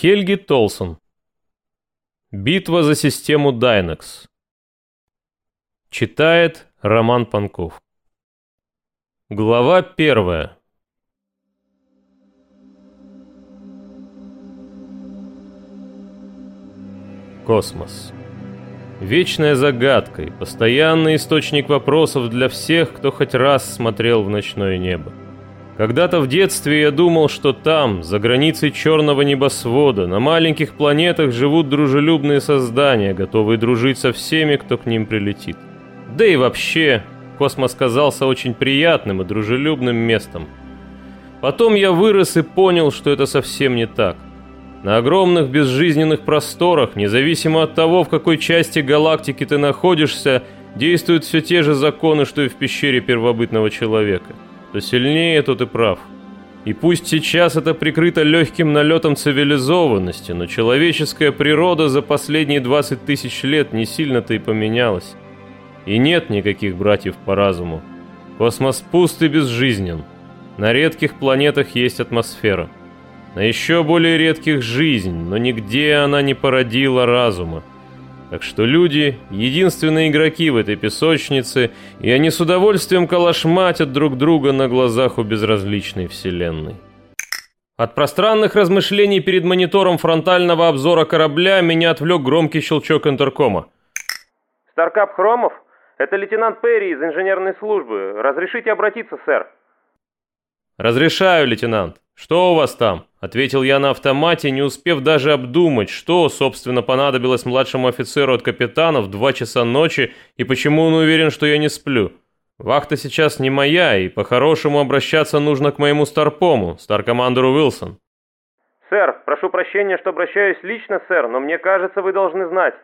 Хельги Толсон. Битва за систему Dynex. Читает Роман Панков. Глава первая. Космос. Вечная загадка и постоянный источник вопросов для всех, кто хоть раз смотрел в ночное небо. Когда-то в детстве я думал, что там, за границей черного небосвода, на маленьких планетах живут дружелюбные создания, готовые дружить со всеми, кто к ним прилетит. Да и вообще, космос казался очень приятным и дружелюбным местом. Потом я вырос и понял, что это совсем не так. На огромных безжизненных просторах, независимо от того, в какой части галактики ты находишься, действуют все те же законы, что и в пещере первобытного человека – то сильнее, тот и прав. И пусть сейчас это прикрыто легким налетом цивилизованности, но человеческая природа за последние 20 тысяч лет не сильно-то и поменялась. И нет никаких братьев по разуму. Космос пуст и безжизнен. На редких планетах есть атмосфера. На еще более редких жизнь, но нигде она не породила разума. Так что люди — единственные игроки в этой песочнице, и они с удовольствием калашматят друг друга на глазах у безразличной вселенной. От пространных размышлений перед монитором фронтального обзора корабля меня отвлек громкий щелчок интеркома. «Старкап Хромов? Это лейтенант Перри из инженерной службы. Разрешите обратиться, сэр?» «Разрешаю, лейтенант. Что у вас там?» Ответил я на автомате, не успев даже обдумать, что, собственно, понадобилось младшему офицеру от капитана в два часа ночи и почему он уверен, что я не сплю. Вахта сейчас не моя, и по-хорошему обращаться нужно к моему старпому, старкомандеру Уилсон. «Сэр, прошу прощения, что обращаюсь лично, сэр, но мне кажется, вы должны знать.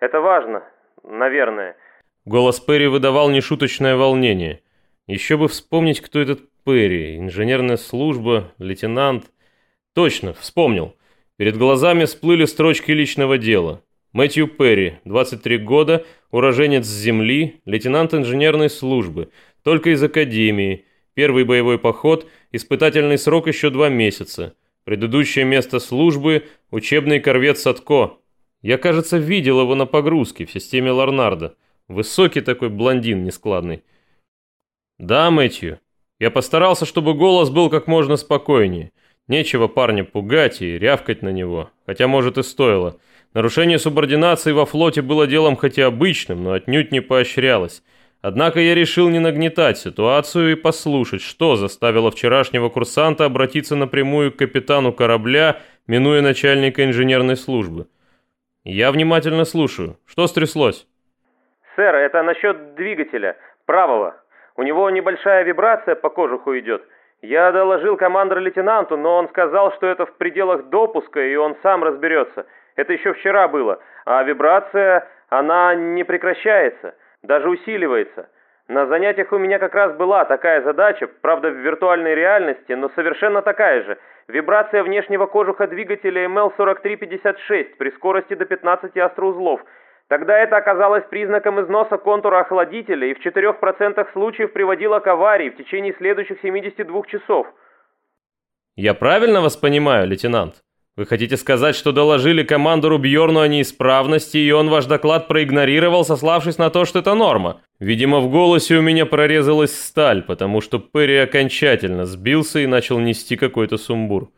Это важно. Наверное». Голос Перри выдавал нешуточное волнение. Еще бы вспомнить, кто этот Перри. Инженерная служба, лейтенант... Точно, вспомнил. Перед глазами всплыли строчки личного дела. Мэтью Перри, 23 года, уроженец земли, лейтенант инженерной службы, только из академии, первый боевой поход, испытательный срок еще два месяца. Предыдущее место службы – учебный корвет Садко. Я, кажется, видел его на погрузке в системе Ларнарда. Высокий такой блондин нескладный. Да, Мэтью. Я постарался, чтобы голос был как можно спокойнее – Нечего парня пугать и рявкать на него, хотя, может, и стоило. Нарушение субординации во флоте было делом хоть и обычным, но отнюдь не поощрялось. Однако я решил не нагнетать ситуацию и послушать, что заставило вчерашнего курсанта обратиться напрямую к капитану корабля, минуя начальника инженерной службы. Я внимательно слушаю. Что стряслось? Сэр, это насчет двигателя, правого. У него небольшая вибрация по кожуху идет – я доложил командор-лейтенанту, но он сказал, что это в пределах допуска, и он сам разберется. Это еще вчера было. А вибрация, она не прекращается, даже усиливается. На занятиях у меня как раз была такая задача, правда в виртуальной реальности, но совершенно такая же. Вибрация внешнего кожуха двигателя ML4356 при скорости до 15 астроузлов – Тогда это оказалось признаком износа контура охладителя и в 4% случаев приводило к аварии в течение следующих 72 часов. Я правильно вас понимаю, лейтенант? Вы хотите сказать, что доложили командору Бьорну о неисправности, и он ваш доклад проигнорировал, сославшись на то, что это норма? Видимо, в голосе у меня прорезалась сталь, потому что Перри окончательно сбился и начал нести какой-то сумбур.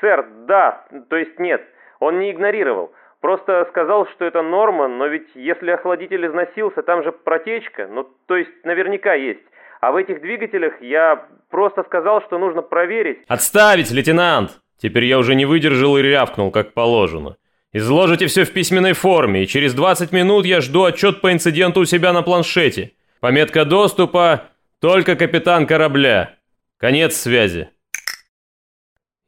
Сэр, да, то есть нет, он не игнорировал. Просто сказал, что это норма, но ведь если охладитель износился, там же протечка, ну то есть наверняка есть. А в этих двигателях я просто сказал, что нужно проверить. Отставить, лейтенант! Теперь я уже не выдержал и рявкнул, как положено. Изложите все в письменной форме, и через 20 минут я жду отчет по инциденту у себя на планшете. Пометка доступа «Только капитан корабля». Конец связи.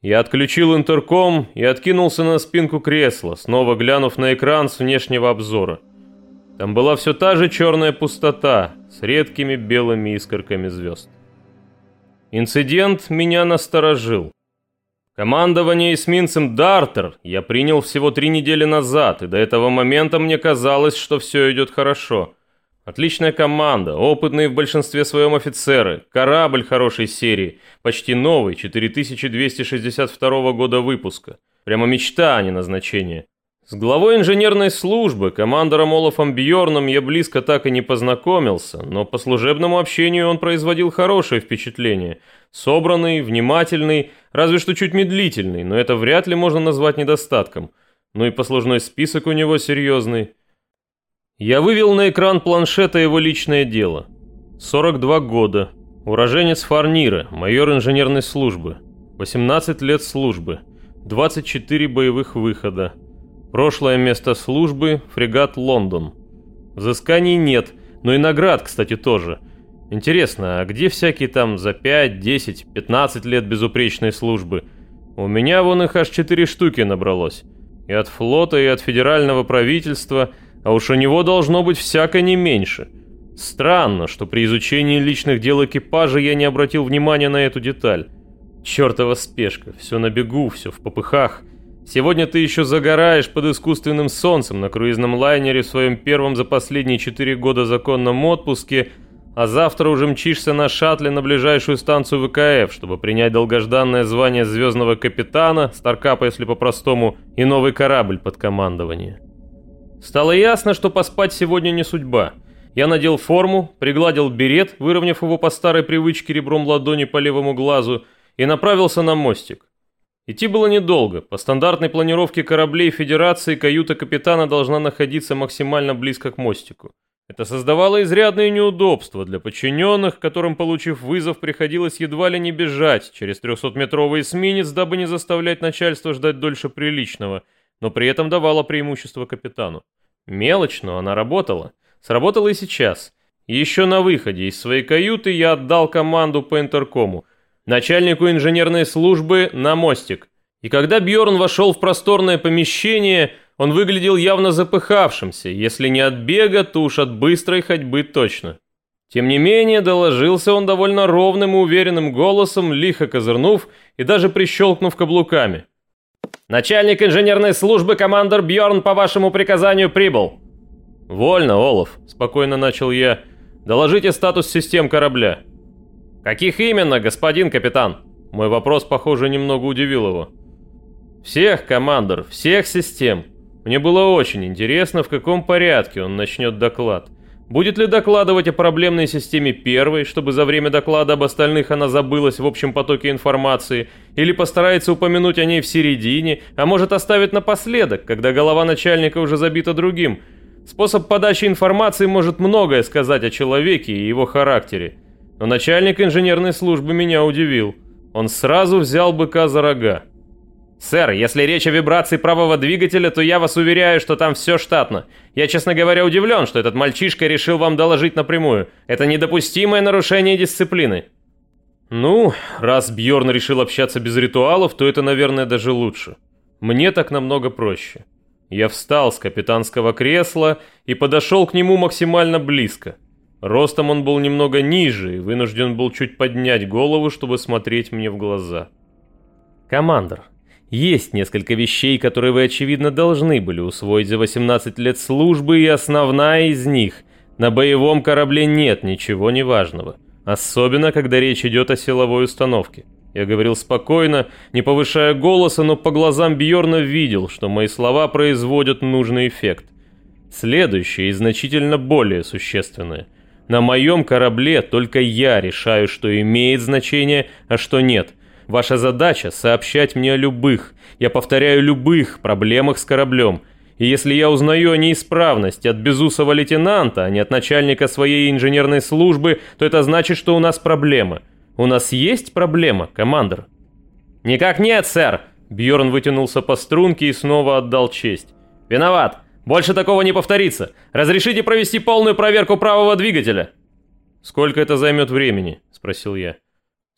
Я отключил интерком и откинулся на спинку кресла, снова глянув на экран с внешнего обзора. Там была все та же черная пустота с редкими белыми искорками звезд. Инцидент меня насторожил. Командование эсминцем «Дартер» я принял всего три недели назад, и до этого момента мне казалось, что все идет хорошо. Отличная команда, опытные в большинстве своем офицеры, корабль хорошей серии, почти новый, 4262 года выпуска. Прямо мечта, а не назначение. С главой инженерной службы, командором Олафом Бьорном, я близко так и не познакомился, но по служебному общению он производил хорошее впечатление. Собранный, внимательный, разве что чуть медлительный, но это вряд ли можно назвать недостатком. Ну и послужной список у него серьезный. Я вывел на экран планшета его личное дело. 42 года. Уроженец Фарнира, майор инженерной службы. 18 лет службы. 24 боевых выхода. Прошлое место службы – фрегат «Лондон». Взысканий нет, но и наград, кстати, тоже. Интересно, а где всякие там за 5, 10, 15 лет безупречной службы? У меня вон их аж 4 штуки набралось. И от флота, и от федерального правительства, а уж у него должно быть всяко не меньше. Странно, что при изучении личных дел экипажа я не обратил внимания на эту деталь. Чёртова спешка, все на бегу, все в попыхах – Сегодня ты еще загораешь под искусственным солнцем на круизном лайнере в своем первом за последние четыре года законном отпуске, а завтра уже мчишься на шаттле на ближайшую станцию ВКФ, чтобы принять долгожданное звание звездного капитана, Старкапа если по-простому, и новый корабль под командование. Стало ясно, что поспать сегодня не судьба. Я надел форму, пригладил берет, выровняв его по старой привычке ребром ладони по левому глазу, и направился на мостик. Идти было недолго. По стандартной планировке кораблей Федерации каюта капитана должна находиться максимально близко к мостику. Это создавало изрядные неудобства для подчиненных, которым, получив вызов, приходилось едва ли не бежать через 300-метровый эсминец, дабы не заставлять начальство ждать дольше приличного, но при этом давало преимущество капитану. Мелочь, но она работала. Сработала и сейчас. Еще на выходе из своей каюты я отдал команду по интеркому – начальнику инженерной службы на мостик. И когда Бьорн вошел в просторное помещение, он выглядел явно запыхавшимся, если не от бега, то уж от быстрой ходьбы точно. Тем не менее, доложился он довольно ровным и уверенным голосом, лихо козырнув и даже прищелкнув каблуками. «Начальник инженерной службы командор Бьорн по вашему приказанию прибыл!» «Вольно, Олаф», — спокойно начал я. «Доложите статус систем корабля». «Каких именно, господин капитан?» Мой вопрос, похоже, немного удивил его. «Всех, командор, всех систем. Мне было очень интересно, в каком порядке он начнет доклад. Будет ли докладывать о проблемной системе первой, чтобы за время доклада об остальных она забылась в общем потоке информации, или постарается упомянуть о ней в середине, а может оставить напоследок, когда голова начальника уже забита другим. Способ подачи информации может многое сказать о человеке и его характере. Но начальник инженерной службы меня удивил. Он сразу взял быка за рога. «Сэр, если речь о вибрации правого двигателя, то я вас уверяю, что там все штатно. Я, честно говоря, удивлен, что этот мальчишка решил вам доложить напрямую. Это недопустимое нарушение дисциплины». «Ну, раз Бьорн решил общаться без ритуалов, то это, наверное, даже лучше. Мне так намного проще». Я встал с капитанского кресла и подошел к нему максимально близко. Ростом он был немного ниже и вынужден был чуть поднять голову, чтобы смотреть мне в глаза. «Командор, есть несколько вещей, которые вы, очевидно, должны были усвоить за 18 лет службы, и основная из них – на боевом корабле нет ничего неважного, особенно когда речь идет о силовой установке». Я говорил спокойно, не повышая голоса, но по глазам Бьорна видел, что мои слова производят нужный эффект. Следующее и значительно более существенное – на моем корабле только я решаю, что имеет значение, а что нет. Ваша задача – сообщать мне о любых, я повторяю, любых проблемах с кораблем. И если я узнаю о неисправности от безусого лейтенанта, а не от начальника своей инженерной службы, то это значит, что у нас проблема. У нас есть проблема, командир? «Никак нет, сэр!» Бьорн вытянулся по струнке и снова отдал честь. «Виноват! Больше такого не повторится. Разрешите провести полную проверку правого двигателя?» «Сколько это займет времени?» – спросил я.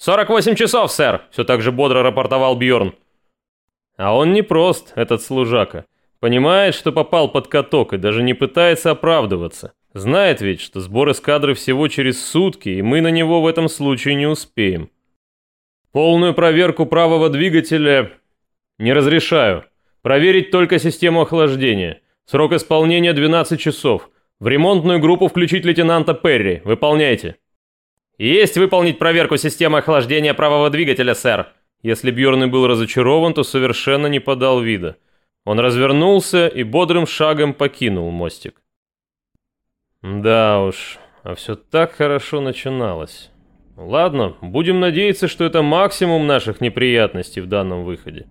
«48 часов, сэр!» – все так же бодро рапортовал Бьорн. А он не прост, этот служака. Понимает, что попал под каток и даже не пытается оправдываться. Знает ведь, что сбор эскадры всего через сутки, и мы на него в этом случае не успеем. Полную проверку правого двигателя не разрешаю. Проверить только систему охлаждения. Срок исполнения 12 часов. В ремонтную группу включить лейтенанта Перри. Выполняйте. Есть выполнить проверку системы охлаждения правого двигателя, сэр. Если Бьорн и был разочарован, то совершенно не подал вида. Он развернулся и бодрым шагом покинул мостик. Да уж, а все так хорошо начиналось. Ладно, будем надеяться, что это максимум наших неприятностей в данном выходе.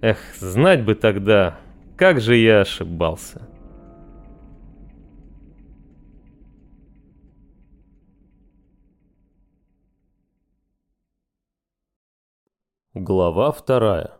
Эх, знать бы тогда, как же я ошибался. Глава вторая.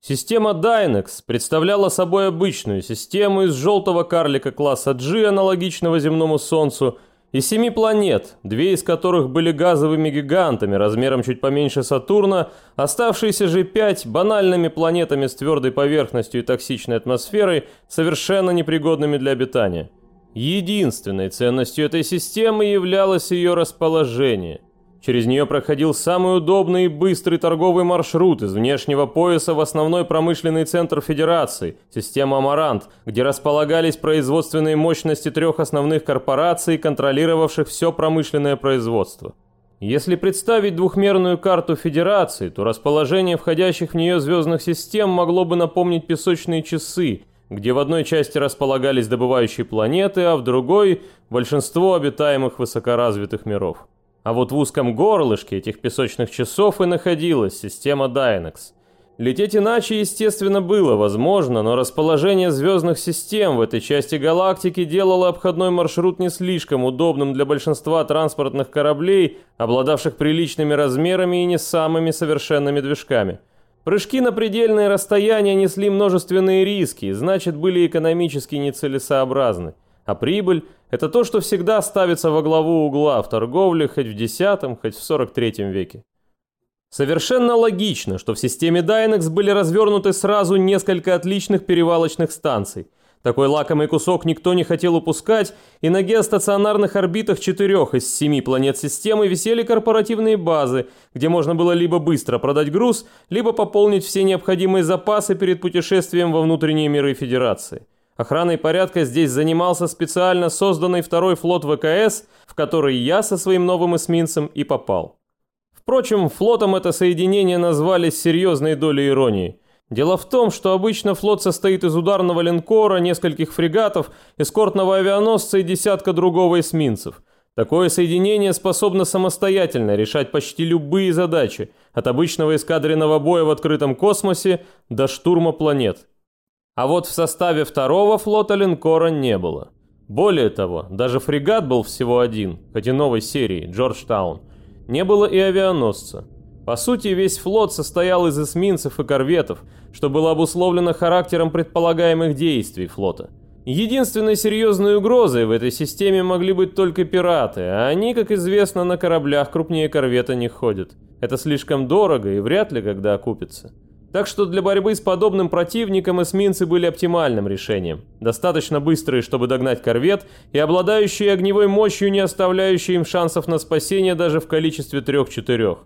Система Dynex представляла собой обычную систему из желтого карлика класса G, аналогичного земному Солнцу, и семи планет, две из которых были газовыми гигантами размером чуть поменьше Сатурна, оставшиеся же пять банальными планетами с твердой поверхностью и токсичной атмосферой, совершенно непригодными для обитания. Единственной ценностью этой системы являлось ее расположение – Через нее проходил самый удобный и быстрый торговый маршрут из внешнего пояса в основной промышленный центр Федерации, система «Амарант», где располагались производственные мощности трех основных корпораций, контролировавших все промышленное производство. Если представить двухмерную карту Федерации, то расположение входящих в нее звездных систем могло бы напомнить песочные часы, где в одной части располагались добывающие планеты, а в другой – большинство обитаемых высокоразвитых миров. А вот в узком горлышке этих песочных часов и находилась система Dynex. Лететь иначе, естественно, было возможно, но расположение звездных систем в этой части галактики делало обходной маршрут не слишком удобным для большинства транспортных кораблей, обладавших приличными размерами и не самыми совершенными движками. Прыжки на предельные расстояния несли множественные риски, значит, были экономически нецелесообразны. А прибыль – это то, что всегда ставится во главу угла в торговле хоть в X, хоть в 43 веке. Совершенно логично, что в системе Dynex были развернуты сразу несколько отличных перевалочных станций. Такой лакомый кусок никто не хотел упускать, и на геостационарных орбитах четырех из семи планет системы висели корпоративные базы, где можно было либо быстро продать груз, либо пополнить все необходимые запасы перед путешествием во внутренние миры Федерации. Охраной порядка здесь занимался специально созданный второй флот ВКС, в который я со своим новым эсминцем и попал. Впрочем, флотом это соединение назвали с серьезной долей иронии. Дело в том, что обычно флот состоит из ударного линкора, нескольких фрегатов, эскортного авианосца и десятка другого эсминцев. Такое соединение способно самостоятельно решать почти любые задачи, от обычного эскадренного боя в открытом космосе до штурма планет. А вот в составе второго флота линкора не было. Более того, даже фрегат был всего один, хоть и новой серии, Джорджтаун. Не было и авианосца. По сути, весь флот состоял из эсминцев и корветов, что было обусловлено характером предполагаемых действий флота. Единственной серьезной угрозой в этой системе могли быть только пираты, а они, как известно, на кораблях крупнее корвета не ходят. Это слишком дорого и вряд ли когда окупится. Так что для борьбы с подобным противником эсминцы были оптимальным решением. Достаточно быстрые, чтобы догнать корвет, и обладающие огневой мощью, не оставляющие им шансов на спасение даже в количестве трех-четырех.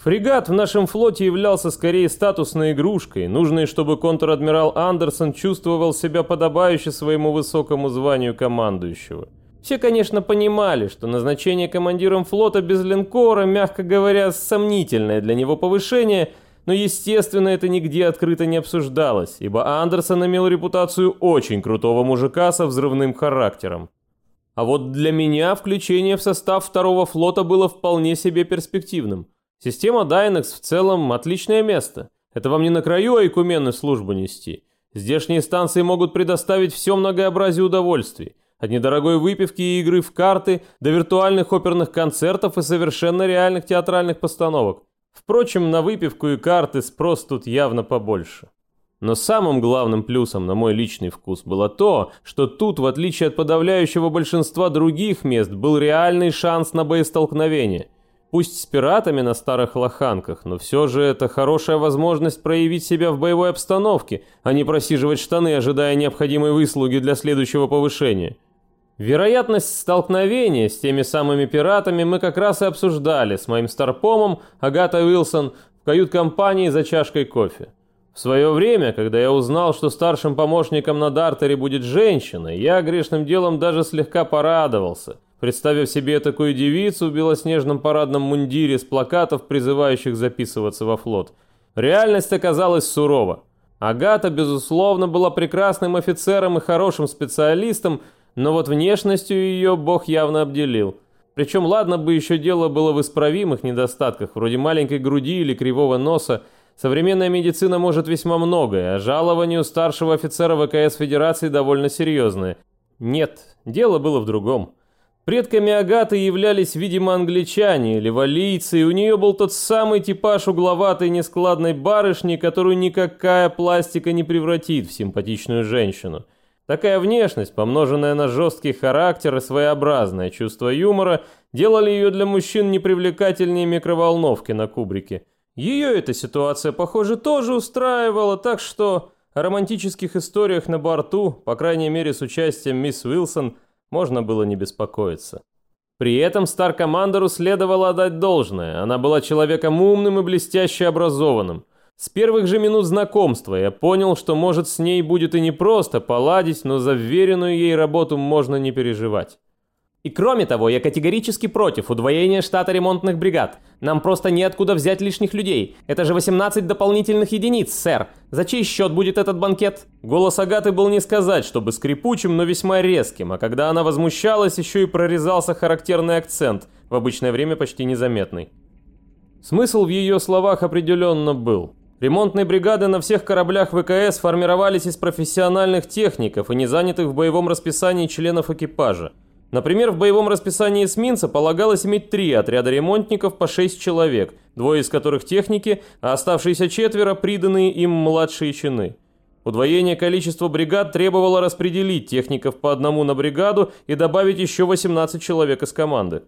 Фрегат в нашем флоте являлся скорее статусной игрушкой, нужной, чтобы контр-адмирал Андерсон чувствовал себя подобающе своему высокому званию командующего. Все, конечно, понимали, что назначение командиром флота без линкора, мягко говоря, сомнительное для него повышение – но, естественно, это нигде открыто не обсуждалось, ибо Андерсон имел репутацию очень крутого мужика со взрывным характером. А вот для меня включение в состав второго флота было вполне себе перспективным. Система Dynex в целом отличное место. Это вам не на краю айкумены службу нести. Здешние станции могут предоставить все многообразие удовольствий. От недорогой выпивки и игры в карты до виртуальных оперных концертов и совершенно реальных театральных постановок. Впрочем, на выпивку и карты спрос тут явно побольше. Но самым главным плюсом на мой личный вкус было то, что тут, в отличие от подавляющего большинства других мест, был реальный шанс на боестолкновение. Пусть с пиратами на старых лоханках, но все же это хорошая возможность проявить себя в боевой обстановке, а не просиживать штаны, ожидая необходимой выслуги для следующего повышения. Вероятность столкновения с теми самыми пиратами мы как раз и обсуждали с моим старпомом Агата Уилсон в кают-компании за чашкой кофе. В свое время, когда я узнал, что старшим помощником на Дартере будет женщина, я грешным делом даже слегка порадовался, представив себе такую девицу в белоснежном парадном мундире с плакатов, призывающих записываться во флот. Реальность оказалась сурова. Агата, безусловно, была прекрасным офицером и хорошим специалистом, но вот внешностью ее бог явно обделил. Причем ладно бы еще дело было в исправимых недостатках, вроде маленькой груди или кривого носа. Современная медицина может весьма многое, а жалование у старшего офицера ВКС Федерации довольно серьезное. Нет, дело было в другом. Предками Агаты являлись, видимо, англичане или валийцы, и у нее был тот самый типаж угловатой нескладной барышни, которую никакая пластика не превратит в симпатичную женщину. Такая внешность, помноженная на жесткий характер и своеобразное чувство юмора, делали ее для мужчин непривлекательнее микроволновки на кубрике. Ее эта ситуация, похоже, тоже устраивала, так что о романтических историях на борту, по крайней мере с участием мисс Уилсон – можно было не беспокоиться. При этом Стар-командеру следовало отдать должное. Она была человеком умным и блестяще образованным. С первых же минут знакомства я понял, что может с ней будет и не просто поладить, но за вверенную ей работу можно не переживать. И кроме того, я категорически против удвоения штата ремонтных бригад. Нам просто неоткуда взять лишних людей. Это же 18 дополнительных единиц, сэр. За чей счет будет этот банкет? Голос Агаты был не сказать, чтобы скрипучим, но весьма резким, а когда она возмущалась, еще и прорезался характерный акцент, в обычное время почти незаметный. Смысл в ее словах определенно был. Ремонтные бригады на всех кораблях ВКС формировались из профессиональных техников и не занятых в боевом расписании членов экипажа. Например, в боевом расписании эсминца полагалось иметь три отряда ремонтников по шесть человек, двое из которых техники, а оставшиеся четверо – приданные им младшие чины. Удвоение количества бригад требовало распределить техников по одному на бригаду и добавить еще 18 человек из команды.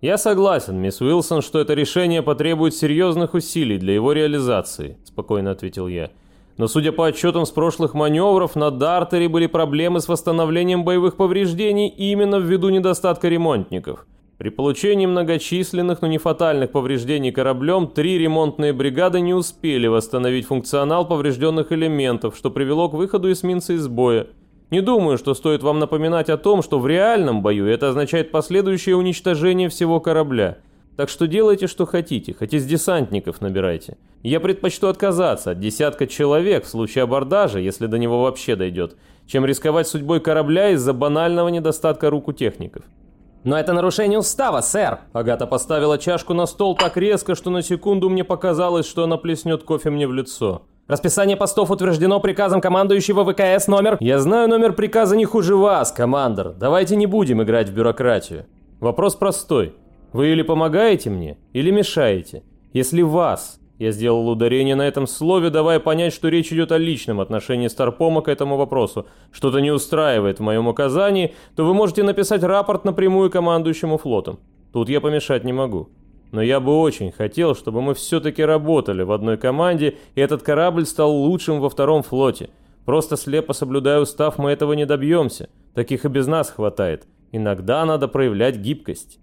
«Я согласен, мисс Уилсон, что это решение потребует серьезных усилий для его реализации», – спокойно ответил я. Но судя по отчетам с прошлых маневров, на Дартере были проблемы с восстановлением боевых повреждений именно ввиду недостатка ремонтников. При получении многочисленных, но не фатальных повреждений кораблем, три ремонтные бригады не успели восстановить функционал поврежденных элементов, что привело к выходу эсминца из боя. Не думаю, что стоит вам напоминать о том, что в реальном бою это означает последующее уничтожение всего корабля – так что делайте, что хотите, хоть из десантников набирайте. Я предпочту отказаться от десятка человек в случае абордажа, если до него вообще дойдет, чем рисковать судьбой корабля из-за банального недостатка рук у техников. «Но это нарушение устава, сэр!» Агата поставила чашку на стол так резко, что на секунду мне показалось, что она плеснет кофе мне в лицо. «Расписание постов утверждено приказом командующего ВКС номер...» «Я знаю номер приказа не хуже вас, командор. Давайте не будем играть в бюрократию. Вопрос простой. Вы или помогаете мне, или мешаете. Если вас, я сделал ударение на этом слове, давая понять, что речь идет о личном отношении Старпома к этому вопросу, что-то не устраивает в моем указании, то вы можете написать рапорт напрямую командующему флотом. Тут я помешать не могу. Но я бы очень хотел, чтобы мы все-таки работали в одной команде, и этот корабль стал лучшим во втором флоте. Просто слепо соблюдая устав, мы этого не добьемся. Таких и без нас хватает. Иногда надо проявлять гибкость.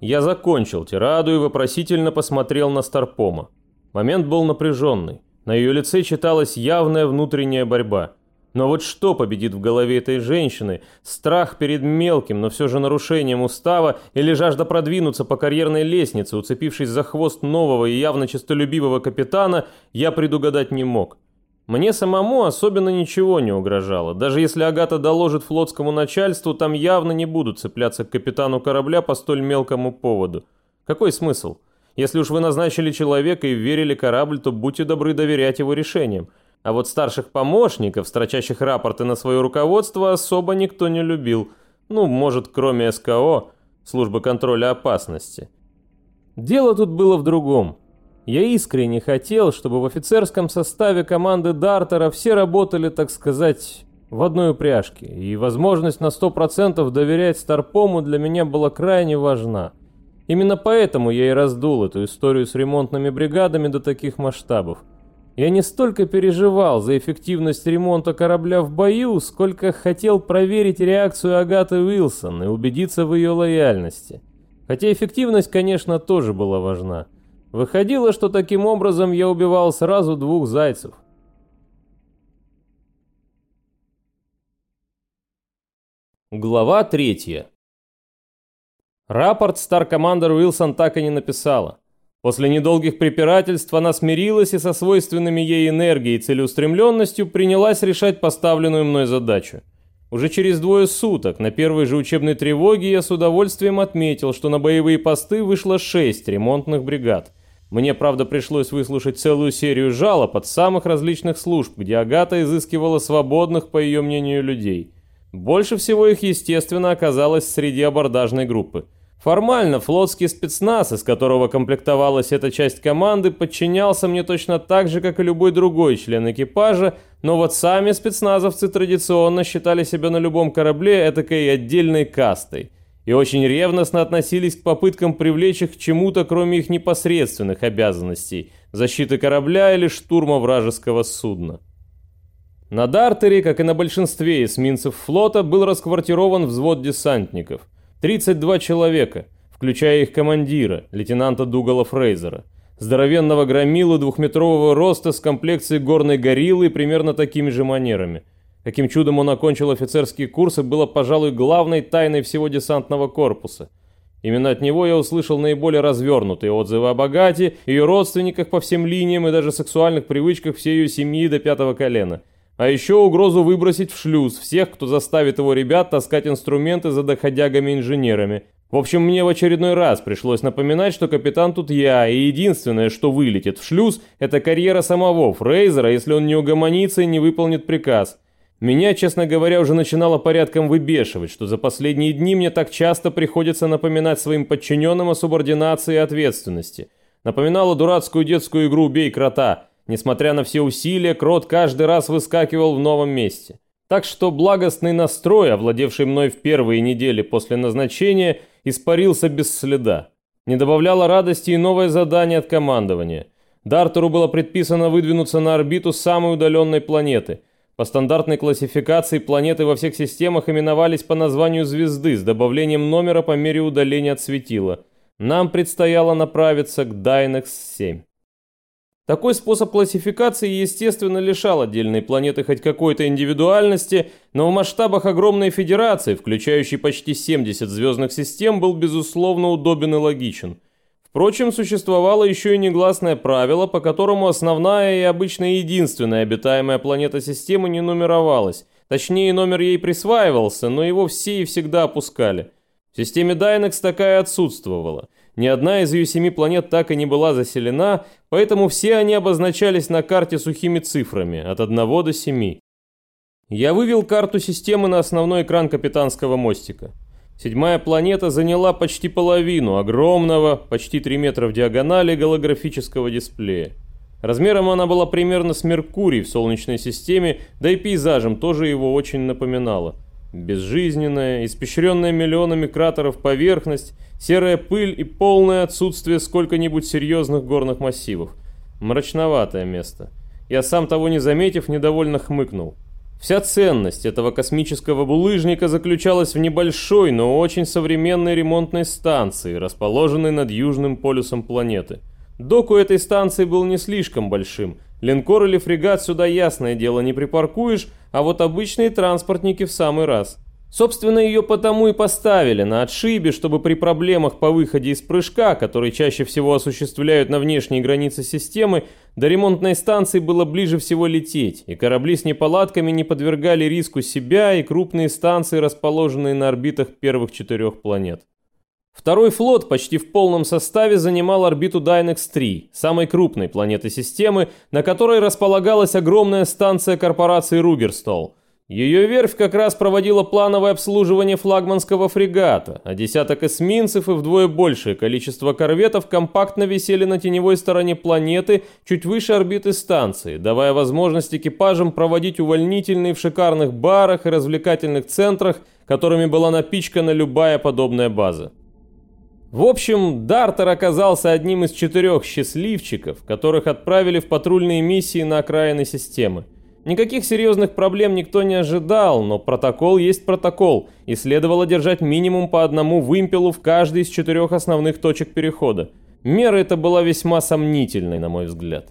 Я закончил тираду и вопросительно посмотрел на Старпома. Момент был напряженный. На ее лице читалась явная внутренняя борьба. Но вот что победит в голове этой женщины? Страх перед мелким, но все же нарушением устава или жажда продвинуться по карьерной лестнице, уцепившись за хвост нового и явно честолюбивого капитана, я предугадать не мог. Мне самому особенно ничего не угрожало. Даже если Агата доложит флотскому начальству, там явно не будут цепляться к капитану корабля по столь мелкому поводу. Какой смысл? Если уж вы назначили человека и верили корабль, то будьте добры доверять его решениям. А вот старших помощников, строчащих рапорты на свое руководство, особо никто не любил. Ну, может, кроме СКО, службы контроля опасности. Дело тут было в другом. Я искренне хотел, чтобы в офицерском составе команды Дартера все работали, так сказать, в одной упряжке, и возможность на 100% доверять Старпому для меня была крайне важна. Именно поэтому я и раздул эту историю с ремонтными бригадами до таких масштабов. Я не столько переживал за эффективность ремонта корабля в бою, сколько хотел проверить реакцию Агаты Уилсон и убедиться в ее лояльности. Хотя эффективность, конечно, тоже была важна. Выходило, что таким образом я убивал сразу двух зайцев. Глава третья. Рапорт Стар-командер Уилсон так и не написала. После недолгих препирательств она смирилась и со свойственными ей энергией и целеустремленностью принялась решать поставленную мной задачу. Уже через двое суток на первой же учебной тревоге я с удовольствием отметил, что на боевые посты вышло шесть ремонтных бригад. Мне, правда, пришлось выслушать целую серию жалоб от самых различных служб, где Агата изыскивала свободных, по ее мнению, людей. Больше всего их, естественно, оказалось среди абордажной группы. Формально флотский спецназ, из которого комплектовалась эта часть команды, подчинялся мне точно так же, как и любой другой член экипажа, но вот сами спецназовцы традиционно считали себя на любом корабле этакой отдельной кастой и очень ревностно относились к попыткам привлечь их к чему-то, кроме их непосредственных обязанностей – защиты корабля или штурма вражеского судна. На Дартере, как и на большинстве эсминцев флота, был расквартирован взвод десантников – 32 человека, включая их командира, лейтенанта Дугала Фрейзера. Здоровенного громилу двухметрового роста с комплекцией горной гориллы примерно такими же манерами. Каким чудом он окончил офицерские курсы, было, пожалуй, главной тайной всего десантного корпуса. Именно от него я услышал наиболее развернутые отзывы о богате, ее родственниках по всем линиям и даже сексуальных привычках всей ее семьи до пятого колена – а еще угрозу выбросить в шлюз всех, кто заставит его ребят таскать инструменты за доходягами-инженерами. В общем, мне в очередной раз пришлось напоминать, что капитан тут я, и единственное, что вылетит в шлюз, это карьера самого Фрейзера, если он не угомонится и не выполнит приказ. Меня, честно говоря, уже начинало порядком выбешивать, что за последние дни мне так часто приходится напоминать своим подчиненным о субординации и ответственности. Напоминала дурацкую детскую игру «Бей крота», Несмотря на все усилия, крот каждый раз выскакивал в новом месте. Так что благостный настрой, овладевший мной в первые недели после назначения, испарился без следа. Не добавляло радости и новое задание от командования. Дартеру было предписано выдвинуться на орбиту самой удаленной планеты. По стандартной классификации планеты во всех системах именовались по названию звезды с добавлением номера по мере удаления от светила. Нам предстояло направиться к Дайнекс-7. Такой способ классификации, естественно, лишал отдельной планеты хоть какой-то индивидуальности, но в масштабах огромной федерации, включающей почти 70 звездных систем, был безусловно удобен и логичен. Впрочем, существовало еще и негласное правило, по которому основная и обычно единственная обитаемая планета системы не нумеровалась. Точнее, номер ей присваивался, но его все и всегда опускали. В системе Дайнекс такая отсутствовала. Ни одна из ее семи планет так и не была заселена, поэтому все они обозначались на карте сухими цифрами, от 1 до 7. Я вывел карту системы на основной экран капитанского мостика. Седьмая планета заняла почти половину огромного, почти 3 метра в диагонали голографического дисплея. Размером она была примерно с Меркурий в Солнечной системе, да и пейзажем тоже его очень напоминала. Безжизненная, испещренная миллионами кратеров поверхность, серая пыль и полное отсутствие сколько-нибудь серьезных горных массивов. Мрачноватое место. Я сам того не заметив, недовольно хмыкнул. Вся ценность этого космического булыжника заключалась в небольшой, но очень современной ремонтной станции, расположенной над южным полюсом планеты. Док у этой станции был не слишком большим. Линкор или фрегат сюда, ясное дело, не припаркуешь, а вот обычные транспортники в самый раз. Собственно, ее потому и поставили на отшибе, чтобы при проблемах по выходе из прыжка, который чаще всего осуществляют на внешней границе системы, до ремонтной станции было ближе всего лететь, и корабли с неполадками не подвергали риску себя и крупные станции, расположенные на орбитах первых четырех планет. Второй флот почти в полном составе занимал орбиту Dynex-3, самой крупной планеты системы, на которой располагалась огромная станция корпорации Ругерстол. Ее верфь как раз проводила плановое обслуживание флагманского фрегата, а десяток эсминцев и вдвое большее количество корветов компактно висели на теневой стороне планеты, чуть выше орбиты станции, давая возможность экипажам проводить увольнительные в шикарных барах и развлекательных центрах, которыми была напичкана любая подобная база. В общем, Дартер оказался одним из четырех счастливчиков, которых отправили в патрульные миссии на окраины системы. Никаких серьезных проблем никто не ожидал, но протокол есть протокол, и следовало держать минимум по одному вымпелу в каждой из четырех основных точек перехода. Мера эта была весьма сомнительной, на мой взгляд.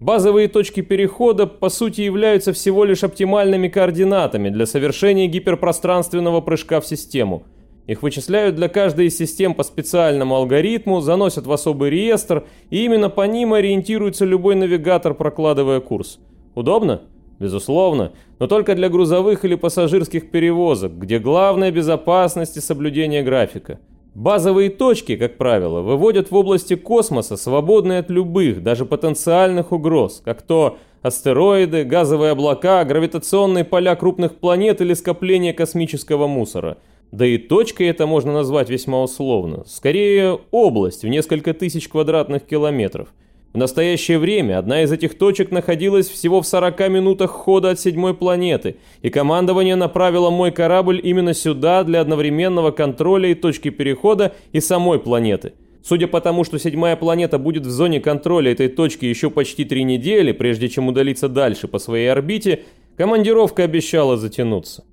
Базовые точки перехода, по сути, являются всего лишь оптимальными координатами для совершения гиперпространственного прыжка в систему – Их вычисляют для каждой из систем по специальному алгоритму, заносят в особый реестр, и именно по ним ориентируется любой навигатор, прокладывая курс. Удобно? Безусловно, но только для грузовых или пассажирских перевозок, где главное безопасность и соблюдение графика. Базовые точки, как правило, выводят в области космоса, свободные от любых, даже потенциальных угроз, как то астероиды, газовые облака, гравитационные поля крупных планет или скопление космического мусора. Да и точкой это можно назвать весьма условно. Скорее, область в несколько тысяч квадратных километров – в настоящее время одна из этих точек находилась всего в 40 минутах хода от седьмой планеты, и командование направило мой корабль именно сюда для одновременного контроля и точки перехода и самой планеты. Судя по тому, что седьмая планета будет в зоне контроля этой точки еще почти три недели, прежде чем удалиться дальше по своей орбите, командировка обещала затянуться.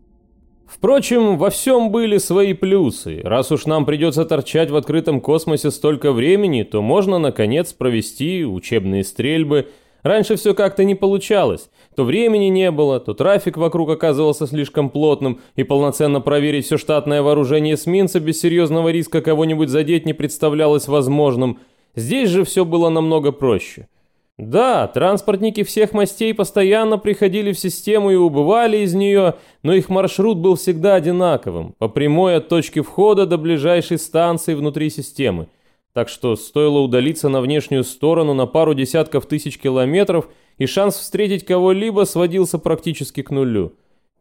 Впрочем, во всем были свои плюсы. Раз уж нам придется торчать в открытом космосе столько времени, то можно, наконец, провести учебные стрельбы. Раньше все как-то не получалось. То времени не было, то трафик вокруг оказывался слишком плотным, и полноценно проверить все штатное вооружение эсминца без серьезного риска кого-нибудь задеть не представлялось возможным. Здесь же все было намного проще. Да, транспортники всех мастей постоянно приходили в систему и убывали из нее, но их маршрут был всегда одинаковым, по прямой от точки входа до ближайшей станции внутри системы. Так что стоило удалиться на внешнюю сторону на пару десятков тысяч километров, и шанс встретить кого-либо сводился практически к нулю.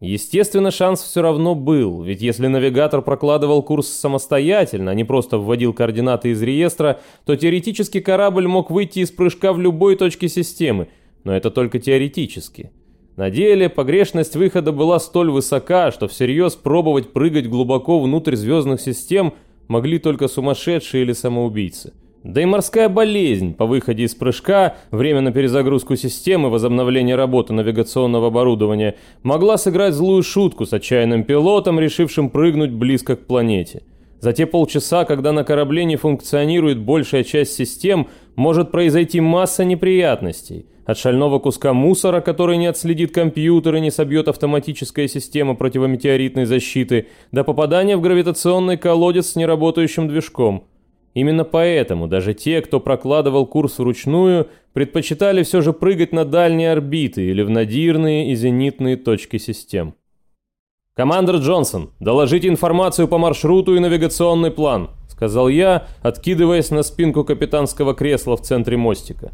Естественно, шанс все равно был, ведь если навигатор прокладывал курс самостоятельно, а не просто вводил координаты из реестра, то теоретически корабль мог выйти из прыжка в любой точке системы, но это только теоретически. На деле погрешность выхода была столь высока, что всерьез пробовать прыгать глубоко внутрь звездных систем могли только сумасшедшие или самоубийцы. Да и морская болезнь по выходе из прыжка, время на перезагрузку системы, возобновление работы навигационного оборудования, могла сыграть злую шутку с отчаянным пилотом, решившим прыгнуть близко к планете. За те полчаса, когда на корабле не функционирует большая часть систем, может произойти масса неприятностей. От шального куска мусора, который не отследит компьютер и не собьет автоматическая система противометеоритной защиты, до попадания в гравитационный колодец с неработающим движком – Именно поэтому даже те, кто прокладывал курс вручную, предпочитали все же прыгать на дальние орбиты или в надирные и зенитные точки систем. «Командор Джонсон, доложите информацию по маршруту и навигационный план», сказал я, откидываясь на спинку капитанского кресла в центре мостика.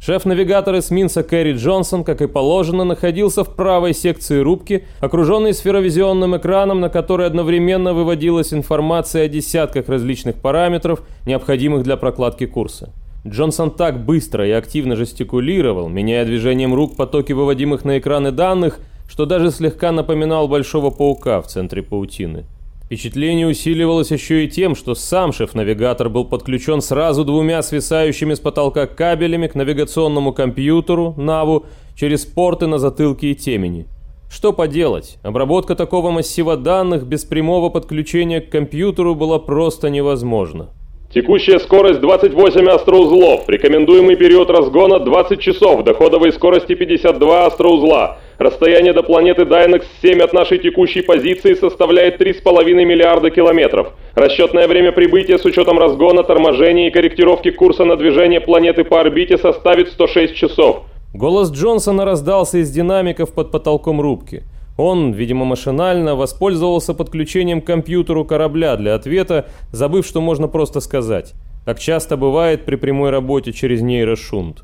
Шеф-навигатор эсминца Кэрри Джонсон, как и положено, находился в правой секции рубки, окруженной сферовизионным экраном, на который одновременно выводилась информация о десятках различных параметров, необходимых для прокладки курса. Джонсон так быстро и активно жестикулировал, меняя движением рук потоки выводимых на экраны данных, что даже слегка напоминал большого паука в центре паутины. Впечатление усиливалось еще и тем, что сам шеф-навигатор был подключен сразу двумя свисающими с потолка кабелями к навигационному компьютеру, НАВу, через порты на затылке и темени. Что поделать, обработка такого массива данных без прямого подключения к компьютеру была просто невозможна. Текущая скорость 28 астроузлов. Рекомендуемый период разгона 20 часов. Доходовой скорости 52 астроузла. Расстояние до планеты Дайнекс 7 от нашей текущей позиции составляет 3,5 миллиарда километров. Расчетное время прибытия с учетом разгона, торможения и корректировки курса на движение планеты по орбите составит 106 часов. Голос Джонсона раздался из динамиков под потолком рубки. Он, видимо машинально, воспользовался подключением к компьютеру корабля для ответа, забыв, что можно просто сказать. Как часто бывает при прямой работе через нейрошунт.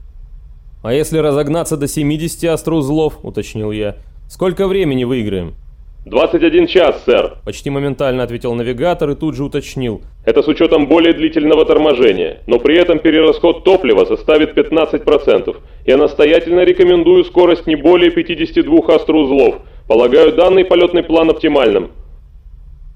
«А если разогнаться до 70 астроузлов?» – уточнил я. «Сколько времени выиграем?» «21 час, сэр», – почти моментально ответил навигатор и тут же уточнил. «Это с учетом более длительного торможения, но при этом перерасход топлива составит 15%. Я настоятельно рекомендую скорость не более 52 астроузлов – Полагаю, данный полетный план оптимальным.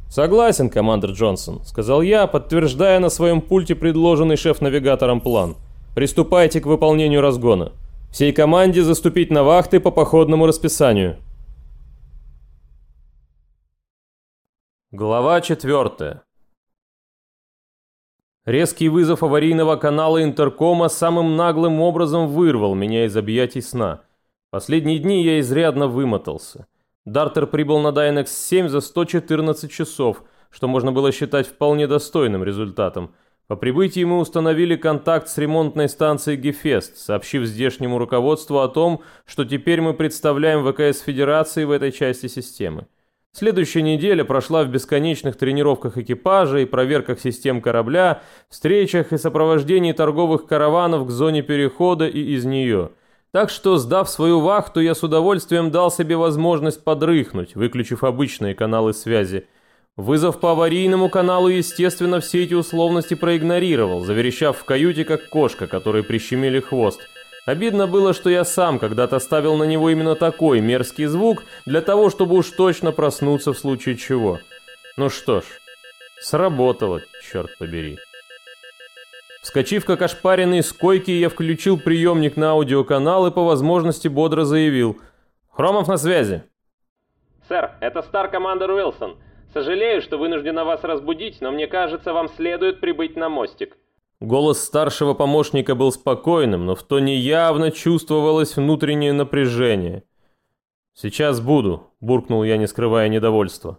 Согласен, командир Джонсон, сказал я, подтверждая на своем пульте предложенный шеф-навигатором план. Приступайте к выполнению разгона. Всей команде заступить на вахты по походному расписанию. Глава четвертая. Резкий вызов аварийного канала интеркома самым наглым образом вырвал меня из объятий сна. Последние дни я изрядно вымотался. Дартер прибыл на Дайнекс-7 за 114 часов, что можно было считать вполне достойным результатом. По прибытии мы установили контакт с ремонтной станцией Гефест, сообщив здешнему руководству о том, что теперь мы представляем ВКС Федерации в этой части системы. Следующая неделя прошла в бесконечных тренировках экипажа и проверках систем корабля, встречах и сопровождении торговых караванов к зоне перехода и из нее. Так что, сдав свою вахту, я с удовольствием дал себе возможность подрыхнуть, выключив обычные каналы связи. Вызов по аварийному каналу, естественно, все эти условности проигнорировал, заверещав в каюте, как кошка, которой прищемили хвост – Обидно было, что я сам когда-то ставил на него именно такой мерзкий звук, для того, чтобы уж точно проснуться в случае чего. Ну что ж, сработало, черт побери. Вскочив как ошпаренный с койки, я включил приемник на аудиоканал и по возможности бодро заявил. «Хромов на связи!» «Сэр, это Стар-командер Уилсон. Сожалею, что вынуждена вас разбудить, но мне кажется, вам следует прибыть на мостик». Голос старшего помощника был спокойным, но в тоне явно чувствовалось внутреннее напряжение. «Сейчас буду», – буркнул я, не скрывая недовольства.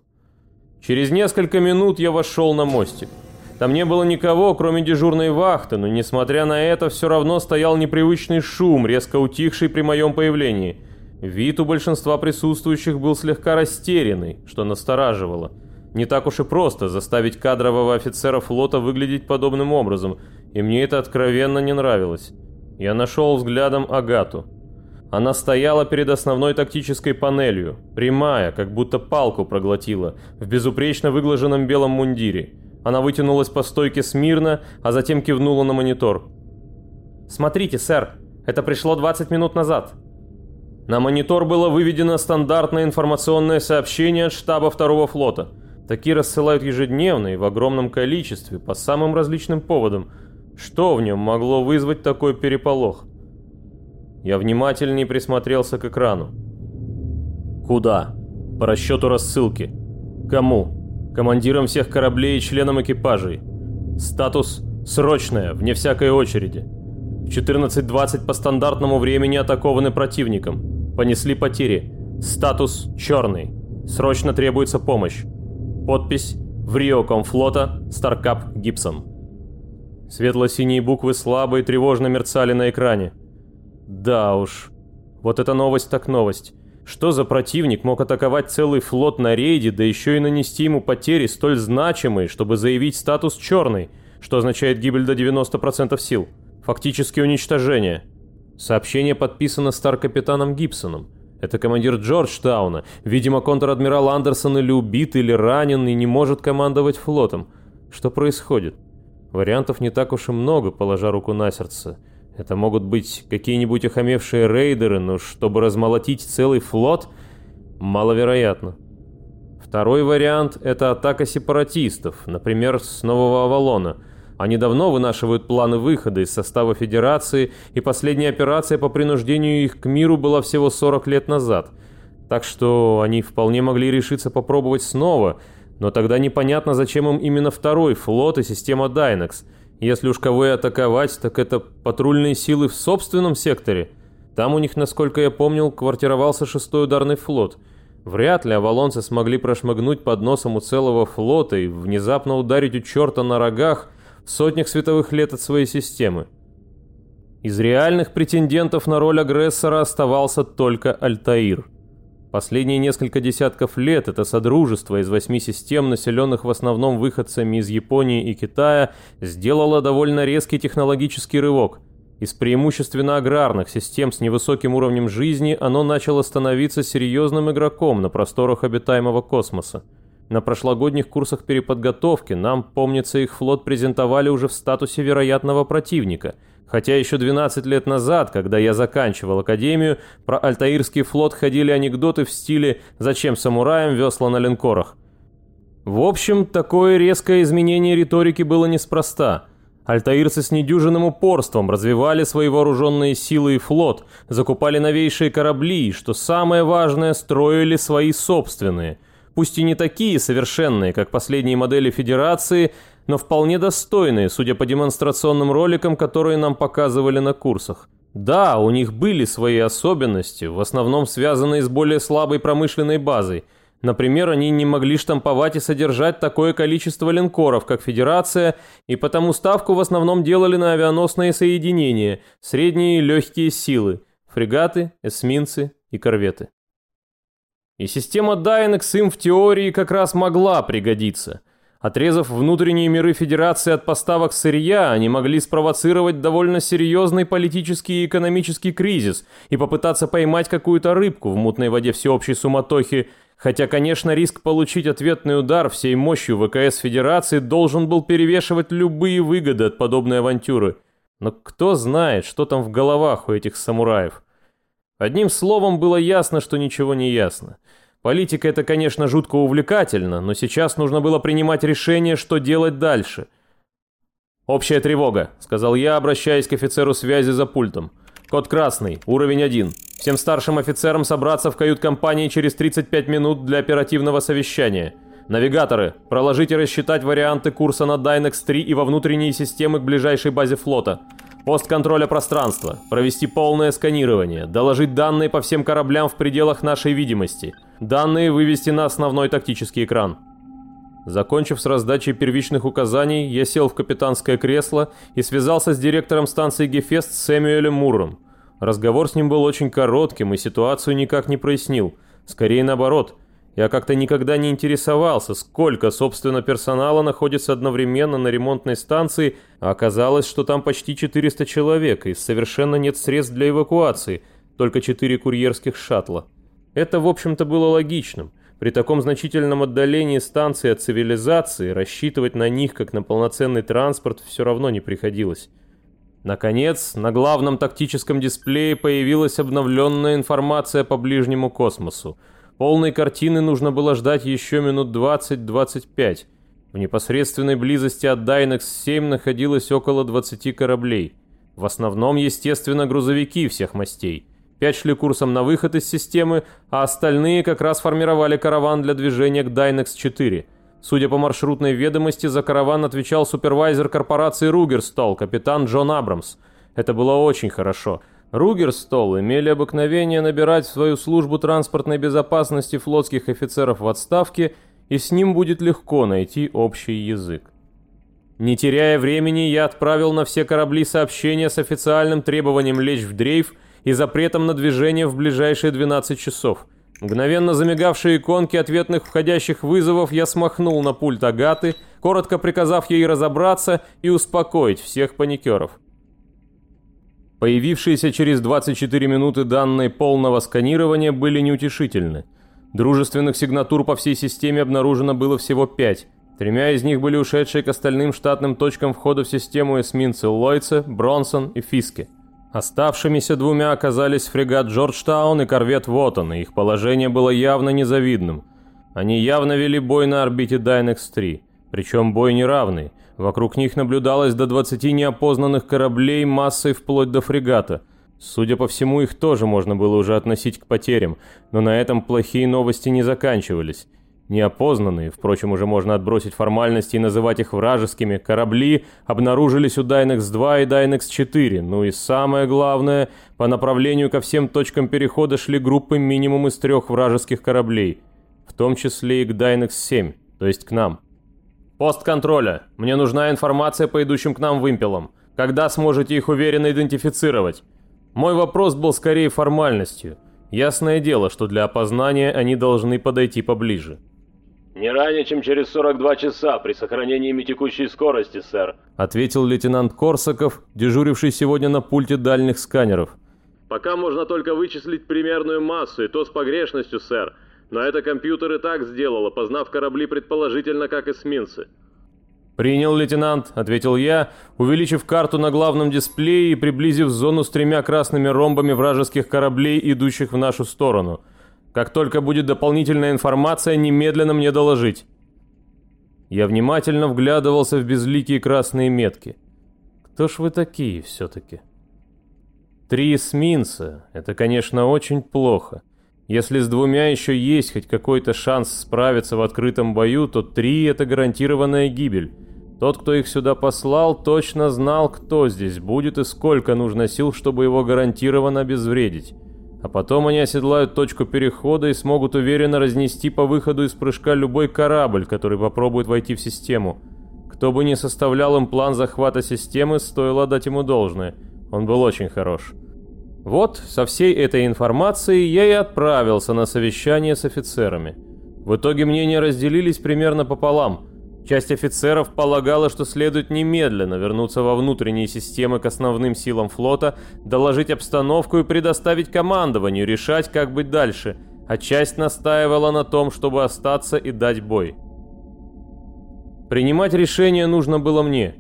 Через несколько минут я вошел на мостик. Там не было никого, кроме дежурной вахты, но, несмотря на это, все равно стоял непривычный шум, резко утихший при моем появлении. Вид у большинства присутствующих был слегка растерянный, что настораживало – не так уж и просто заставить кадрового офицера флота выглядеть подобным образом, и мне это откровенно не нравилось. Я нашел взглядом Агату. Она стояла перед основной тактической панелью, прямая, как будто палку проглотила, в безупречно выглаженном белом мундире. Она вытянулась по стойке смирно, а затем кивнула на монитор. «Смотрите, сэр, это пришло 20 минут назад». На монитор было выведено стандартное информационное сообщение от штаба второго флота – Такие рассылают ежедневно и в огромном количестве, по самым различным поводам. Что в нем могло вызвать такой переполох? Я внимательнее присмотрелся к экрану. Куда? По расчету рассылки. Кому? Командирам всех кораблей и членам экипажей. Статус «Срочная», вне всякой очереди. В 14.20 по стандартному времени атакованы противником. Понесли потери. Статус «Черный». Срочно требуется помощь. Подпись в Рио Комфлота Старкап Гибсон. Светло-синие буквы слабо и тревожно мерцали на экране. Да уж, вот это новость так новость. Что за противник мог атаковать целый флот на рейде, да еще и нанести ему потери столь значимые, чтобы заявить статус «черный», что означает гибель до 90% сил? Фактически уничтожение. Сообщение подписано стар-капитаном Гибсоном. Это командир Джорджтауна. Видимо, контр-адмирал Андерсон или убит, или ранен и не может командовать флотом. Что происходит? Вариантов не так уж и много, положа руку на сердце. Это могут быть какие-нибудь охамевшие рейдеры, но чтобы размолотить целый флот, маловероятно. Второй вариант – это атака сепаратистов, например, с Нового Авалона – они давно вынашивают планы выхода из состава Федерации, и последняя операция по принуждению их к миру была всего 40 лет назад. Так что они вполне могли решиться попробовать снова, но тогда непонятно, зачем им именно второй флот и система Dynex. Если уж кого и атаковать, так это патрульные силы в собственном секторе. Там у них, насколько я помнил, квартировался шестой ударный флот. Вряд ли авалонцы смогли прошмыгнуть под носом у целого флота и внезапно ударить у черта на рогах – сотнях световых лет от своей системы. Из реальных претендентов на роль агрессора оставался только Альтаир. Последние несколько десятков лет это содружество из восьми систем, населенных в основном выходцами из Японии и Китая, сделало довольно резкий технологический рывок. Из преимущественно аграрных систем с невысоким уровнем жизни оно начало становиться серьезным игроком на просторах обитаемого космоса. На прошлогодних курсах переподготовки нам, помнится, их флот презентовали уже в статусе вероятного противника. Хотя еще 12 лет назад, когда я заканчивал академию, про Альтаирский флот ходили анекдоты в стиле «Зачем самураям весла на линкорах?». В общем, такое резкое изменение риторики было неспроста. Альтаирцы с недюжинным упорством развивали свои вооруженные силы и флот, закупали новейшие корабли и, что самое важное, строили свои собственные – пусть и не такие совершенные, как последние модели Федерации, но вполне достойные, судя по демонстрационным роликам, которые нам показывали на курсах. Да, у них были свои особенности, в основном связанные с более слабой промышленной базой, Например, они не могли штамповать и содержать такое количество линкоров, как Федерация, и потому ставку в основном делали на авианосные соединения, средние и легкие силы, фрегаты, эсминцы и корветы. И система Dynex им в теории как раз могла пригодиться. Отрезав внутренние миры Федерации от поставок сырья, они могли спровоцировать довольно серьезный политический и экономический кризис и попытаться поймать какую-то рыбку в мутной воде всеобщей суматохи, хотя, конечно, риск получить ответный удар всей мощью ВКС Федерации должен был перевешивать любые выгоды от подобной авантюры. Но кто знает, что там в головах у этих самураев. Одним словом, было ясно, что ничего не ясно. Политика это, конечно, жутко увлекательно, но сейчас нужно было принимать решение, что делать дальше. «Общая тревога», — сказал я, обращаясь к офицеру связи за пультом. «Код красный, уровень 1. Всем старшим офицерам собраться в кают-компании через 35 минут для оперативного совещания. Навигаторы, проложите и рассчитать варианты курса на Dynex-3 и во внутренние системы к ближайшей базе флота. Пост контроля пространства, провести полное сканирование, доложить данные по всем кораблям в пределах нашей видимости». Данные вывести на основной тактический экран. Закончив с раздачей первичных указаний, я сел в капитанское кресло и связался с директором станции Гефест Сэмюэлем Мурром. Разговор с ним был очень коротким и ситуацию никак не прояснил. Скорее наоборот. Я как-то никогда не интересовался, сколько, собственно, персонала находится одновременно на ремонтной станции, а оказалось, что там почти 400 человек, и совершенно нет средств для эвакуации, только 4 курьерских шаттла. Это, в общем-то, было логичным. При таком значительном отдалении станции от цивилизации рассчитывать на них как на полноценный транспорт все равно не приходилось. Наконец, на главном тактическом дисплее появилась обновленная информация по ближнему космосу. Полной картины нужно было ждать еще минут 20-25. В непосредственной близости от Dynex-7 находилось около 20 кораблей. В основном, естественно, грузовики всех мастей. Пять шли курсом на выход из системы, а остальные как раз формировали караван для движения к Dynex-4. Судя по маршрутной ведомости, за караван отвечал супервайзер корпорации Ругерстол, капитан Джон Абрамс. Это было очень хорошо. Ругерстол имели обыкновение набирать в свою службу транспортной безопасности флотских офицеров в отставке, и с ним будет легко найти общий язык. Не теряя времени, я отправил на все корабли сообщения с официальным требованием лечь в дрейф – и запретом на движение в ближайшие 12 часов. Мгновенно замигавшие иконки ответных входящих вызовов я смахнул на пульт Агаты, коротко приказав ей разобраться и успокоить всех паникеров. Появившиеся через 24 минуты данные полного сканирования были неутешительны. Дружественных сигнатур по всей системе обнаружено было всего пять. Тремя из них были ушедшие к остальным штатным точкам входа в систему эсминцы Ллойце, Бронсон и Фиске. Оставшимися двумя оказались фрегат Джорджтаун и корвет Воттон, и их положение было явно незавидным. Они явно вели бой на орбите Дайнекс-3, причем бой неравный. Вокруг них наблюдалось до 20 неопознанных кораблей массой вплоть до фрегата. Судя по всему, их тоже можно было уже относить к потерям, но на этом плохие новости не заканчивались. Неопознанные, впрочем, уже можно отбросить формальности и называть их вражескими, корабли обнаружились у Dynex-2 и Dynex-4, ну и самое главное, по направлению ко всем точкам перехода шли группы минимум из трех вражеских кораблей, в том числе и к Dynex-7, то есть к нам. «Пост контроля. Мне нужна информация по идущим к нам вымпелам. Когда сможете их уверенно идентифицировать?» Мой вопрос был скорее формальностью. Ясное дело, что для опознания они должны подойти поближе. «Не ранее, чем через 42 часа при сохранении текущей скорости, сэр», ответил лейтенант Корсаков, дежуривший сегодня на пульте дальних сканеров. «Пока можно только вычислить примерную массу, и то с погрешностью, сэр. Но это компьютер и так сделал, опознав корабли предположительно как эсминцы». «Принял, лейтенант», — ответил я, увеличив карту на главном дисплее и приблизив зону с тремя красными ромбами вражеских кораблей, идущих в нашу сторону — как только будет дополнительная информация, немедленно мне доложить. Я внимательно вглядывался в безликие красные метки. Кто ж вы такие все-таки? Три эсминца — это, конечно, очень плохо. Если с двумя еще есть хоть какой-то шанс справиться в открытом бою, то три — это гарантированная гибель. Тот, кто их сюда послал, точно знал, кто здесь будет и сколько нужно сил, чтобы его гарантированно обезвредить. А потом они оседлают точку перехода и смогут уверенно разнести по выходу из прыжка любой корабль, который попробует войти в систему. Кто бы ни составлял им план захвата системы, стоило дать ему должное. Он был очень хорош. Вот, со всей этой информацией я и отправился на совещание с офицерами. В итоге мнения разделились примерно пополам. Часть офицеров полагала, что следует немедленно вернуться во внутренние системы к основным силам флота, доложить обстановку и предоставить командованию решать, как быть дальше, а часть настаивала на том, чтобы остаться и дать бой. Принимать решение нужно было мне.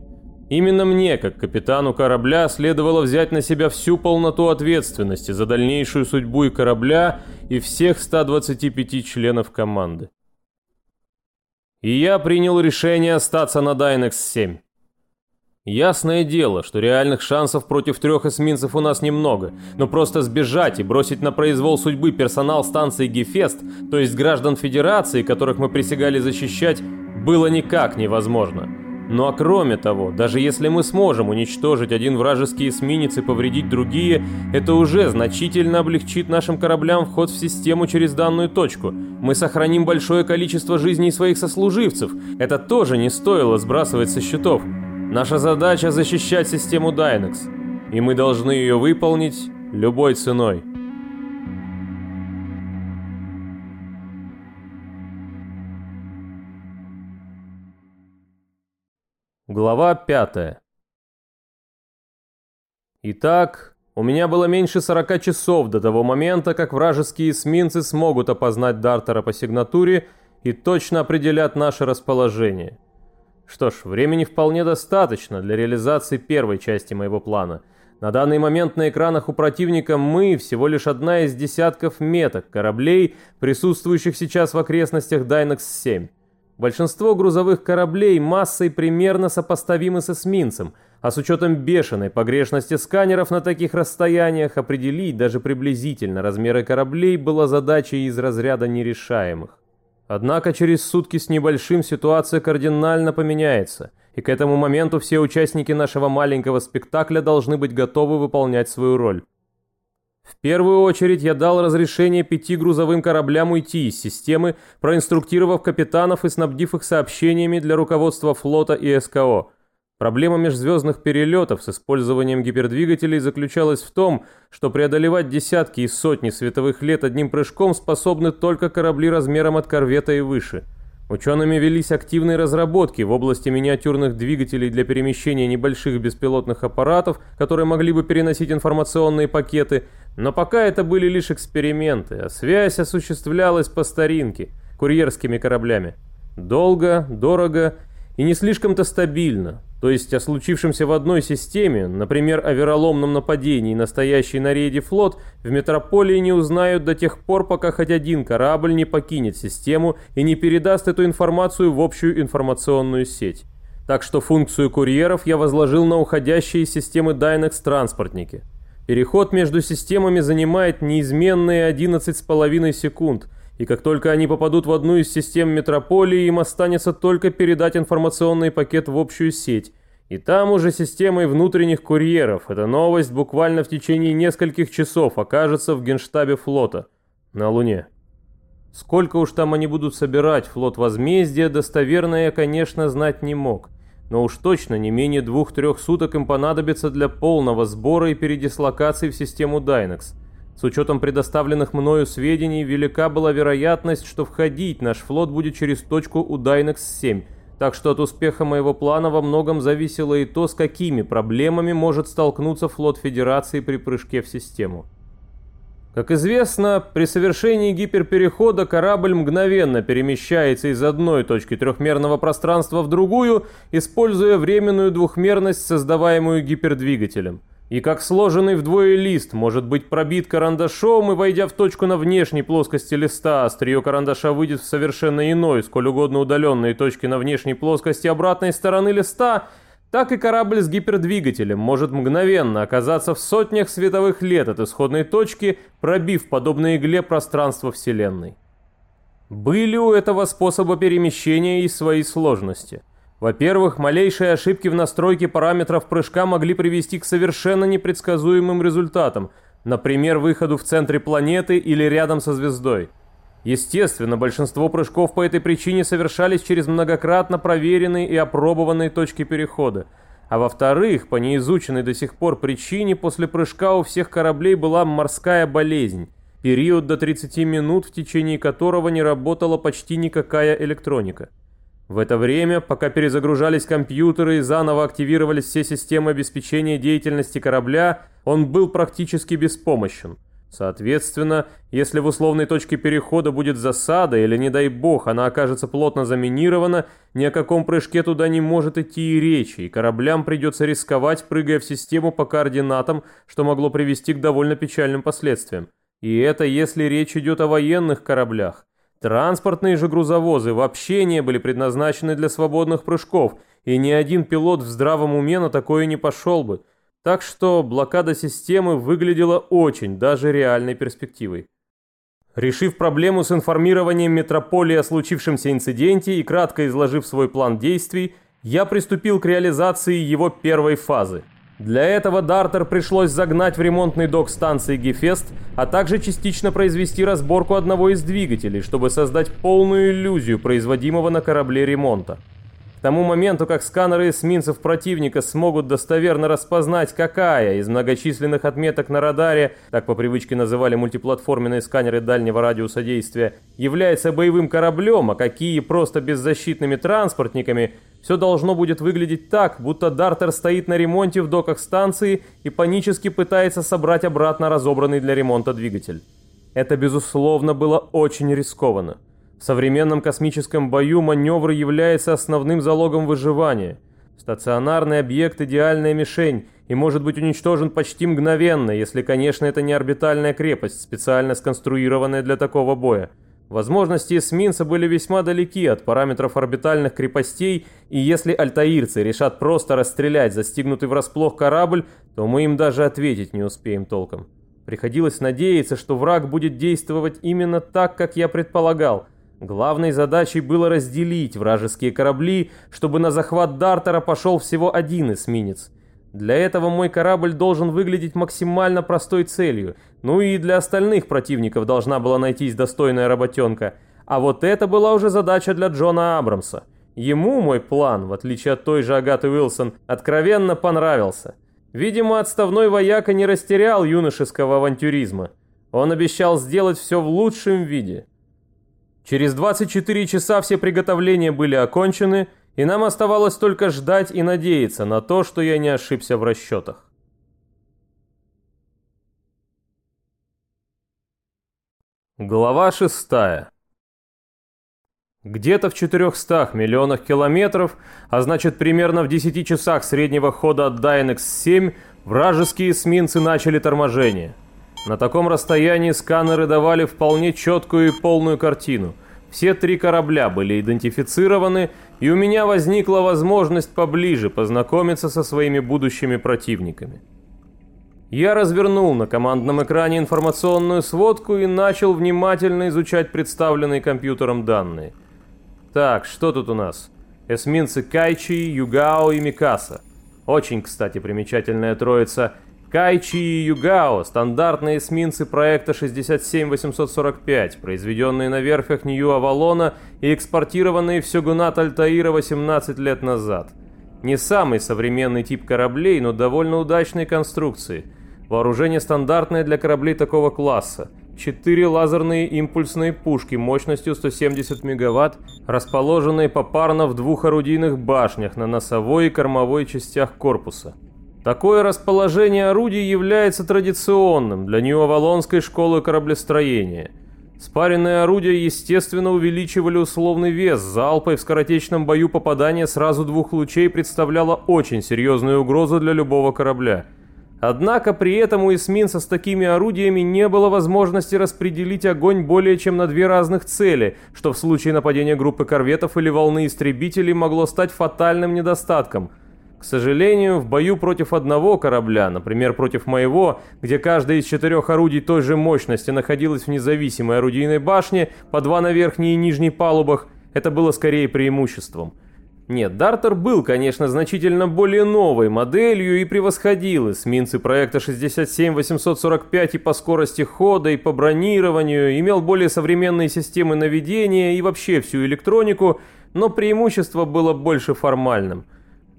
Именно мне, как капитану корабля, следовало взять на себя всю полноту ответственности за дальнейшую судьбу и корабля, и всех 125 членов команды. И я принял решение остаться на Дайнекс-7. Ясное дело, что реальных шансов против трех эсминцев у нас немного, но просто сбежать и бросить на произвол судьбы персонал станции Гефест, то есть граждан Федерации, которых мы присягали защищать, было никак невозможно. Ну а кроме того, даже если мы сможем уничтожить один вражеский эсминец и повредить другие, это уже значительно облегчит нашим кораблям вход в систему через данную точку. Мы сохраним большое количество жизней своих сослуживцев. Это тоже не стоило сбрасывать со счетов. Наша задача защищать систему Dynex. И мы должны ее выполнить любой ценой. Глава 5 Итак, у меня было меньше 40 часов до того момента, как вражеские эсминцы смогут опознать Дартера по сигнатуре и точно определят наше расположение. Что ж, времени вполне достаточно для реализации первой части моего плана. На данный момент на экранах у противника мы всего лишь одна из десятков меток кораблей, присутствующих сейчас в окрестностях Дайнекс-7. Большинство грузовых кораблей массой примерно сопоставимы с эсминцем, а с учетом бешеной погрешности сканеров на таких расстояниях определить даже приблизительно размеры кораблей была задачей из разряда нерешаемых. Однако через сутки с небольшим ситуация кардинально поменяется, и к этому моменту все участники нашего маленького спектакля должны быть готовы выполнять свою роль. В первую очередь я дал разрешение пяти грузовым кораблям уйти из системы, проинструктировав капитанов и снабдив их сообщениями для руководства флота и СКО. Проблема межзвездных перелетов с использованием гипердвигателей заключалась в том, что преодолевать десятки и сотни световых лет одним прыжком способны только корабли размером от корвета и выше – Учеными велись активные разработки в области миниатюрных двигателей для перемещения небольших беспилотных аппаратов, которые могли бы переносить информационные пакеты, но пока это были лишь эксперименты, а связь осуществлялась по старинке, курьерскими кораблями. Долго, дорого и не слишком-то стабильно. То есть о случившемся в одной системе, например, о вероломном нападении настоящий на рейде флот, в метрополии не узнают до тех пор, пока хоть один корабль не покинет систему и не передаст эту информацию в общую информационную сеть. Так что функцию курьеров я возложил на уходящие из системы Dynex транспортники. Переход между системами занимает неизменные 11,5 секунд – и как только они попадут в одну из систем метрополии, им останется только передать информационный пакет в общую сеть. И там уже системой внутренних курьеров эта новость буквально в течение нескольких часов окажется в генштабе флота на Луне. Сколько уж там они будут собирать флот возмездия, достоверно я, конечно, знать не мог. Но уж точно не менее двух-трех суток им понадобится для полного сбора и передислокации в систему Dynex – с учетом предоставленных мною сведений, велика была вероятность, что входить наш флот будет через точку у Дайнекс-7, так что от успеха моего плана во многом зависело и то, с какими проблемами может столкнуться флот Федерации при прыжке в систему. Как известно, при совершении гиперперехода корабль мгновенно перемещается из одной точки трехмерного пространства в другую, используя временную двухмерность, создаваемую гипердвигателем – и как сложенный вдвое лист может быть пробит карандашом и, войдя в точку на внешней плоскости листа, острие карандаша выйдет в совершенно иной, сколь угодно удаленной точке на внешней плоскости обратной стороны листа, так и корабль с гипердвигателем может мгновенно оказаться в сотнях световых лет от исходной точки, пробив подобно игле пространство Вселенной. Были у этого способа перемещения и свои сложности – во-первых, малейшие ошибки в настройке параметров прыжка могли привести к совершенно непредсказуемым результатам. например, выходу в центре планеты или рядом со звездой. Естественно, большинство прыжков по этой причине совершались через многократно проверенные и опробованные точки перехода. А во-вторых, по неизученной до сих пор причине, после прыжка у всех кораблей была морская болезнь, период до 30 минут, в течение которого не работала почти никакая электроника. В это время, пока перезагружались компьютеры и заново активировались все системы обеспечения деятельности корабля, он был практически беспомощен. Соответственно, если в условной точке перехода будет засада или, не дай бог, она окажется плотно заминирована, ни о каком прыжке туда не может идти и речи, и кораблям придется рисковать, прыгая в систему по координатам, что могло привести к довольно печальным последствиям. И это если речь идет о военных кораблях. Транспортные же грузовозы вообще не были предназначены для свободных прыжков, и ни один пилот в здравом уме на такое не пошел бы. Так что блокада системы выглядела очень даже реальной перспективой. Решив проблему с информированием метрополии о случившемся инциденте и кратко изложив свой план действий, я приступил к реализации его первой фазы – для этого Дартер пришлось загнать в ремонтный док станции Гефест, а также частично произвести разборку одного из двигателей, чтобы создать полную иллюзию производимого на корабле ремонта. К тому моменту, как сканеры эсминцев противника смогут достоверно распознать, какая из многочисленных отметок на радаре, так по привычке называли мультиплатформенные сканеры дальнего радиуса действия, является боевым кораблем, а какие просто беззащитными транспортниками, все должно будет выглядеть так, будто Дартер стоит на ремонте в доках станции и панически пытается собрать обратно разобранный для ремонта двигатель. Это, безусловно, было очень рискованно. В современном космическом бою маневр является основным залогом выживания. Стационарный объект – идеальная мишень и может быть уничтожен почти мгновенно, если, конечно, это не орбитальная крепость, специально сконструированная для такого боя. Возможности эсминца были весьма далеки от параметров орбитальных крепостей, и если альтаирцы решат просто расстрелять застигнутый врасплох корабль, то мы им даже ответить не успеем толком. Приходилось надеяться, что враг будет действовать именно так, как я предполагал – Главной задачей было разделить вражеские корабли, чтобы на захват Дартера пошел всего один эсминец. Для этого мой корабль должен выглядеть максимально простой целью, ну и для остальных противников должна была найтись достойная работенка. А вот это была уже задача для Джона Абрамса. Ему мой план, в отличие от той же Агаты Уилсон, откровенно понравился. Видимо, отставной вояка не растерял юношеского авантюризма. Он обещал сделать все в лучшем виде. Через 24 часа все приготовления были окончены, и нам оставалось только ждать и надеяться на то, что я не ошибся в расчетах. Глава 6 Где-то в 400 миллионах километров, а значит примерно в 10 часах среднего хода от Dynex-7, вражеские эсминцы начали торможение – на таком расстоянии сканеры давали вполне четкую и полную картину. Все три корабля были идентифицированы, и у меня возникла возможность поближе познакомиться со своими будущими противниками. Я развернул на командном экране информационную сводку и начал внимательно изучать представленные компьютером данные. Так, что тут у нас? Эсминцы Кайчи, Югао и Микаса. Очень, кстати, примечательная троица – Кайчи и Югао – стандартные эсминцы проекта 67845, произведенные на верфях Нью-Авалона и экспортированные в Сёгунат Альтаира 18 лет назад. Не самый современный тип кораблей, но довольно удачной конструкции. Вооружение стандартное для кораблей такого класса. Четыре лазерные импульсные пушки мощностью 170 мегаватт, расположенные попарно в двух орудийных башнях на носовой и кормовой частях корпуса. Такое расположение орудий является традиционным для Нью-Авалонской школы кораблестроения. Спаренные орудия, естественно, увеличивали условный вес. Залпой в скоротечном бою попадание сразу двух лучей представляло очень серьезную угрозу для любого корабля. Однако при этом у эсминца с такими орудиями не было возможности распределить огонь более чем на две разных цели, что в случае нападения группы корветов или волны истребителей могло стать фатальным недостатком – к сожалению, в бою против одного корабля, например, против моего, где каждое из четырех орудий той же мощности находилось в независимой орудийной башне, по два на верхней и нижней палубах, это было скорее преимуществом. Нет, Дартер был, конечно, значительно более новой моделью и превосходил эсминцы проекта 67845 и по скорости хода, и по бронированию, имел более современные системы наведения и вообще всю электронику, но преимущество было больше формальным.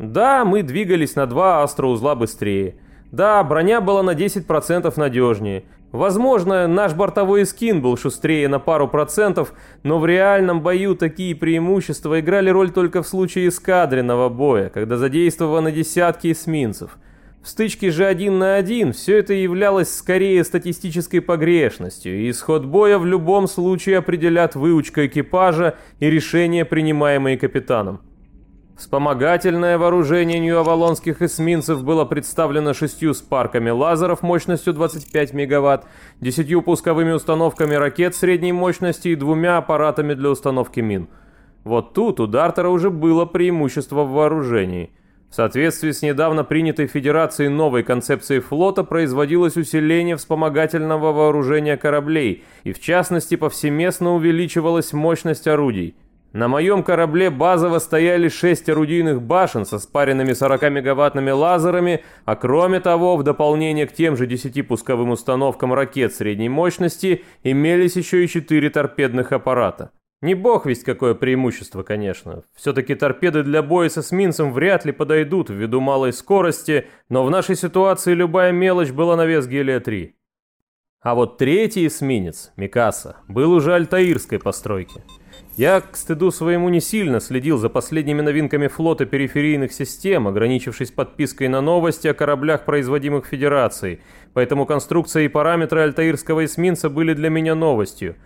Да, мы двигались на два астроузла быстрее. Да, броня была на 10% надежнее. Возможно, наш бортовой скин был шустрее на пару процентов, но в реальном бою такие преимущества играли роль только в случае эскадренного боя, когда задействованы десятки эсминцев. В стычке же один на один все это являлось скорее статистической погрешностью, и исход боя в любом случае определят выучка экипажа и решения, принимаемые капитаном. Вспомогательное вооружение нью-авалонских эсминцев было представлено шестью спарками лазеров мощностью 25 мегаватт, десятью пусковыми установками ракет средней мощности и двумя аппаратами для установки мин. Вот тут у Дартера уже было преимущество в вооружении. В соответствии с недавно принятой Федерацией новой концепцией флота производилось усиление вспомогательного вооружения кораблей, и в частности повсеместно увеличивалась мощность орудий – на моем корабле базово стояли шесть орудийных башен со спаренными 40-мегаваттными лазерами, а кроме того, в дополнение к тем же 10 пусковым установкам ракет средней мощности, имелись еще и четыре торпедных аппарата. Не бог весть какое преимущество, конечно. Все-таки торпеды для боя с эсминцем вряд ли подойдут ввиду малой скорости, но в нашей ситуации любая мелочь была на вес гелия-3. А вот третий эсминец, Микаса, был уже альтаирской постройки. Я, к стыду своему, не сильно следил за последними новинками флота периферийных систем, ограничившись подпиской на новости о кораблях, производимых Федерацией, поэтому конструкция и параметры альтаирского эсминца были для меня новостью.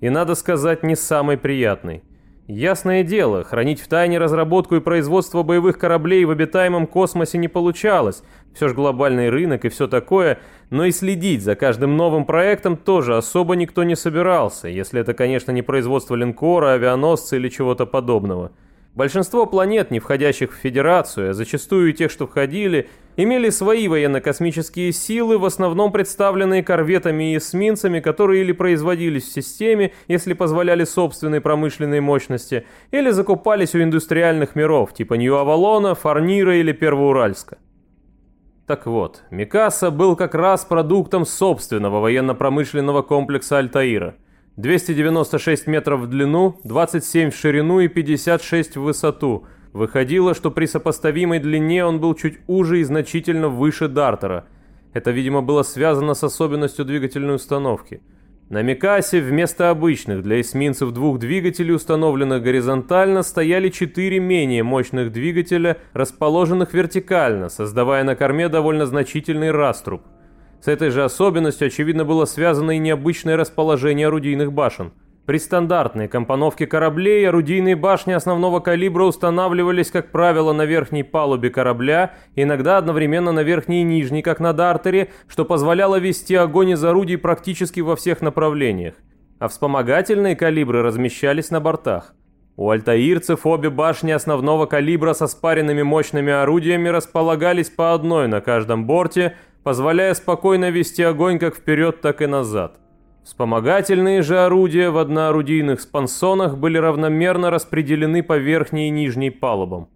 И, надо сказать, не самой приятной. Ясное дело, хранить в тайне разработку и производство боевых кораблей в обитаемом космосе не получалось, все же глобальный рынок и все такое, но и следить за каждым новым проектом тоже особо никто не собирался, если это, конечно, не производство линкора, авианосца или чего-то подобного. Большинство планет, не входящих в Федерацию, а зачастую и тех, что входили, имели свои военно-космические силы, в основном представленные корветами и эсминцами, которые или производились в системе, если позволяли собственной промышленной мощности, или закупались у индустриальных миров, типа Нью-Авалона, Фарнира или Первоуральска. Так вот, Микаса был как раз продуктом собственного военно-промышленного комплекса Альтаира – 296 метров в длину, 27 в ширину и 56 в высоту. Выходило, что при сопоставимой длине он был чуть уже и значительно выше Дартера. Это, видимо, было связано с особенностью двигательной установки. На Микасе вместо обычных для эсминцев двух двигателей, установленных горизонтально, стояли четыре менее мощных двигателя, расположенных вертикально, создавая на корме довольно значительный раструб. С этой же особенностью, очевидно, было связано и необычное расположение орудийных башен. При стандартной компоновке кораблей орудийные башни основного калибра устанавливались, как правило, на верхней палубе корабля, иногда одновременно на верхней и нижней, как на дартере, что позволяло вести огонь из орудий практически во всех направлениях. А вспомогательные калибры размещались на бортах. У альтаирцев обе башни основного калибра со спаренными мощными орудиями располагались по одной на каждом борте, позволяя спокойно вести огонь как вперед, так и назад. Вспомогательные же орудия в одноорудийных спансонах были равномерно распределены по верхней и нижней палубам.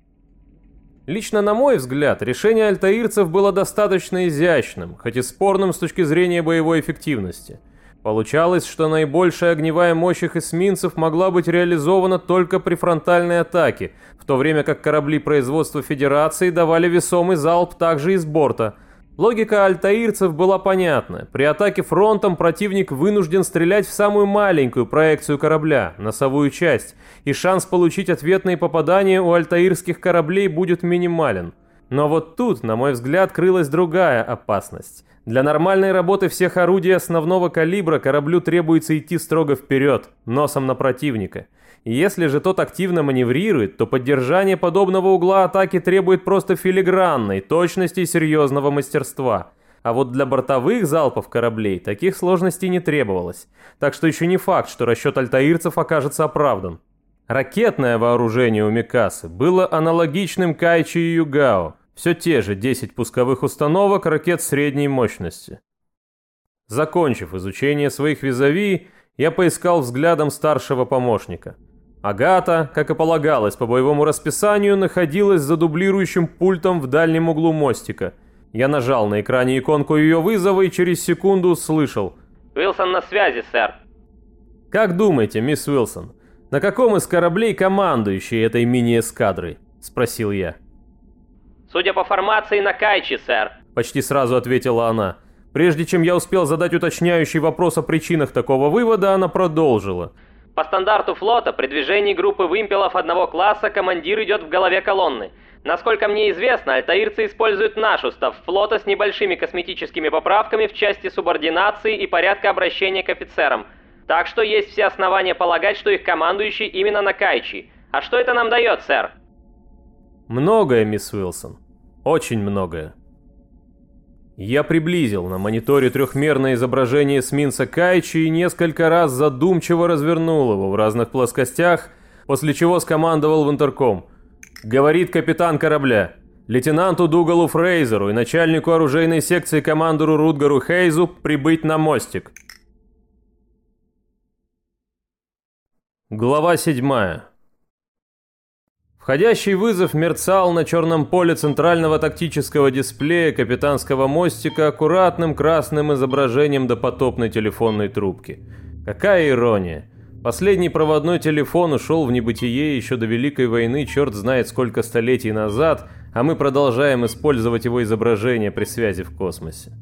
Лично на мой взгляд, решение альтаирцев было достаточно изящным, хоть и спорным с точки зрения боевой эффективности. Получалось, что наибольшая огневая мощь их эсминцев могла быть реализована только при фронтальной атаке, в то время как корабли производства Федерации давали весомый залп также из борта – Логика альтаирцев была понятна. При атаке фронтом противник вынужден стрелять в самую маленькую проекцию корабля, носовую часть, и шанс получить ответные попадания у альтаирских кораблей будет минимален. Но вот тут, на мой взгляд, крылась другая опасность. Для нормальной работы всех орудий основного калибра кораблю требуется идти строго вперед, носом на противника – если же тот активно маневрирует, то поддержание подобного угла атаки требует просто филигранной точности и серьезного мастерства. А вот для бортовых залпов кораблей таких сложностей не требовалось. Так что еще не факт, что расчет альтаирцев окажется оправдан. Ракетное вооружение у Микасы было аналогичным Кайчи и Югао. Все те же 10 пусковых установок ракет средней мощности. Закончив изучение своих визави, я поискал взглядом старшего помощника – Агата, как и полагалось по боевому расписанию, находилась за дублирующим пультом в дальнем углу мостика. Я нажал на экране иконку ее вызова и через секунду услышал. «Уилсон на связи, сэр». «Как думаете, мисс Уилсон, на каком из кораблей командующий этой мини-эскадрой?» – спросил я. «Судя по формации, на Кайчи, сэр», – почти сразу ответила она. Прежде чем я успел задать уточняющий вопрос о причинах такого вывода, она продолжила. «По стандарту флота при движении группы вымпелов одного класса командир идет в голове колонны. Насколько мне известно, альтаирцы используют наш устав флота с небольшими косметическими поправками в части субординации и порядка обращения к офицерам. Так что есть все основания полагать, что их командующий именно на Кайчи. А что это нам дает, сэр?» «Многое, мисс Уилсон. Очень многое». Я приблизил на мониторе трехмерное изображение эсминца Кайчи и несколько раз задумчиво развернул его в разных плоскостях, после чего скомандовал в интерком. Говорит капитан корабля. Лейтенанту Дугалу Фрейзеру и начальнику оружейной секции командору Рутгару Хейзу прибыть на мостик. Глава седьмая. Входящий вызов мерцал на черном поле центрального тактического дисплея капитанского мостика аккуратным красным изображением допотопной телефонной трубки. Какая ирония. Последний проводной телефон ушел в небытие еще до Великой войны, черт знает сколько столетий назад, а мы продолжаем использовать его изображение при связи в космосе.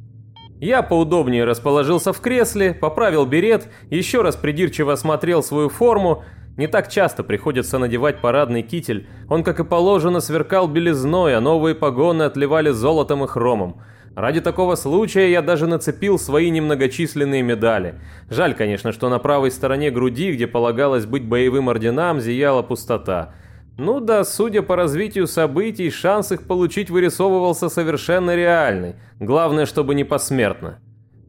Я поудобнее расположился в кресле, поправил берет, еще раз придирчиво осмотрел свою форму, не так часто приходится надевать парадный китель, он, как и положено, сверкал белизной, а новые погоны отливали золотом и хромом. Ради такого случая я даже нацепил свои немногочисленные медали. Жаль, конечно, что на правой стороне груди, где полагалось быть боевым орденам, зияла пустота. Ну да, судя по развитию событий, шанс их получить вырисовывался совершенно реальный. Главное, чтобы не посмертно.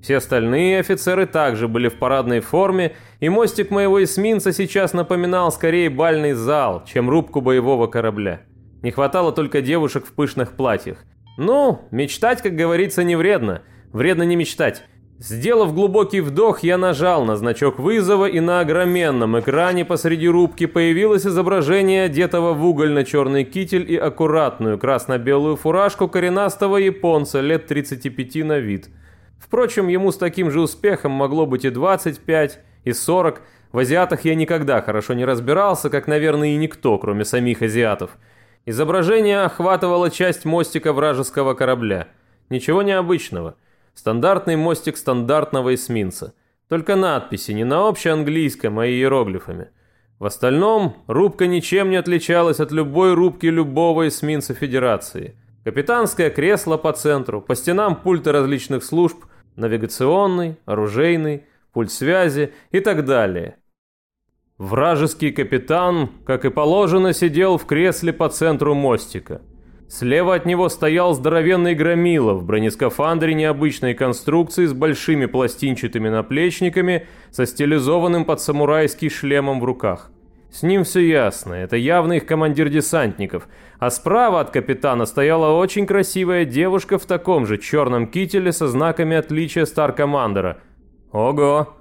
Все остальные офицеры также были в парадной форме, и мостик моего эсминца сейчас напоминал скорее бальный зал, чем рубку боевого корабля. Не хватало только девушек в пышных платьях. Ну, мечтать, как говорится, не вредно. Вредно не мечтать. Сделав глубокий вдох, я нажал на значок вызова, и на огроменном экране посреди рубки появилось изображение одетого в угольно-черный китель и аккуратную красно-белую фуражку коренастого японца лет 35 на вид – Впрочем, ему с таким же успехом могло быть и 25, и 40. В азиатах я никогда хорошо не разбирался, как, наверное, и никто, кроме самих азиатов. Изображение охватывало часть мостика вражеского корабля. Ничего необычного. Стандартный мостик стандартного эсминца. Только надписи не на общеанглийском, а иероглифами. В остальном, рубка ничем не отличалась от любой рубки любого эсминца Федерации – Капитанское кресло по центру, по стенам пульты различных служб, навигационный, оружейный, пульт связи и так далее. Вражеский капитан, как и положено, сидел в кресле по центру мостика. Слева от него стоял здоровенный громила в бронескафандре необычной конструкции с большими пластинчатыми наплечниками, со стилизованным под самурайский шлемом в руках. С ним все ясно, это явно их командир десантников. А справа от капитана стояла очень красивая девушка в таком же черном кителе со знаками отличия стар-командера. Ого!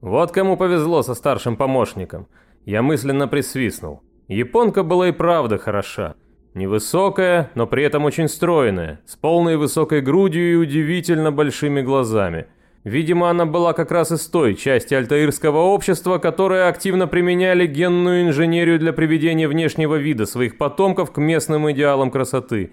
Вот кому повезло со старшим помощником. Я мысленно присвистнул. Японка была и правда хороша. Невысокая, но при этом очень стройная, с полной высокой грудью и удивительно большими глазами – Видимо, она была как раз из той части альтаирского общества, которые активно применяли генную инженерию для приведения внешнего вида своих потомков к местным идеалам красоты.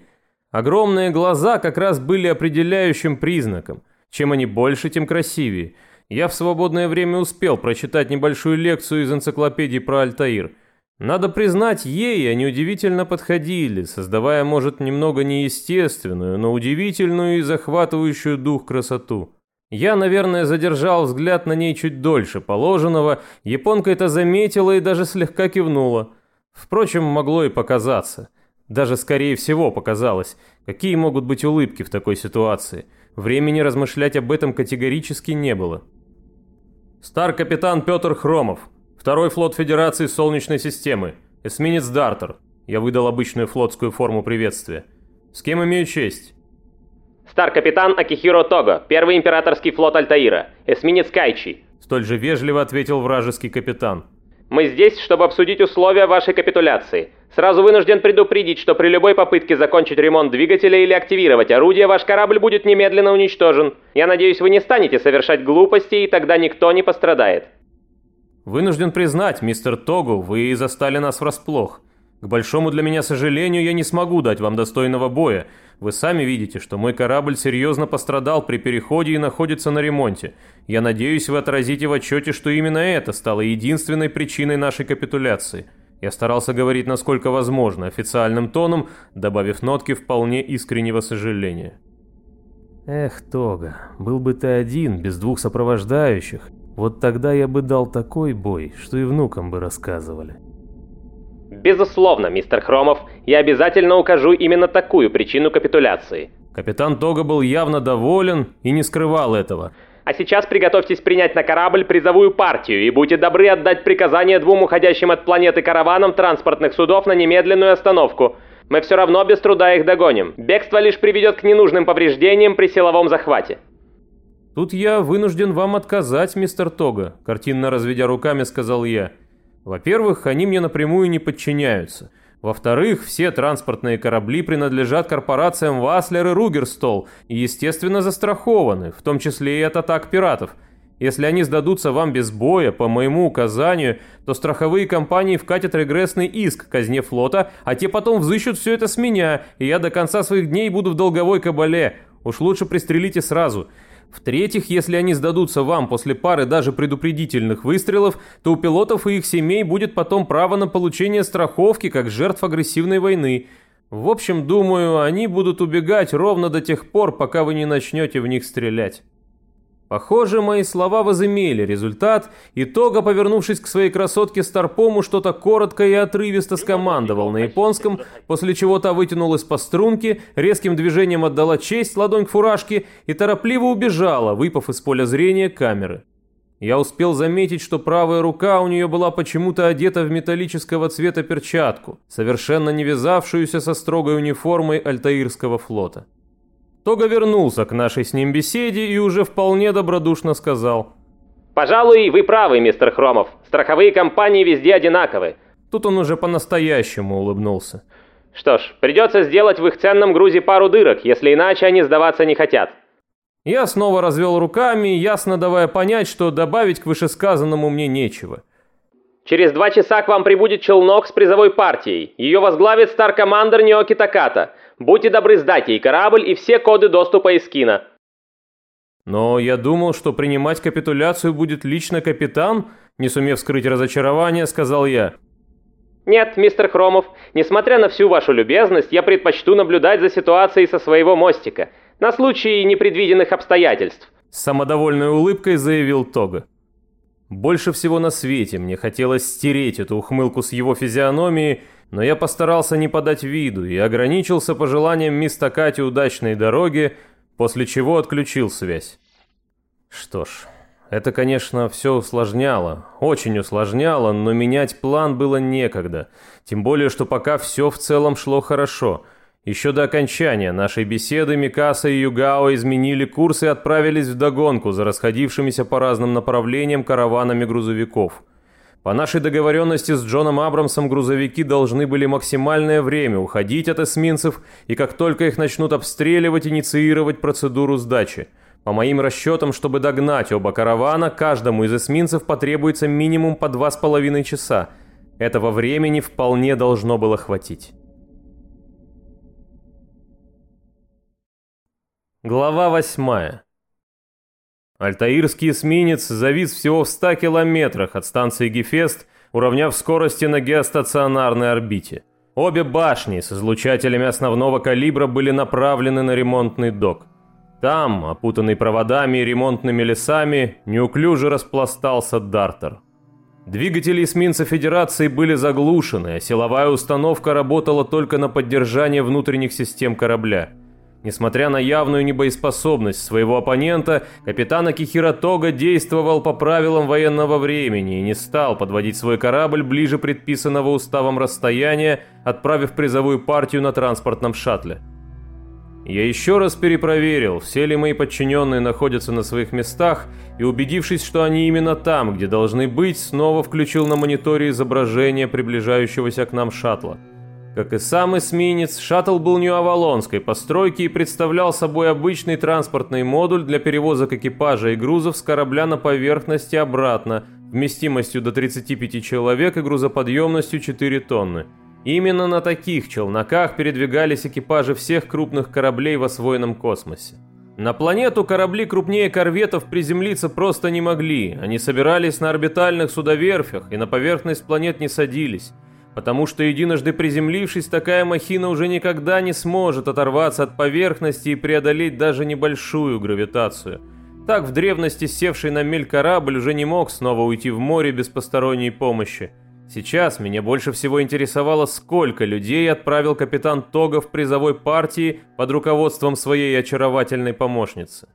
Огромные глаза как раз были определяющим признаком. Чем они больше, тем красивее. Я в свободное время успел прочитать небольшую лекцию из энциклопедии про Альтаир. Надо признать, ей они удивительно подходили, создавая, может, немного неестественную, но удивительную и захватывающую дух красоту. Я, наверное, задержал взгляд на ней чуть дольше положенного, японка это заметила и даже слегка кивнула. Впрочем, могло и показаться. Даже скорее всего показалось. Какие могут быть улыбки в такой ситуации? Времени размышлять об этом категорически не было. Стар-капитан Петр Хромов. Второй флот Федерации Солнечной системы. Эсминец Дартер. Я выдал обычную флотскую форму приветствия. С кем имею честь? Стар-капитан Акихиро Того, первый императорский флот Альтаира, эсминец Кайчи. Столь же вежливо ответил вражеский капитан. Мы здесь, чтобы обсудить условия вашей капитуляции. Сразу вынужден предупредить, что при любой попытке закончить ремонт двигателя или активировать орудие, ваш корабль будет немедленно уничтожен. Я надеюсь, вы не станете совершать глупости, и тогда никто не пострадает. Вынужден признать, мистер Тогу, вы застали нас врасплох. К большому для меня сожалению, я не смогу дать вам достойного боя. Вы сами видите, что мой корабль серьезно пострадал при переходе и находится на ремонте. Я надеюсь, вы отразите в отчете, что именно это стало единственной причиной нашей капитуляции. Я старался говорить насколько возможно, официальным тоном, добавив нотки вполне искреннего сожаления. Эх, Тога, был бы ты один, без двух сопровождающих, вот тогда я бы дал такой бой, что и внукам бы рассказывали. Безусловно, мистер Хромов, я обязательно укажу именно такую причину капитуляции. Капитан Тога был явно доволен и не скрывал этого. А сейчас приготовьтесь принять на корабль призовую партию и будьте добры отдать приказание двум уходящим от планеты караванам транспортных судов на немедленную остановку. Мы все равно без труда их догоним. Бегство лишь приведет к ненужным повреждениям при силовом захвате. Тут я вынужден вам отказать, мистер Тога, картинно разведя руками, сказал я. Во-первых, они мне напрямую не подчиняются. Во-вторых, все транспортные корабли принадлежат корпорациям Васлер и Ругерстол и, естественно, застрахованы, в том числе и от атак пиратов. Если они сдадутся вам без боя, по моему указанию, то страховые компании вкатят регрессный иск казне флота, а те потом взыщут все это с меня, и я до конца своих дней буду в долговой кабале. Уж лучше пристрелите сразу. В-третьих, если они сдадутся вам после пары даже предупредительных выстрелов, то у пилотов и их семей будет потом право на получение страховки как жертв агрессивной войны. В общем, думаю, они будут убегать ровно до тех пор, пока вы не начнете в них стрелять. Похоже, мои слова возымели результат, и Тога, повернувшись к своей красотке Старпому, что-то коротко и отрывисто скомандовал на японском, после чего та вытянулась по струнке, резким движением отдала честь ладонь к фуражке и торопливо убежала, выпав из поля зрения камеры. Я успел заметить, что правая рука у нее была почему-то одета в металлического цвета перчатку, совершенно не вязавшуюся со строгой униформой Альтаирского флота. Тога вернулся к нашей с ним беседе и уже вполне добродушно сказал. «Пожалуй, вы правы, мистер Хромов. Страховые компании везде одинаковы». Тут он уже по-настоящему улыбнулся. «Что ж, придется сделать в их ценном грузе пару дырок, если иначе они сдаваться не хотят». Я снова развел руками, ясно давая понять, что добавить к вышесказанному мне нечего. Через два часа к вам прибудет челнок с призовой партией. Ее возглавит стар-командер Ниоки Таката. Будьте добры сдать ей корабль и все коды доступа из кино. Но я думал, что принимать капитуляцию будет лично капитан, не сумев скрыть разочарование, сказал я. Нет, мистер Хромов, несмотря на всю вашу любезность, я предпочту наблюдать за ситуацией со своего мостика, на случай непредвиденных обстоятельств. С самодовольной улыбкой заявил Тога. Больше всего на свете мне хотелось стереть эту ухмылку с его физиономии, но я постарался не подать виду и ограничился пожеланием мисс Кати удачной дороги, после чего отключил связь. Что ж, это, конечно, все усложняло, очень усложняло, но менять план было некогда, тем более, что пока все в целом шло хорошо. Еще до окончания нашей беседы Микаса и Югао изменили курс и отправились в догонку за расходившимися по разным направлениям караванами грузовиков – по нашей договоренности с Джоном Абрамсом грузовики должны были максимальное время уходить от эсминцев и как только их начнут обстреливать, инициировать процедуру сдачи. По моим расчетам, чтобы догнать оба каравана, каждому из эсминцев потребуется минимум по два с половиной часа. Этого времени вполне должно было хватить. Глава восьмая. Альтаирский эсминец завис всего в 100 километрах от станции Гефест, уравняв скорости на геостационарной орбите. Обе башни с излучателями основного калибра были направлены на ремонтный док. Там, опутанный проводами и ремонтными лесами, неуклюже распластался Дартер. Двигатели эсминца Федерации были заглушены, а силовая установка работала только на поддержание внутренних систем корабля – Несмотря на явную небоеспособность своего оппонента, капитан Акихира Тога действовал по правилам военного времени и не стал подводить свой корабль ближе предписанного уставом расстояния, отправив призовую партию на транспортном шаттле. Я еще раз перепроверил, все ли мои подчиненные находятся на своих местах, и убедившись, что они именно там, где должны быть, снова включил на мониторе изображение приближающегося к нам шаттла. Как и сам эсминец, шаттл был нью-авалонской постройки и представлял собой обычный транспортный модуль для перевозок экипажа и грузов с корабля на поверхность и обратно, вместимостью до 35 человек и грузоподъемностью 4 тонны. Именно на таких челноках передвигались экипажи всех крупных кораблей в освоенном космосе. На планету корабли крупнее корветов приземлиться просто не могли, они собирались на орбитальных судоверфях и на поверхность планет не садились, потому что единожды приземлившись, такая махина уже никогда не сможет оторваться от поверхности и преодолеть даже небольшую гравитацию. Так в древности севший на мель корабль уже не мог снова уйти в море без посторонней помощи. Сейчас меня больше всего интересовало, сколько людей отправил капитан Тога в призовой партии под руководством своей очаровательной помощницы.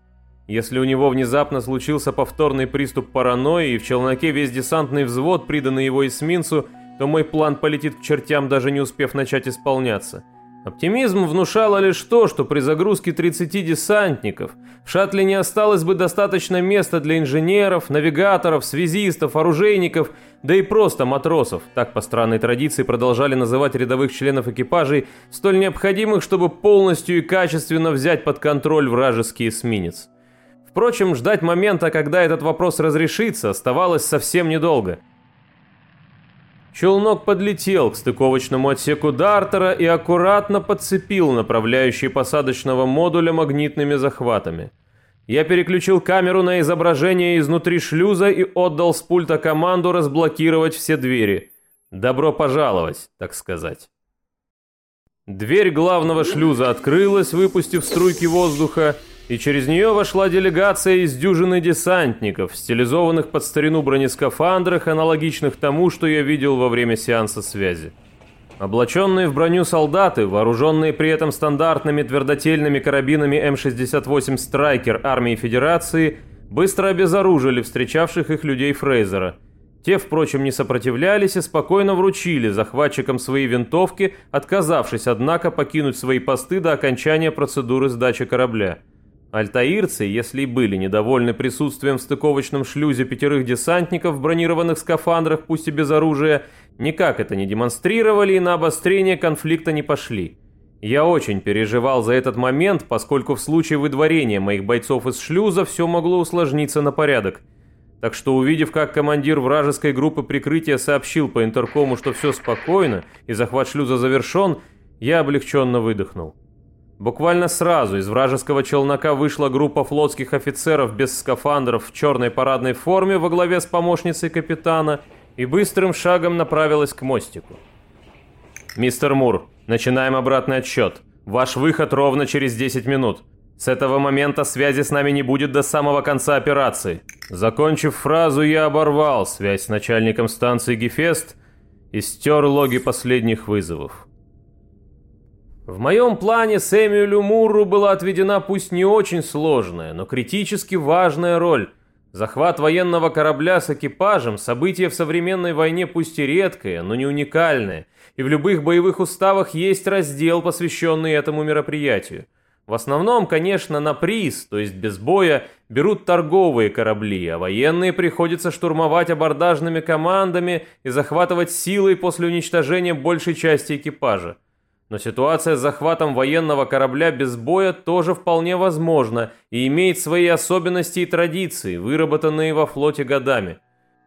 Если у него внезапно случился повторный приступ паранойи и в челноке весь десантный взвод, приданный его эсминцу, то мой план полетит к чертям, даже не успев начать исполняться – Оптимизм внушало лишь то, что при загрузке 30 десантников в шаттле не осталось бы достаточно места для инженеров, навигаторов, связистов, оружейников, да и просто матросов, так по странной традиции продолжали называть рядовых членов экипажей, столь необходимых, чтобы полностью и качественно взять под контроль вражеский эсминец. Впрочем, ждать момента, когда этот вопрос разрешится, оставалось совсем недолго – Челнок подлетел к стыковочному отсеку Дартера и аккуратно подцепил направляющий посадочного модуля магнитными захватами. Я переключил камеру на изображение изнутри шлюза и отдал с пульта команду разблокировать все двери. Добро пожаловать, так сказать. Дверь главного шлюза открылась, выпустив струйки воздуха, и через нее вошла делегация из дюжины десантников, стилизованных под старину бронескафандрах, аналогичных тому, что я видел во время сеанса связи. Облаченные в броню солдаты, вооруженные при этом стандартными твердотельными карабинами М68 «Страйкер» армии Федерации, быстро обезоружили встречавших их людей Фрейзера. Те, впрочем, не сопротивлялись и спокойно вручили захватчикам свои винтовки, отказавшись, однако, покинуть свои посты до окончания процедуры сдачи корабля. Альтаирцы, если и были недовольны присутствием в стыковочном шлюзе пятерых десантников в бронированных скафандрах, пусть и без оружия, никак это не демонстрировали и на обострение конфликта не пошли. Я очень переживал за этот момент, поскольку в случае выдворения моих бойцов из шлюза все могло усложниться на порядок. Так что увидев, как командир вражеской группы прикрытия сообщил по интеркому, что все спокойно и захват шлюза завершен, я облегченно выдохнул. Буквально сразу из вражеского челнока вышла группа флотских офицеров без скафандров в черной парадной форме во главе с помощницей капитана и быстрым шагом направилась к мостику. «Мистер Мур, начинаем обратный отсчет. Ваш выход ровно через 10 минут. С этого момента связи с нами не будет до самого конца операции». Закончив фразу, я оборвал связь с начальником станции Гефест и стер логи последних вызовов. В моем плане Сэмюэлю Мурру была отведена пусть не очень сложная, но критически важная роль. Захват военного корабля с экипажем – событие в современной войне пусть и редкое, но не уникальное, и в любых боевых уставах есть раздел, посвященный этому мероприятию. В основном, конечно, на приз, то есть без боя, берут торговые корабли, а военные приходится штурмовать абордажными командами и захватывать силой после уничтожения большей части экипажа. Но ситуация с захватом военного корабля без боя тоже вполне возможна и имеет свои особенности и традиции, выработанные во флоте годами.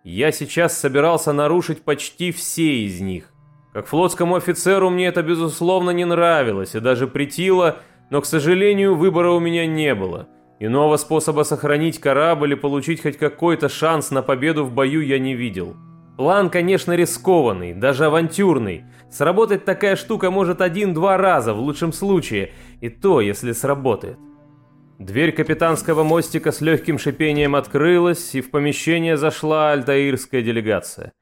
Я сейчас собирался нарушить почти все из них. Как флотскому офицеру мне это безусловно не нравилось и даже притило, но, к сожалению, выбора у меня не было. Иного способа сохранить корабль и получить хоть какой-то шанс на победу в бою я не видел. План, конечно, рискованный, даже авантюрный. Сработать такая штука может один-два раза, в лучшем случае, и то, если сработает. Дверь капитанского мостика с легким шипением открылась, и в помещение зашла альтаирская делегация.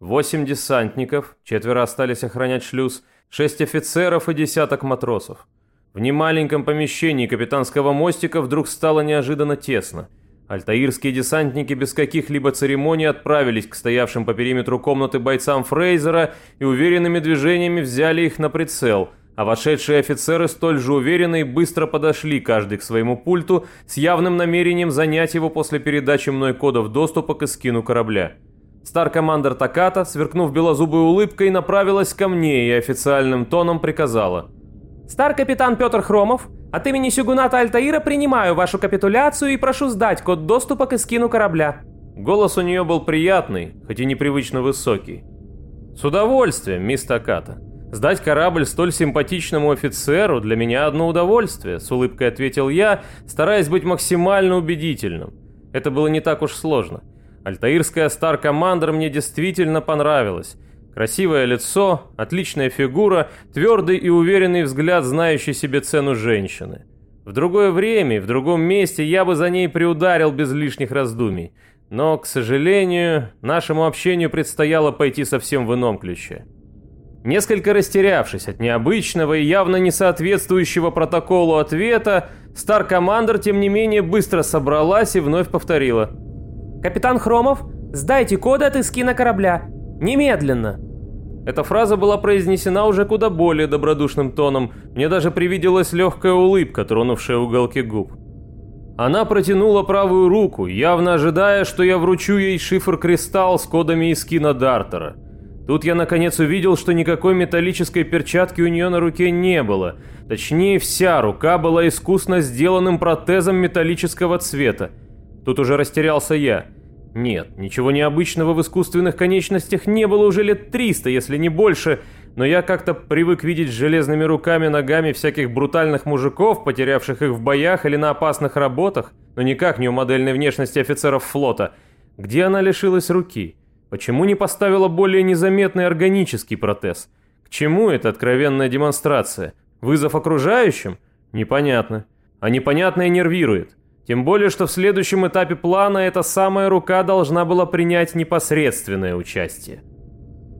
Восемь десантников, четверо остались охранять шлюз, шесть офицеров и десяток матросов. В немаленьком помещении капитанского мостика вдруг стало неожиданно тесно – Альтаирские десантники без каких-либо церемоний отправились к стоявшим по периметру комнаты бойцам Фрейзера и уверенными движениями взяли их на прицел, а вошедшие офицеры столь же уверенно и быстро подошли каждый к своему пульту с явным намерением занять его после передачи мной кодов доступа к эскину корабля. Стар-командер Таката, сверкнув белозубой улыбкой, направилась ко мне и официальным тоном приказала. «Стар-капитан Петр Хромов, от имени Сюгуната Альтаира принимаю вашу капитуляцию и прошу сдать код доступа к эскину корабля». Голос у нее был приятный, хоть и непривычно высокий. «С удовольствием, мисс Таката. Сдать корабль столь симпатичному офицеру для меня одно удовольствие», — с улыбкой ответил я, стараясь быть максимально убедительным. Это было не так уж сложно. Альтаирская стар-командер мне действительно понравилась. Красивое лицо, отличная фигура, твердый и уверенный взгляд, знающий себе цену женщины. В другое время, в другом месте я бы за ней приударил без лишних раздумий. Но, к сожалению, нашему общению предстояло пойти совсем в ином ключе. Несколько растерявшись от необычного и явно не соответствующего протоколу ответа, Стар-командер, тем не менее, быстро собралась и вновь повторила. «Капитан Хромов, сдайте коды от эскина корабля. Немедленно!» Эта фраза была произнесена уже куда более добродушным тоном, мне даже привиделась легкая улыбка, тронувшая уголки губ. Она протянула правую руку, явно ожидая, что я вручу ей шифр-кристалл с кодами из кино Дартера. Тут я наконец увидел, что никакой металлической перчатки у нее на руке не было. Точнее, вся рука была искусно сделанным протезом металлического цвета. Тут уже растерялся я. Нет, ничего необычного в искусственных конечностях не было уже лет 300, если не больше, но я как-то привык видеть с железными руками-ногами всяких брутальных мужиков, потерявших их в боях или на опасных работах, но никак не у модельной внешности офицеров флота. Где она лишилась руки? Почему не поставила более незаметный органический протез? К чему эта откровенная демонстрация? Вызов окружающим? Непонятно. А непонятное нервирует. Тем более, что в следующем этапе плана эта самая рука должна была принять непосредственное участие.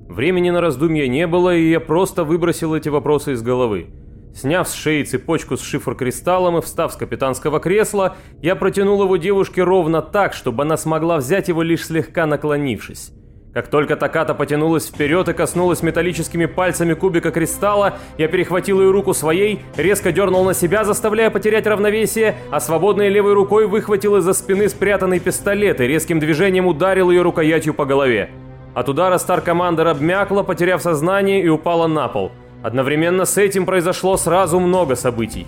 Времени на раздумья не было, и я просто выбросил эти вопросы из головы. Сняв с шеи цепочку с шифр-кристаллом и встав с капитанского кресла, я протянул его девушке ровно так, чтобы она смогла взять его лишь слегка наклонившись. Как только Таката потянулась вперед и коснулась металлическими пальцами кубика кристалла, я перехватил ее руку своей, резко дернул на себя, заставляя потерять равновесие, а свободной левой рукой выхватил из-за спины спрятанный пистолет и резким движением ударил ее рукоятью по голове. От удара Стар-командер обмякла, потеряв сознание и упала на пол. Одновременно с этим произошло сразу много событий.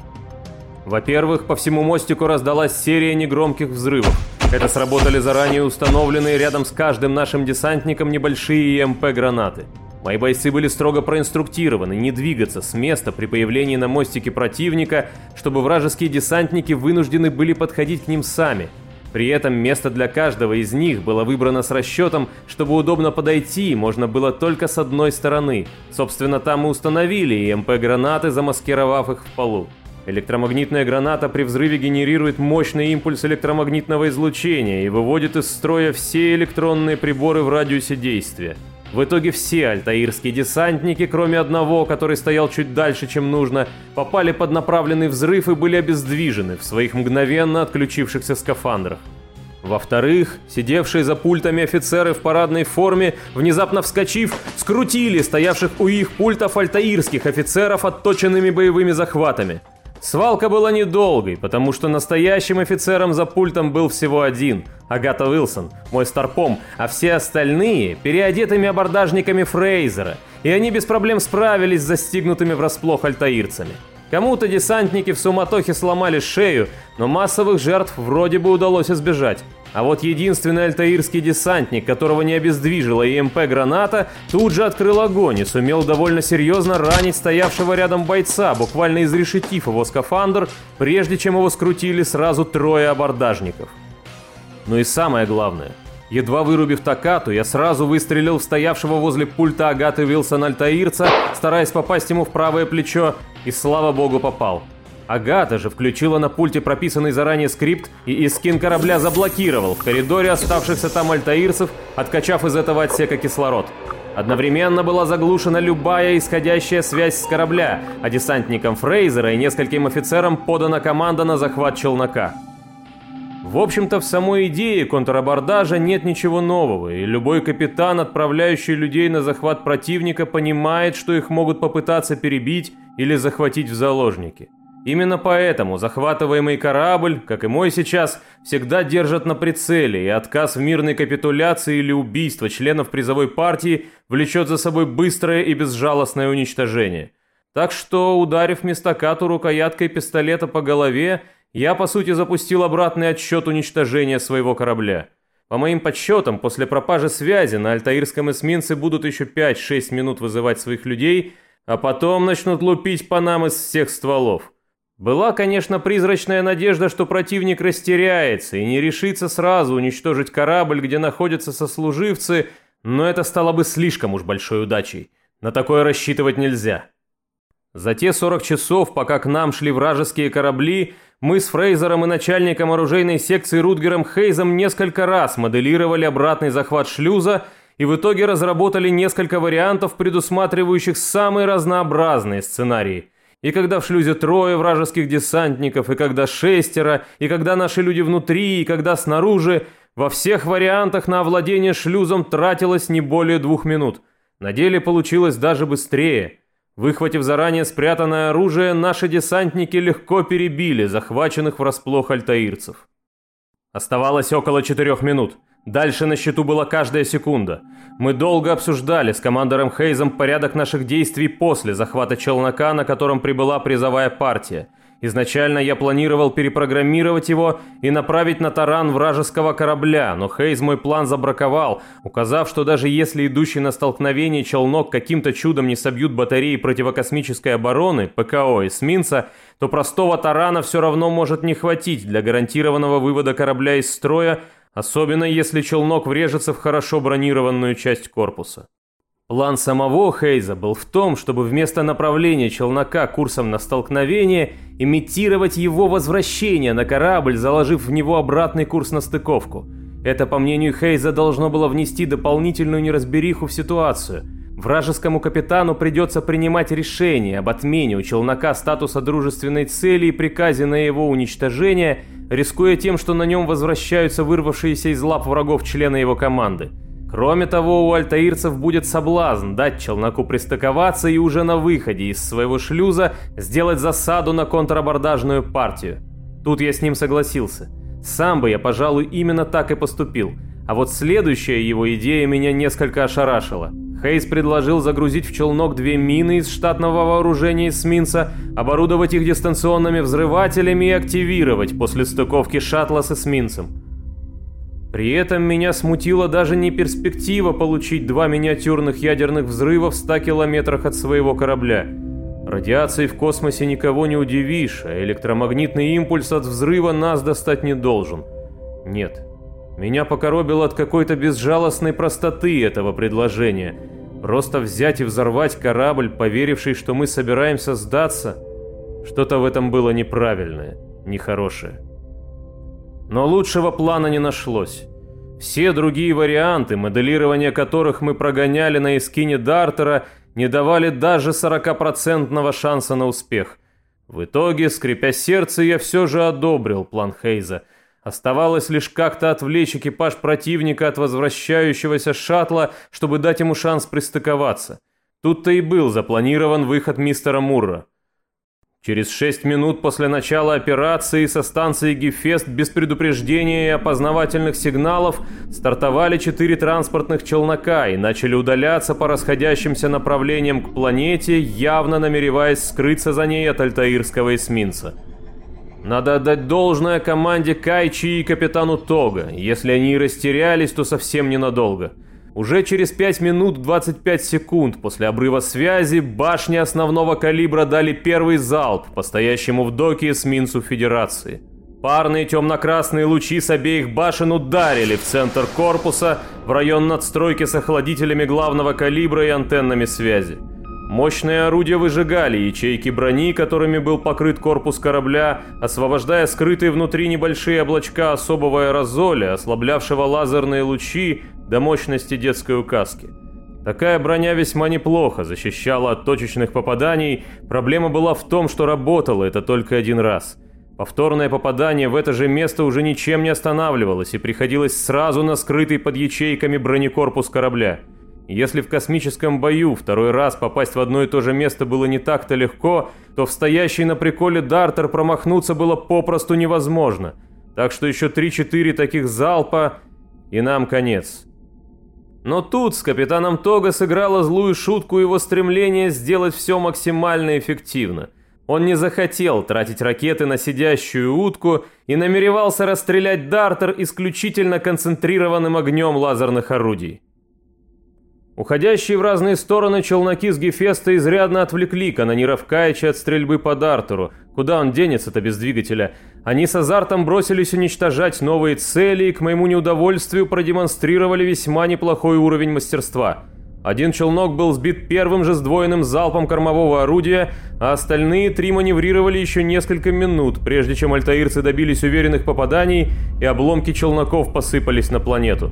Во-первых, по всему мостику раздалась серия негромких взрывов. Это сработали заранее установленные рядом с каждым нашим десантником небольшие ЕМП-гранаты. Мои бойцы были строго проинструктированы не двигаться с места при появлении на мостике противника, чтобы вражеские десантники вынуждены были подходить к ним сами. При этом место для каждого из них было выбрано с расчетом, чтобы удобно подойти можно было только с одной стороны. Собственно, там и установили ЕМП-гранаты, замаскировав их в полу. Электромагнитная граната при взрыве генерирует мощный импульс электромагнитного излучения и выводит из строя все электронные приборы в радиусе действия. В итоге все альтаирские десантники, кроме одного, который стоял чуть дальше, чем нужно, попали под направленный взрыв и были обездвижены в своих мгновенно отключившихся скафандрах. Во-вторых, сидевшие за пультами офицеры в парадной форме, внезапно вскочив, скрутили стоявших у их пультов альтаирских офицеров отточенными боевыми захватами – Свалка была недолгой, потому что настоящим офицером за пультом был всего один – Агата Уилсон, мой старпом, а все остальные – переодетыми абордажниками Фрейзера, и они без проблем справились с застигнутыми врасплох альтаирцами. Кому-то десантники в суматохе сломали шею, но массовых жертв вроде бы удалось избежать. А вот единственный альтаирский десантник, которого не обездвижила ЕМП-граната, тут же открыл огонь и сумел довольно серьезно ранить стоявшего рядом бойца, буквально изрешетив его скафандр, прежде чем его скрутили сразу трое абордажников. Ну и самое главное, едва вырубив Такату, я сразу выстрелил в стоявшего возле пульта Агаты Вилсон Альтаирца, стараясь попасть ему в правое плечо, и слава богу попал. Агата же включила на пульте прописанный заранее скрипт, и искин корабля заблокировал в коридоре оставшихся там альтаирцев, откачав из этого отсека кислород. Одновременно была заглушена любая исходящая связь с корабля, а десантникам Фрейзера и нескольким офицерам подана команда на захват челнока. В общем-то, в самой идее контрабордажа нет ничего нового, и любой капитан, отправляющий людей на захват противника, понимает, что их могут попытаться перебить или захватить в заложники. Именно поэтому захватываемый корабль, как и мой сейчас, всегда держат на прицеле, и отказ в мирной капитуляции или убийство членов призовой партии влечет за собой быстрое и безжалостное уничтожение. Так что, ударив местокату рукояткой пистолета по голове, я, по сути, запустил обратный отсчет уничтожения своего корабля. По моим подсчетам, после пропажи связи на альтаирском эсминце будут еще 5-6 минут вызывать своих людей, а потом начнут лупить по нам из всех стволов. Была, конечно, призрачная надежда, что противник растеряется и не решится сразу уничтожить корабль, где находятся сослуживцы, но это стало бы слишком уж большой удачей. На такое рассчитывать нельзя. За те 40 часов, пока к нам шли вражеские корабли, мы с Фрейзером и начальником оружейной секции Рутгером Хейзом несколько раз моделировали обратный захват шлюза и в итоге разработали несколько вариантов, предусматривающих самые разнообразные сценарии – и когда в шлюзе трое вражеских десантников, и когда шестеро, и когда наши люди внутри, и когда снаружи, во всех вариантах на овладение шлюзом тратилось не более двух минут. На деле получилось даже быстрее. Выхватив заранее спрятанное оружие, наши десантники легко перебили захваченных врасплох альтаирцев. Оставалось около четырех минут. Дальше на счету была каждая секунда. Мы долго обсуждали с командором Хейзом порядок наших действий после захвата челнока, на котором прибыла призовая партия. Изначально я планировал перепрограммировать его и направить на таран вражеского корабля, но Хейз мой план забраковал, указав, что даже если идущий на столкновение челнок каким-то чудом не собьют батареи противокосмической обороны, ПКО эсминца, то простого тарана все равно может не хватить для гарантированного вывода корабля из строя, особенно если челнок врежется в хорошо бронированную часть корпуса. План самого Хейза был в том, чтобы вместо направления челнока курсом на столкновение имитировать его возвращение на корабль, заложив в него обратный курс на стыковку. Это, по мнению Хейза, должно было внести дополнительную неразбериху в ситуацию. Вражескому капитану придется принимать решение об отмене у челнока статуса дружественной цели и приказе на его уничтожение – рискуя тем, что на нем возвращаются вырвавшиеся из лап врагов члены его команды. Кроме того, у альтаирцев будет соблазн дать челноку пристыковаться и уже на выходе из своего шлюза сделать засаду на контрабордажную партию. Тут я с ним согласился. Сам бы я, пожалуй, именно так и поступил. А вот следующая его идея меня несколько ошарашила. Хейс предложил загрузить в челнок две мины из штатного вооружения эсминца, оборудовать их дистанционными взрывателями и активировать после стыковки шаттла с эсминцем. При этом меня смутила даже не перспектива получить два миниатюрных ядерных взрыва в 100 километрах от своего корабля. Радиацией в космосе никого не удивишь, а электромагнитный импульс от взрыва нас достать не должен. Нет, меня покоробило от какой-то безжалостной простоты этого предложения. Просто взять и взорвать корабль, поверивший, что мы собираемся сдаться, что-то в этом было неправильное, нехорошее. Но лучшего плана не нашлось. Все другие варианты, моделирование которых мы прогоняли на эскине Дартера, не давали даже 40% шанса на успех. В итоге, скрипя сердце, я все же одобрил план Хейза – Оставалось лишь как-то отвлечь экипаж противника от возвращающегося шаттла, чтобы дать ему шанс пристыковаться. Тут-то и был запланирован выход мистера Мурра. Через шесть минут после начала операции со станции Гефест без предупреждения и опознавательных сигналов стартовали четыре транспортных челнока и начали удаляться по расходящимся направлениям к планете, явно намереваясь скрыться за ней от альтаирского эсминца. Надо отдать должное команде Кайчи и капитану Тога. Если они и растерялись, то совсем ненадолго. Уже через 5 минут 25 секунд после обрыва связи башни основного калибра дали первый залп по стоящему в доке эсминцу Федерации. Парные темно-красные лучи с обеих башен ударили в центр корпуса, в район надстройки с охладителями главного калибра и антеннами связи. Мощные орудия выжигали ячейки брони, которыми был покрыт корпус корабля, освобождая скрытые внутри небольшие облачка особого аэрозоля, ослаблявшего лазерные лучи до мощности детской указки. Такая броня весьма неплохо защищала от точечных попаданий, проблема была в том, что работало это только один раз. Повторное попадание в это же место уже ничем не останавливалось и приходилось сразу на скрытый под ячейками бронекорпус корабля. Если в космическом бою второй раз попасть в одно и то же место было не так-то легко, то в стоящий на приколе Дартер промахнуться было попросту невозможно. Так что еще 3-4 таких залпа, и нам конец. Но тут с капитаном Тога сыграла злую шутку его стремление сделать все максимально эффективно. Он не захотел тратить ракеты на сидящую утку и намеревался расстрелять Дартер исключительно концентрированным огнем лазерных орудий. Уходящие в разные стороны челноки с Гефеста изрядно отвлекли канониров Кайча от стрельбы по Дартеру. Куда он денется-то без двигателя? Они с азартом бросились уничтожать новые цели и, к моему неудовольствию, продемонстрировали весьма неплохой уровень мастерства. Один челнок был сбит первым же сдвоенным залпом кормового орудия, а остальные три маневрировали еще несколько минут, прежде чем альтаирцы добились уверенных попаданий и обломки челноков посыпались на планету.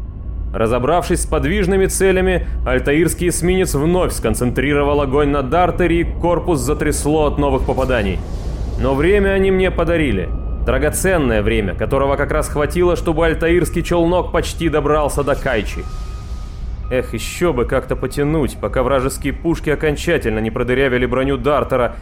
Разобравшись с подвижными целями, альтаирский эсминец вновь сконцентрировал огонь на дартере и корпус затрясло от новых попаданий. Но время они мне подарили. Драгоценное время, которого как раз хватило, чтобы альтаирский челнок почти добрался до Кайчи. Эх, еще бы как-то потянуть, пока вражеские пушки окончательно не продырявили броню Дартера.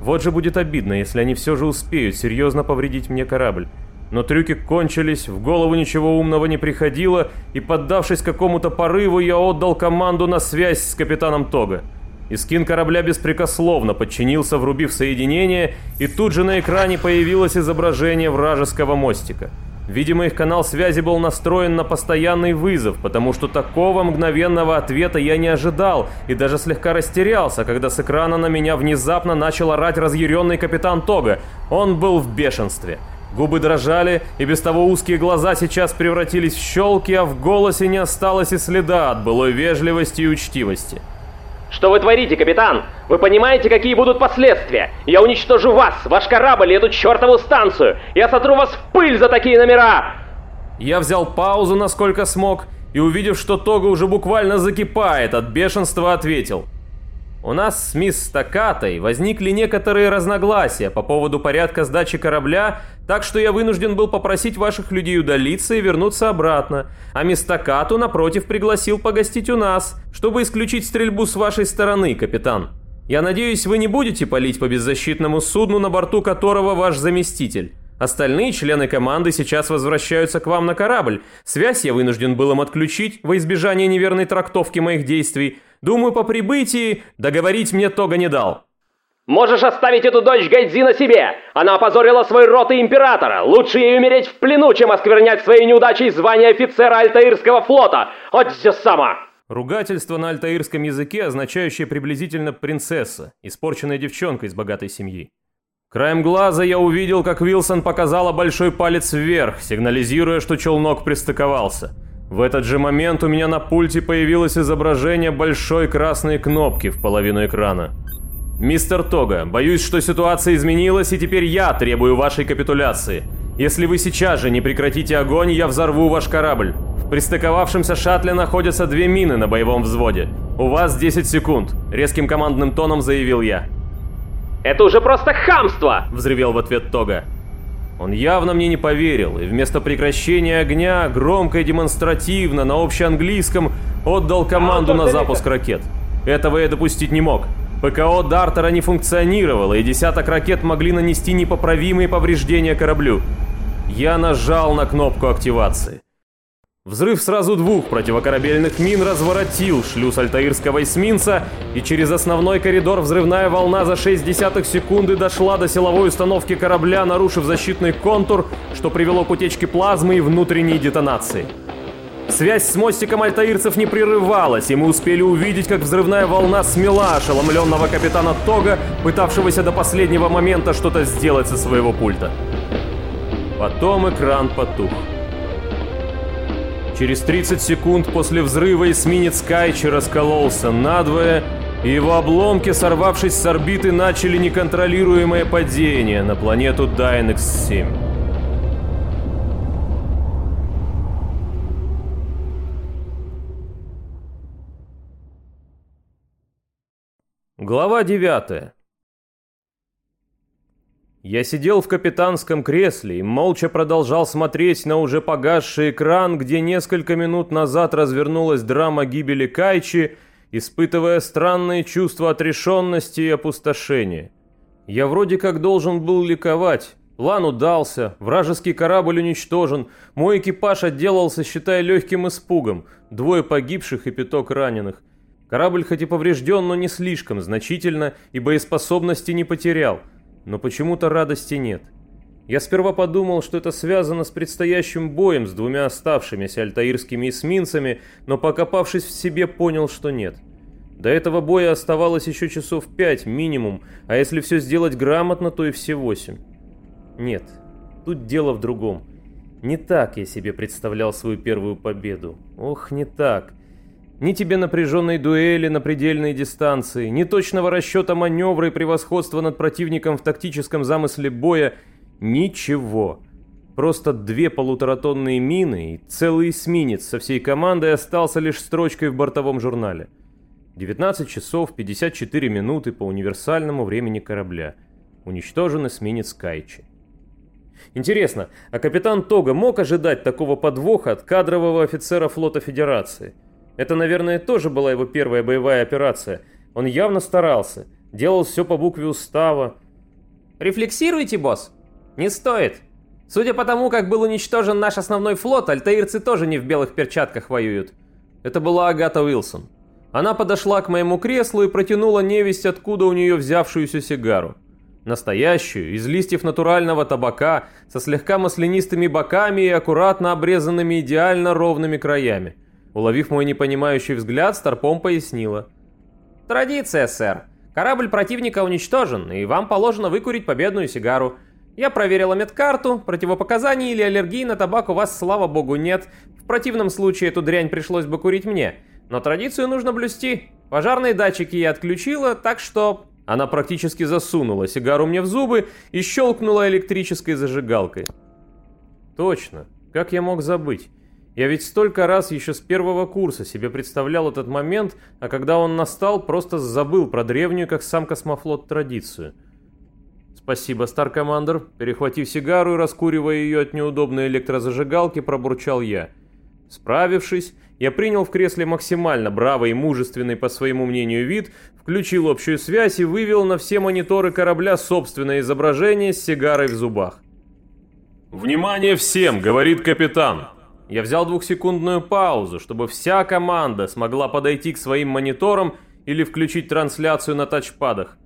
Вот же будет обидно, если они все же успеют серьезно повредить мне корабль. Но трюки кончились, в голову ничего умного не приходило, и поддавшись какому-то порыву, я отдал команду на связь с капитаном Тога. Искин корабля беспрекословно подчинился, врубив соединение, и тут же на экране появилось изображение вражеского мостика. Видимо, их канал связи был настроен на постоянный вызов, потому что такого мгновенного ответа я не ожидал и даже слегка растерялся, когда с экрана на меня внезапно начал орать разъяренный капитан Тога. Он был в бешенстве. Губы дрожали, и без того узкие глаза сейчас превратились в щелки, а в голосе не осталось и следа от былой вежливости и учтивости. Что вы творите, капитан? Вы понимаете, какие будут последствия? Я уничтожу вас, ваш корабль и эту чертову станцию! Я сотру вас в пыль за такие номера! Я взял паузу, насколько смог, и увидев, что Тога уже буквально закипает от бешенства, ответил – у нас с мисс Стакатой возникли некоторые разногласия по поводу порядка сдачи корабля, так что я вынужден был попросить ваших людей удалиться и вернуться обратно. А мисс Стакату, напротив, пригласил погостить у нас, чтобы исключить стрельбу с вашей стороны, капитан. Я надеюсь, вы не будете палить по беззащитному судну, на борту которого ваш заместитель. Остальные члены команды сейчас возвращаются к вам на корабль. Связь я вынужден был им отключить во избежание неверной трактовки моих действий, Думаю, по прибытии договорить мне Тога не дал. Можешь оставить эту дочь Гайдзина себе! Она опозорила свой род и императора! Лучше ей умереть в плену, чем осквернять своей неудачей звание офицера Альтаирского флота! Отзя сама! Ругательство на альтаирском языке, означающее приблизительно «принцесса», испорченная девчонка из богатой семьи. Краем глаза я увидел, как Вилсон показала большой палец вверх, сигнализируя, что челнок пристыковался. В этот же момент у меня на пульте появилось изображение большой красной кнопки в половину экрана. «Мистер Тога, боюсь, что ситуация изменилась, и теперь я требую вашей капитуляции. Если вы сейчас же не прекратите огонь, я взорву ваш корабль. В пристыковавшемся шаттле находятся две мины на боевом взводе. У вас 10 секунд», — резким командным тоном заявил я. «Это уже просто хамство!» — взревел в ответ Тога. Он явно мне не поверил, и вместо прекращения огня громко и демонстративно на общеанглийском отдал команду на запуск ракет. Этого я допустить не мог. ПКО Дартера не функционировало, и десяток ракет могли нанести непоправимые повреждения кораблю. Я нажал на кнопку активации. Взрыв сразу двух противокорабельных мин разворотил шлюз альтаирского эсминца, и через основной коридор взрывная волна за 6 десятых секунды дошла до силовой установки корабля, нарушив защитный контур, что привело к утечке плазмы и внутренней детонации. Связь с мостиком альтаирцев не прерывалась, и мы успели увидеть, как взрывная волна смела ошеломленного капитана Тога, пытавшегося до последнего момента что-то сделать со своего пульта. Потом экран потух. Через 30 секунд после взрыва эсминец Кайчи раскололся надвое, и его обломки, сорвавшись с орбиты, начали неконтролируемое падение на планету Дайнекс-7. Глава 9 Я сидел в капитанском кресле и молча продолжал смотреть на уже погасший экран, где несколько минут назад развернулась драма гибели Кайчи, испытывая странные чувства отрешенности и опустошения. Я вроде как должен был ликовать. План удался, вражеский корабль уничтожен, мой экипаж отделался, считая легким испугом, двое погибших и пяток раненых. Корабль хоть и поврежден, но не слишком значительно и боеспособности не потерял – но почему-то радости нет. Я сперва подумал, что это связано с предстоящим боем с двумя оставшимися альтаирскими эсминцами, но покопавшись в себе, понял, что нет. До этого боя оставалось еще часов пять минимум, а если все сделать грамотно, то и все восемь. Нет, тут дело в другом. Не так я себе представлял свою первую победу. Ох, не так. Ни тебе напряженной дуэли на предельной дистанции, ни точного расчета маневра и превосходства над противником в тактическом замысле боя. Ничего. Просто две полуторатонные мины и целый эсминец со всей командой остался лишь строчкой в бортовом журнале. 19 часов 54 минуты по универсальному времени корабля. Уничтожен эсминец Кайчи. Интересно, а капитан Тога мог ожидать такого подвоха от кадрового офицера флота Федерации? Это, наверное, тоже была его первая боевая операция. Он явно старался, делал все по букве устава. «Рефлексируйте, босс!» «Не стоит!» Судя по тому, как был уничтожен наш основной флот, альтаирцы тоже не в белых перчатках воюют. Это была Агата Уилсон. Она подошла к моему креслу и протянула невесть, откуда у нее взявшуюся сигару. Настоящую, из листьев натурального табака, со слегка маслянистыми боками и аккуратно обрезанными идеально ровными краями. Уловив мой непонимающий взгляд, Старпом пояснила. «Традиция, сэр. Корабль противника уничтожен, и вам положено выкурить победную сигару. Я проверила медкарту, противопоказаний или аллергии на табак у вас, слава богу, нет. В противном случае эту дрянь пришлось бы курить мне. Но традицию нужно блюсти. Пожарные датчики я отключила, так что...» Она практически засунула сигару мне в зубы и щелкнула электрической зажигалкой. «Точно. Как я мог забыть?» Я ведь столько раз еще с первого курса себе представлял этот момент, а когда он настал, просто забыл про древнюю, как сам космофлот, традицию. «Спасибо, Старкомандер», перехватив сигару и раскуривая ее от неудобной электрозажигалки, пробурчал я. Справившись, я принял в кресле максимально бравый и мужественный по своему мнению вид, включил общую связь и вывел на все мониторы корабля собственное изображение с сигарой в зубах. «Внимание всем!» — говорит капитан. Я взял двухсекундную паузу, чтобы вся команда смогла подойти к своим мониторам или включить трансляцию на тачпадах.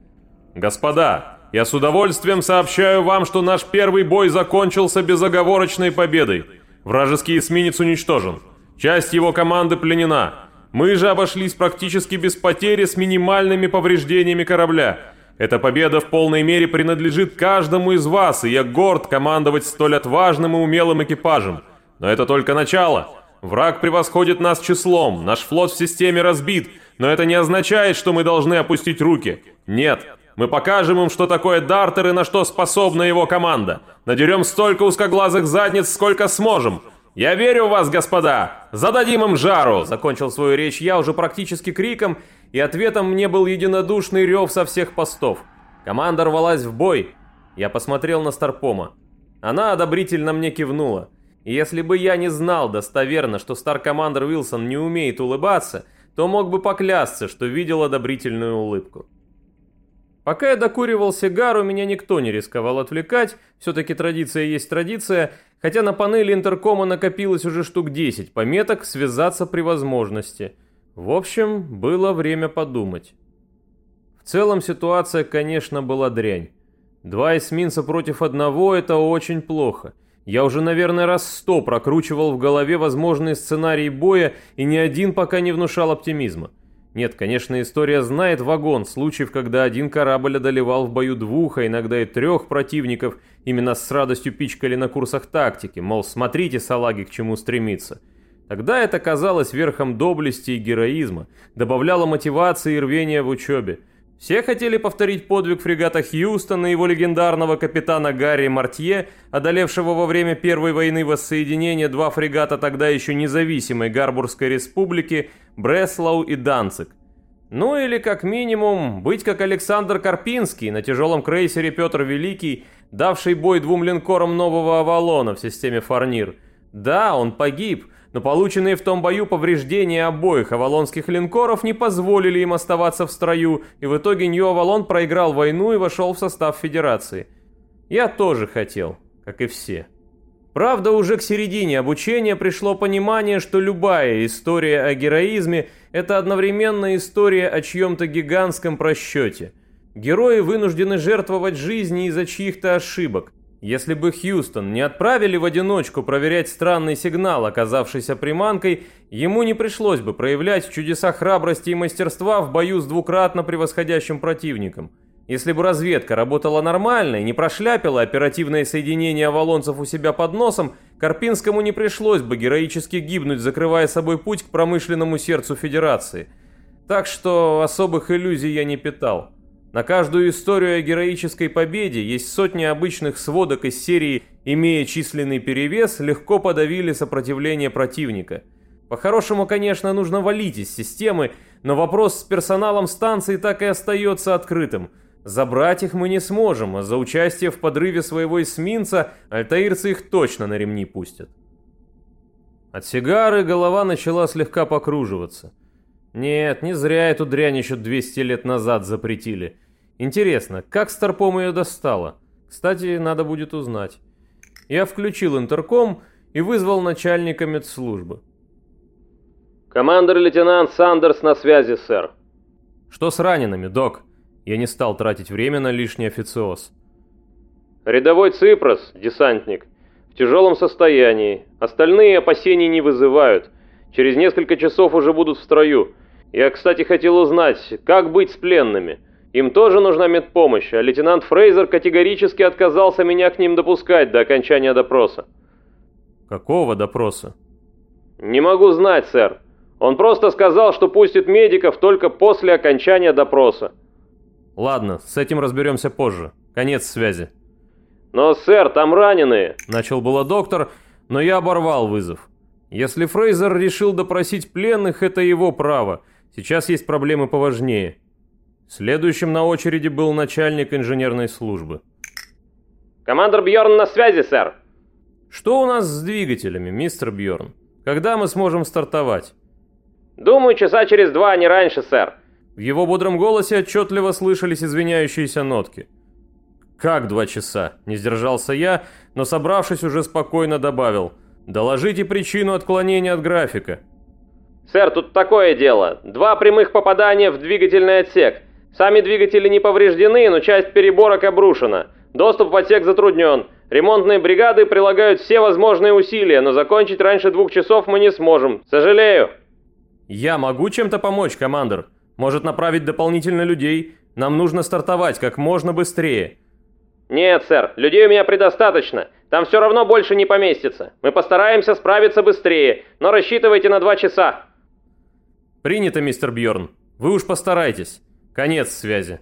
«Господа, я с удовольствием сообщаю вам, что наш первый бой закончился безоговорочной победой. Вражеский эсминец уничтожен. Часть его команды пленена. Мы же обошлись практически без потери с минимальными повреждениями корабля. Эта победа в полной мере принадлежит каждому из вас, и я горд командовать столь отважным и умелым экипажем». Но это только начало. Враг превосходит нас числом, наш флот в системе разбит, но это не означает, что мы должны опустить руки. Нет, мы покажем им, что такое Дартер и на что способна его команда. Надерем столько узкоглазых задниц, сколько сможем. Я верю в вас, господа! Зададим им жару!» Закончил свою речь я уже практически криком, и ответом мне был единодушный рев со всех постов. Команда рвалась в бой. Я посмотрел на Старпома. Она одобрительно мне кивнула. Если бы я не знал достоверно, что Стар-командер Уилсон не умеет улыбаться, то мог бы поклясться, что видел одобрительную улыбку. Пока я докуривал сигару, меня никто не рисковал отвлекать, все-таки традиция есть традиция, хотя на панели интеркома накопилось уже штук 10 пометок «Связаться при возможности». В общем, было время подумать. В целом ситуация, конечно, была дрянь. Два эсминца против одного – это очень плохо – я уже, наверное, раз сто прокручивал в голове возможные сценарии боя, и ни один пока не внушал оптимизма. Нет, конечно, история знает вагон случаев, когда один корабль одолевал в бою двух, а иногда и трех противников, именно с радостью пичкали на курсах тактики, мол, смотрите, салаги, к чему стремиться. Тогда это казалось верхом доблести и героизма, добавляло мотивации и рвения в учебе. Все хотели повторить подвиг фрегата Хьюстона и его легендарного капитана Гарри Мартье, одолевшего во время Первой войны воссоединения два фрегата тогда еще независимой Гарбургской республики Бреслау и Данцик. Ну или как минимум быть как Александр Карпинский на тяжелом крейсере Петр Великий, давший бой двум линкорам нового Авалона в системе Фарнир. Да, он погиб, но полученные в том бою повреждения обоих авалонских линкоров не позволили им оставаться в строю, и в итоге Нью-Авалон проиграл войну и вошел в состав Федерации. Я тоже хотел, как и все. Правда, уже к середине обучения пришло понимание, что любая история о героизме – это одновременно история о чьем-то гигантском просчете. Герои вынуждены жертвовать жизни из-за чьих-то ошибок. Если бы Хьюстон не отправили в одиночку проверять странный сигнал, оказавшийся приманкой, ему не пришлось бы проявлять чудеса храбрости и мастерства в бою с двукратно превосходящим противником – если бы разведка работала нормально и не прошляпила оперативное соединение авалонцев у себя под носом, Карпинскому не пришлось бы героически гибнуть, закрывая собой путь к промышленному сердцу Федерации. Так что особых иллюзий я не питал. На каждую историю о героической победе есть сотни обычных сводок из серии «Имея численный перевес, легко подавили сопротивление противника». По-хорошему, конечно, нужно валить из системы, но вопрос с персоналом станции так и остается открытым – Забрать их мы не сможем, а за участие в подрыве своего эсминца альтаирцы их точно на ремни пустят. От сигары голова начала слегка покруживаться. Нет, не зря эту дрянь еще 200 лет назад запретили. Интересно, как Старпом ее достала? Кстати, надо будет узнать. Я включил интерком и вызвал начальника медслужбы. «Командор-лейтенант Сандерс на связи, сэр». «Что с ранеными, док?» Я не стал тратить время на лишний официоз. «Рядовой Ципрос, десантник, в тяжелом состоянии. Остальные опасений не вызывают. Через несколько часов уже будут в строю. Я, кстати, хотел узнать, как быть с пленными. Им тоже нужна медпомощь, а лейтенант Фрейзер категорически отказался меня к ним допускать до окончания допроса». «Какого допроса?» «Не могу знать, сэр. Он просто сказал, что пустит медиков только после окончания допроса». Ладно, с этим разберемся позже. Конец связи. Но, сэр, там раненые. Начал было доктор, но я оборвал вызов. Если Фрейзер решил допросить пленных, это его право. Сейчас есть проблемы поважнее. Следующим на очереди был начальник инженерной службы. Командор Бьорн на связи, сэр. Что у нас с двигателями, мистер Бьорн? Когда мы сможем стартовать? Думаю, часа через два, а не раньше, сэр. В его бодром голосе отчетливо слышались извиняющиеся нотки. «Как два часа?» – не сдержался я, но собравшись уже спокойно добавил. «Доложите причину отклонения от графика». «Сэр, тут такое дело. Два прямых попадания в двигательный отсек. Сами двигатели не повреждены, но часть переборок обрушена. Доступ в отсек затруднен. Ремонтные бригады прилагают все возможные усилия, но закончить раньше двух часов мы не сможем. Сожалею». «Я могу чем-то помочь, командор?» Может направить дополнительно людей? Нам нужно стартовать как можно быстрее». «Нет, сэр, людей у меня предостаточно. Там все равно больше не поместится. Мы постараемся справиться быстрее, но рассчитывайте на два часа». «Принято, мистер Бьорн. Вы уж постарайтесь. Конец связи».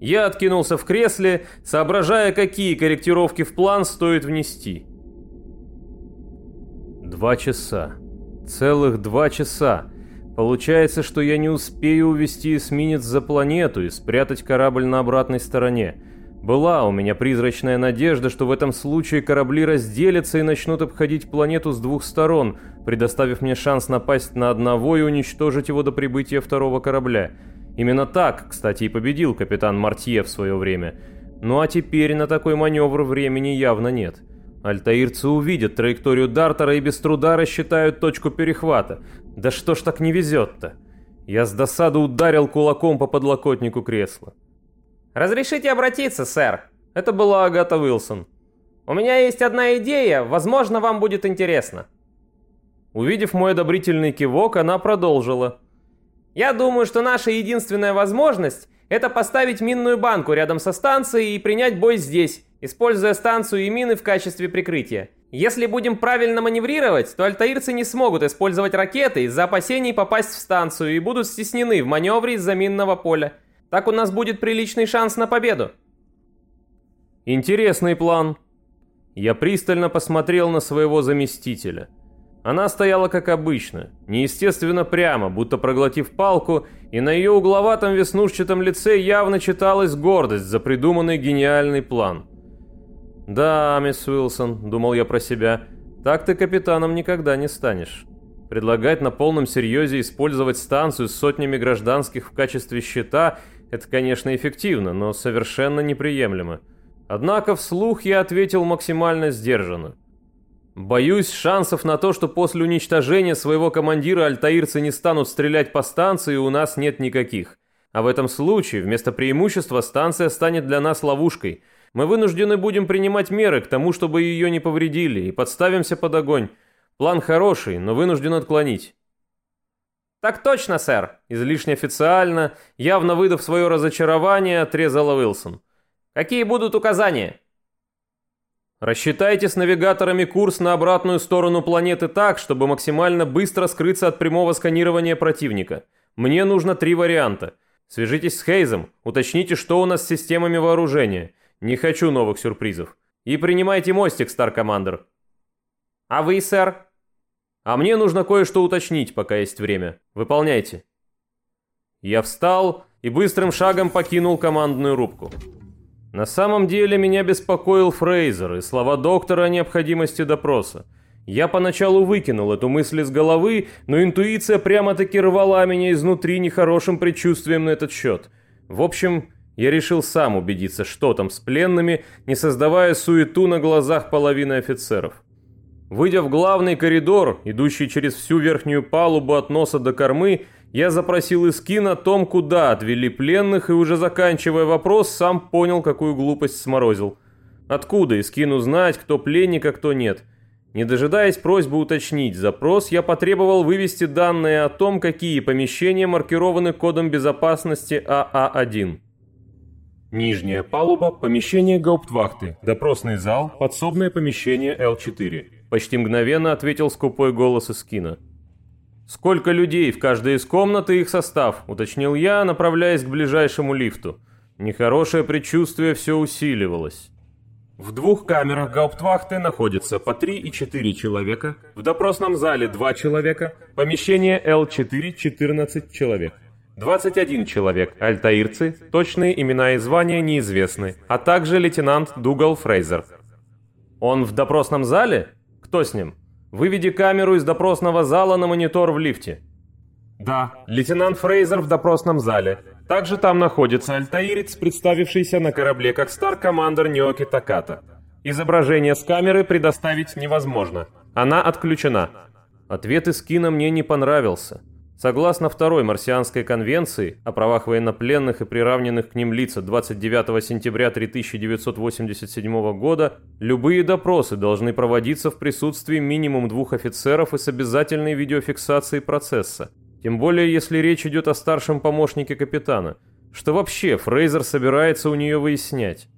Я откинулся в кресле, соображая, какие корректировки в план стоит внести. Два часа. Целых два часа. Получается, что я не успею увести эсминец за планету и спрятать корабль на обратной стороне. Была у меня призрачная надежда, что в этом случае корабли разделятся и начнут обходить планету с двух сторон, предоставив мне шанс напасть на одного и уничтожить его до прибытия второго корабля. Именно так, кстати, и победил капитан Мартье в свое время. Ну а теперь на такой маневр времени явно нет. Альтаирцы увидят траекторию Дартера и без труда рассчитают точку перехвата. Да что ж так не везет-то? Я с досады ударил кулаком по подлокотнику кресла. «Разрешите обратиться, сэр?» Это была Агата Уилсон. «У меня есть одна идея, возможно, вам будет интересно». Увидев мой одобрительный кивок, она продолжила. «Я думаю, что наша единственная возможность – это поставить минную банку рядом со станцией и принять бой здесь, используя станцию и мины в качестве прикрытия. Если будем правильно маневрировать, то альтаирцы не смогут использовать ракеты из-за опасений попасть в станцию и будут стеснены в маневре из-за минного поля. Так у нас будет приличный шанс на победу. Интересный план. Я пристально посмотрел на своего заместителя. Она стояла как обычно, неестественно прямо, будто проглотив палку, и на ее угловатом веснушчатом лице явно читалась гордость за придуманный гениальный план. «Да, мисс Уилсон», — думал я про себя, — «так ты капитаном никогда не станешь». Предлагать на полном серьезе использовать станцию с сотнями гражданских в качестве щита – это, конечно, эффективно, но совершенно неприемлемо. Однако вслух я ответил максимально сдержанно. Боюсь, шансов на то, что после уничтожения своего командира альтаирцы не станут стрелять по станции, у нас нет никаких. А в этом случае вместо преимущества станция станет для нас ловушкой. Мы вынуждены будем принимать меры к тому, чтобы ее не повредили, и подставимся под огонь. План хороший, но вынужден отклонить. «Так точно, сэр!» Излишне официально, явно выдав свое разочарование, отрезала Уилсон. «Какие будут указания?» Рассчитайте с навигаторами курс на обратную сторону планеты так, чтобы максимально быстро скрыться от прямого сканирования противника. Мне нужно три варианта. Свяжитесь с Хейзом, уточните, что у нас с системами вооружения. Не хочу новых сюрпризов. И принимайте мостик, Стар Командер. А вы, сэр? А мне нужно кое-что уточнить, пока есть время. Выполняйте. Я встал и быстрым шагом покинул командную рубку. На самом деле меня беспокоил Фрейзер и слова доктора о необходимости допроса. Я поначалу выкинул эту мысль из головы, но интуиция прямо-таки рвала меня изнутри нехорошим предчувствием на этот счет. В общем, я решил сам убедиться, что там с пленными, не создавая суету на глазах половины офицеров. Выйдя в главный коридор, идущий через всю верхнюю палубу от носа до кормы, я запросил Искин о том, куда отвели пленных, и уже заканчивая вопрос, сам понял, какую глупость сморозил. Откуда Искин узнать, кто пленник, а кто нет? Не дожидаясь просьбы уточнить запрос, я потребовал вывести данные о том, какие помещения маркированы кодом безопасности АА-1. Нижняя палуба, помещение гауптвахты, допросный зал, подсобное помещение Л-4. Почти мгновенно ответил скупой голос из кино. «Сколько людей в каждой из комнат и их состав?» – уточнил я, направляясь к ближайшему лифту. Нехорошее предчувствие все усиливалось. В двух камерах гауптвахты находится по 3 и 4 человека, в допросном зале 2 человека, помещение Л4 14 человек. 21 человек, альтаирцы, точные имена и звания неизвестны, а также лейтенант Дугал Фрейзер. «Он в допросном зале?» Кто с ним? Выведи камеру из допросного зала на монитор в лифте. Да, лейтенант Фрейзер в допросном зале. Также там находится альтаирец, представившийся на корабле как стар-командер Ниоки Таката. Изображение с камеры предоставить невозможно. Она отключена. Ответ из кино мне не понравился. Согласно Второй Марсианской конвенции о правах военнопленных и приравненных к ним лиц 29 сентября 1987 года, любые допросы должны проводиться в присутствии минимум двух офицеров и с обязательной видеофиксацией процесса. Тем более, если речь идет о старшем помощнике капитана. Что вообще Фрейзер собирается у нее выяснять?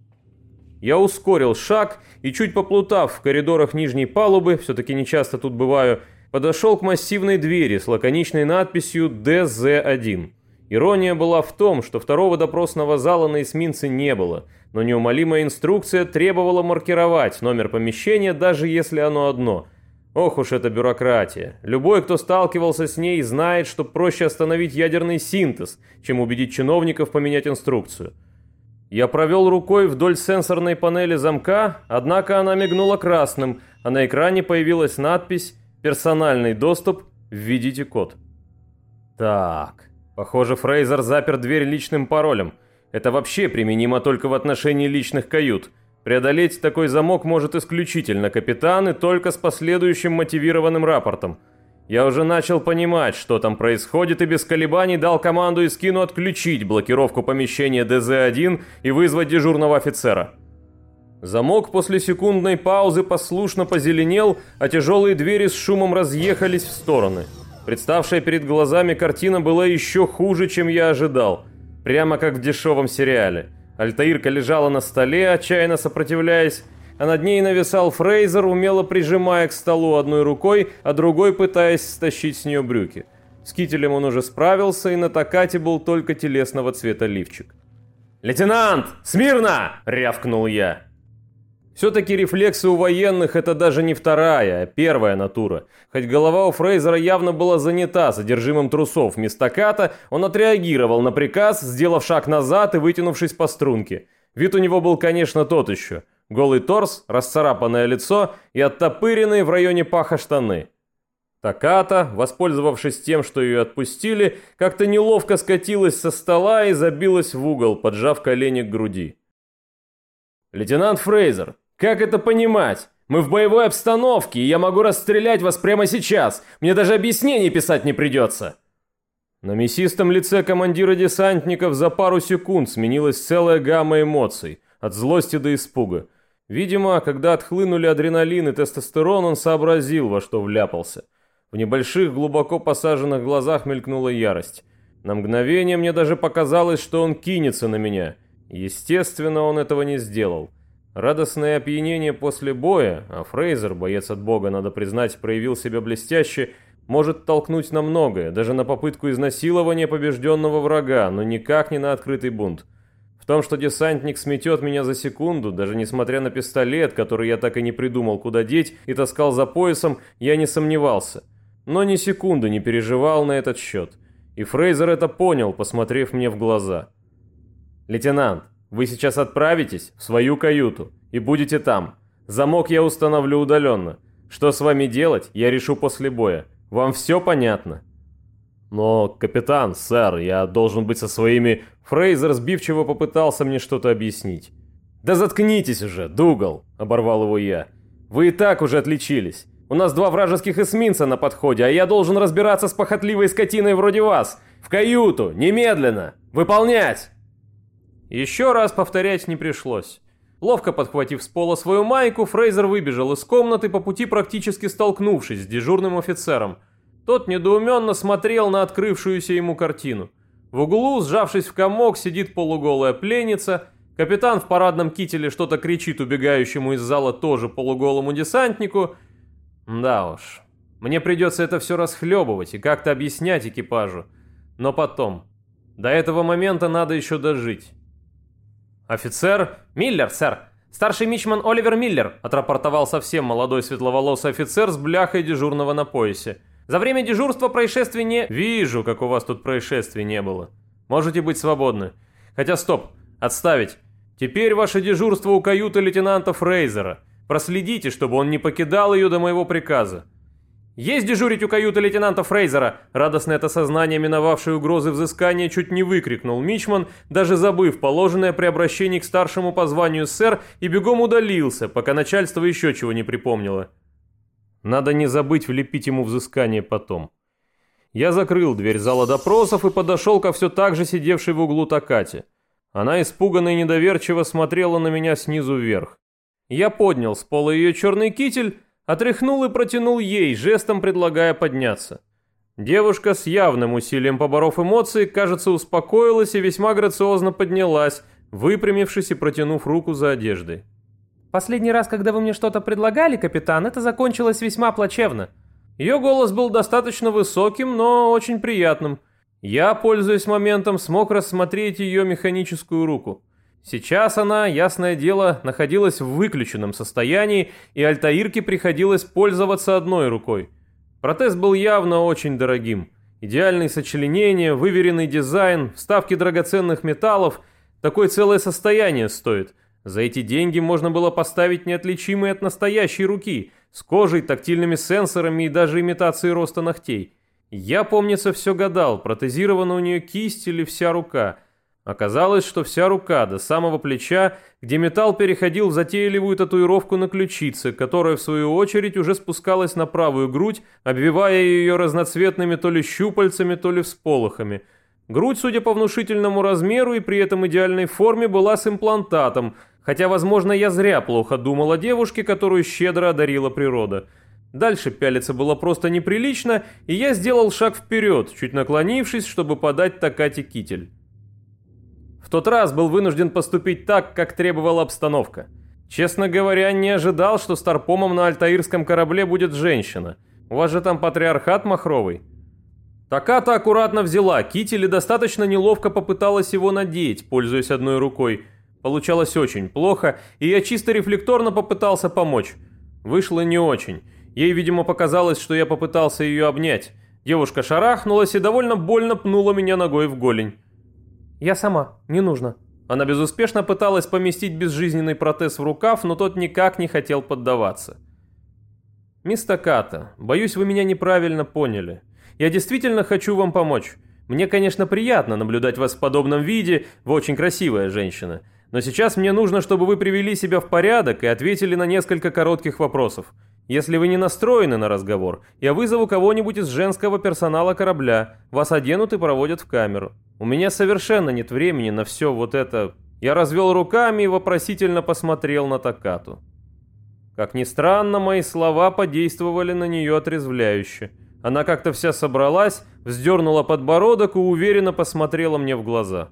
Я ускорил шаг и, чуть поплутав в коридорах нижней палубы, все-таки нечасто тут бываю, подошел к массивной двери с лаконичной надписью «ДЗ-1». Ирония была в том, что второго допросного зала на эсминце не было, но неумолимая инструкция требовала маркировать номер помещения, даже если оно одно. Ох уж эта бюрократия. Любой, кто сталкивался с ней, знает, что проще остановить ядерный синтез, чем убедить чиновников поменять инструкцию. Я провел рукой вдоль сенсорной панели замка, однако она мигнула красным, а на экране появилась надпись Персональный доступ. Введите код. Так. Похоже, Фрейзер запер дверь личным паролем. Это вообще применимо только в отношении личных кают. Преодолеть такой замок может исключительно капитан и только с последующим мотивированным рапортом. Я уже начал понимать, что там происходит, и без колебаний дал команду Искину отключить блокировку помещения ДЗ-1 и вызвать дежурного офицера. Замок после секундной паузы послушно позеленел, а тяжелые двери с шумом разъехались в стороны. Представшая перед глазами картина была еще хуже, чем я ожидал. Прямо как в дешевом сериале. Альтаирка лежала на столе, отчаянно сопротивляясь, а над ней нависал Фрейзер, умело прижимая к столу одной рукой, а другой пытаясь стащить с нее брюки. С кителем он уже справился, и на такате был только телесного цвета лифчик. «Лейтенант! Смирно!» — рявкнул я. Все-таки рефлексы у военных это даже не вторая, а первая натура. Хоть голова у Фрейзера явно была занята содержимым трусов вместо ката, он отреагировал на приказ, сделав шаг назад и вытянувшись по струнке. Вид у него был, конечно, тот еще. Голый торс, расцарапанное лицо и оттопыренные в районе паха штаны. Таката, воспользовавшись тем, что ее отпустили, как-то неловко скатилась со стола и забилась в угол, поджав колени к груди. «Лейтенант Фрейзер, как это понимать? Мы в боевой обстановке, и я могу расстрелять вас прямо сейчас. Мне даже объяснений писать не придется». На мясистом лице командира десантников за пару секунд сменилась целая гамма эмоций, от злости до испуга. Видимо, когда отхлынули адреналин и тестостерон, он сообразил, во что вляпался. В небольших, глубоко посаженных глазах мелькнула ярость. На мгновение мне даже показалось, что он кинется на меня. Естественно, он этого не сделал. Радостное опьянение после боя, а Фрейзер, боец от бога, надо признать, проявил себя блестяще, может толкнуть на многое, даже на попытку изнасилования побежденного врага, но никак не на открытый бунт. В том, что десантник сметет меня за секунду, даже несмотря на пистолет, который я так и не придумал, куда деть, и таскал за поясом, я не сомневался но ни секунды не переживал на этот счет. И Фрейзер это понял, посмотрев мне в глаза. «Лейтенант, вы сейчас отправитесь в свою каюту и будете там. Замок я установлю удаленно. Что с вами делать, я решу после боя. Вам все понятно?» «Но, капитан, сэр, я должен быть со своими...» Фрейзер сбивчиво попытался мне что-то объяснить. «Да заткнитесь уже, Дугал!» – оборвал его я. «Вы и так уже отличились. У нас два вражеских эсминца на подходе, а я должен разбираться с похотливой скотиной вроде вас. В каюту, немедленно! Выполнять!» Еще раз повторять не пришлось. Ловко подхватив с пола свою майку, Фрейзер выбежал из комнаты, по пути практически столкнувшись с дежурным офицером. Тот недоуменно смотрел на открывшуюся ему картину. В углу, сжавшись в комок, сидит полуголая пленница. Капитан в парадном кителе что-то кричит убегающему из зала тоже полуголому десантнику – да уж. Мне придется это все расхлебывать и как-то объяснять экипажу. Но потом. До этого момента надо еще дожить. Офицер? Миллер, сэр. Старший мичман Оливер Миллер, отрапортовал совсем молодой светловолосый офицер с бляхой дежурного на поясе. За время дежурства происшествий не... Вижу, как у вас тут происшествий не было. Можете быть свободны. Хотя стоп, отставить. Теперь ваше дежурство у каюты лейтенанта Фрейзера. Проследите, чтобы он не покидал ее до моего приказа. «Есть дежурить у каюты лейтенанта Фрейзера!» Радостное это сознание, миновавшее угрозы взыскания, чуть не выкрикнул Мичман, даже забыв положенное при обращении к старшему по званию сэр, и бегом удалился, пока начальство еще чего не припомнило. Надо не забыть влепить ему взыскание потом. Я закрыл дверь зала допросов и подошел ко все так же сидевшей в углу Такате. Она испуганно и недоверчиво смотрела на меня снизу вверх. Я поднял с пола ее черный китель, отряхнул и протянул ей, жестом предлагая подняться. Девушка с явным усилием поборов эмоции, кажется, успокоилась и весьма грациозно поднялась, выпрямившись и протянув руку за одеждой. «Последний раз, когда вы мне что-то предлагали, капитан, это закончилось весьма плачевно». Ее голос был достаточно высоким, но очень приятным. Я, пользуясь моментом, смог рассмотреть ее механическую руку. Сейчас она, ясное дело, находилась в выключенном состоянии, и Альтаирке приходилось пользоваться одной рукой. Протез был явно очень дорогим. Идеальные сочленения, выверенный дизайн, вставки драгоценных металлов – такое целое состояние стоит. За эти деньги можно было поставить неотличимые от настоящей руки, с кожей, тактильными сенсорами и даже имитацией роста ногтей. Я, помнится, все гадал, протезирована у нее кисть или вся рука – Оказалось, что вся рука до самого плеча, где металл переходил в затейливую татуировку на ключице, которая, в свою очередь, уже спускалась на правую грудь, обвивая ее разноцветными то ли щупальцами, то ли всполохами. Грудь, судя по внушительному размеру и при этом идеальной форме, была с имплантатом, хотя, возможно, я зря плохо думал о девушке, которую щедро одарила природа. Дальше пялиться было просто неприлично, и я сделал шаг вперед, чуть наклонившись, чтобы подать Такати китель тот раз был вынужден поступить так, как требовала обстановка. Честно говоря, не ожидал, что старпомом на альтаирском корабле будет женщина. У вас же там патриархат махровый. Таката аккуратно взяла китель и достаточно неловко попыталась его надеть, пользуясь одной рукой. Получалось очень плохо, и я чисто рефлекторно попытался помочь. Вышло не очень. Ей, видимо, показалось, что я попытался ее обнять. Девушка шарахнулась и довольно больно пнула меня ногой в голень. «Я сама, не нужно». Она безуспешно пыталась поместить безжизненный протез в рукав, но тот никак не хотел поддаваться. «Мисс Токата, боюсь, вы меня неправильно поняли. Я действительно хочу вам помочь. Мне, конечно, приятно наблюдать вас в подобном виде, вы очень красивая женщина. Но сейчас мне нужно, чтобы вы привели себя в порядок и ответили на несколько коротких вопросов. Если вы не настроены на разговор, я вызову кого-нибудь из женского персонала корабля, вас оденут и проводят в камеру. У меня совершенно нет времени на все вот это... Я развел руками и вопросительно посмотрел на Такату. Как ни странно, мои слова подействовали на нее отрезвляюще. Она как-то вся собралась, вздернула подбородок и уверенно посмотрела мне в глаза.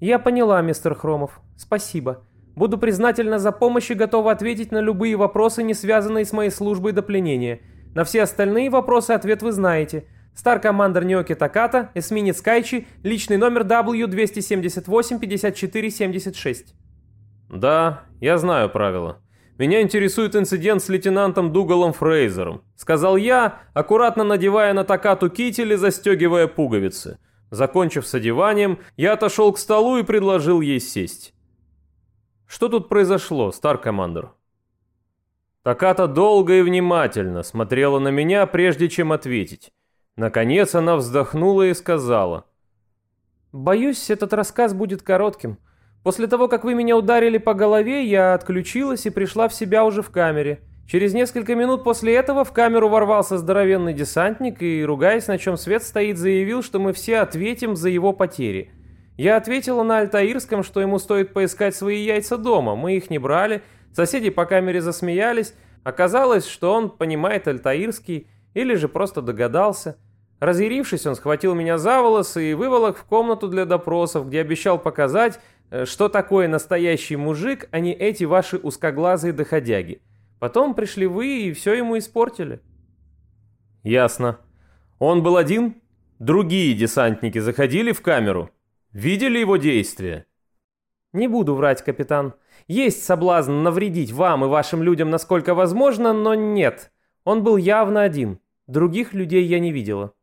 «Я поняла, мистер Хромов. Спасибо. Буду признательна за помощь и готова ответить на любые вопросы, не связанные с моей службой до пленения. На все остальные вопросы ответ вы знаете. Стар-командер Ниоки Таката, эсминец Кайчи, личный номер W278-5476. Да, я знаю правила. Меня интересует инцидент с лейтенантом Дугалом Фрейзером, сказал я, аккуратно надевая на Такату китель и застегивая пуговицы. Закончив с одеванием, я отошел к столу и предложил ей сесть. Что тут произошло, стар-командер? Таката долго и внимательно смотрела на меня, прежде чем ответить. Наконец она вздохнула и сказала. «Боюсь, этот рассказ будет коротким. После того, как вы меня ударили по голове, я отключилась и пришла в себя уже в камере. Через несколько минут после этого в камеру ворвался здоровенный десантник и, ругаясь, на чем свет стоит, заявил, что мы все ответим за его потери. Я ответила на Альтаирском, что ему стоит поискать свои яйца дома. Мы их не брали. Соседи по камере засмеялись. Оказалось, что он понимает Альтаирский или же просто догадался. Разъярившись, он схватил меня за волосы и выволок в комнату для допросов, где обещал показать, э, что такое настоящий мужик, а не эти ваши узкоглазые доходяги. Потом пришли вы и все ему испортили. Ясно. Он был один? Другие десантники заходили в камеру? Видели его действия? Не буду врать, капитан. Есть соблазн навредить вам и вашим людям насколько возможно, но нет. Он был явно один. Других людей я не видела.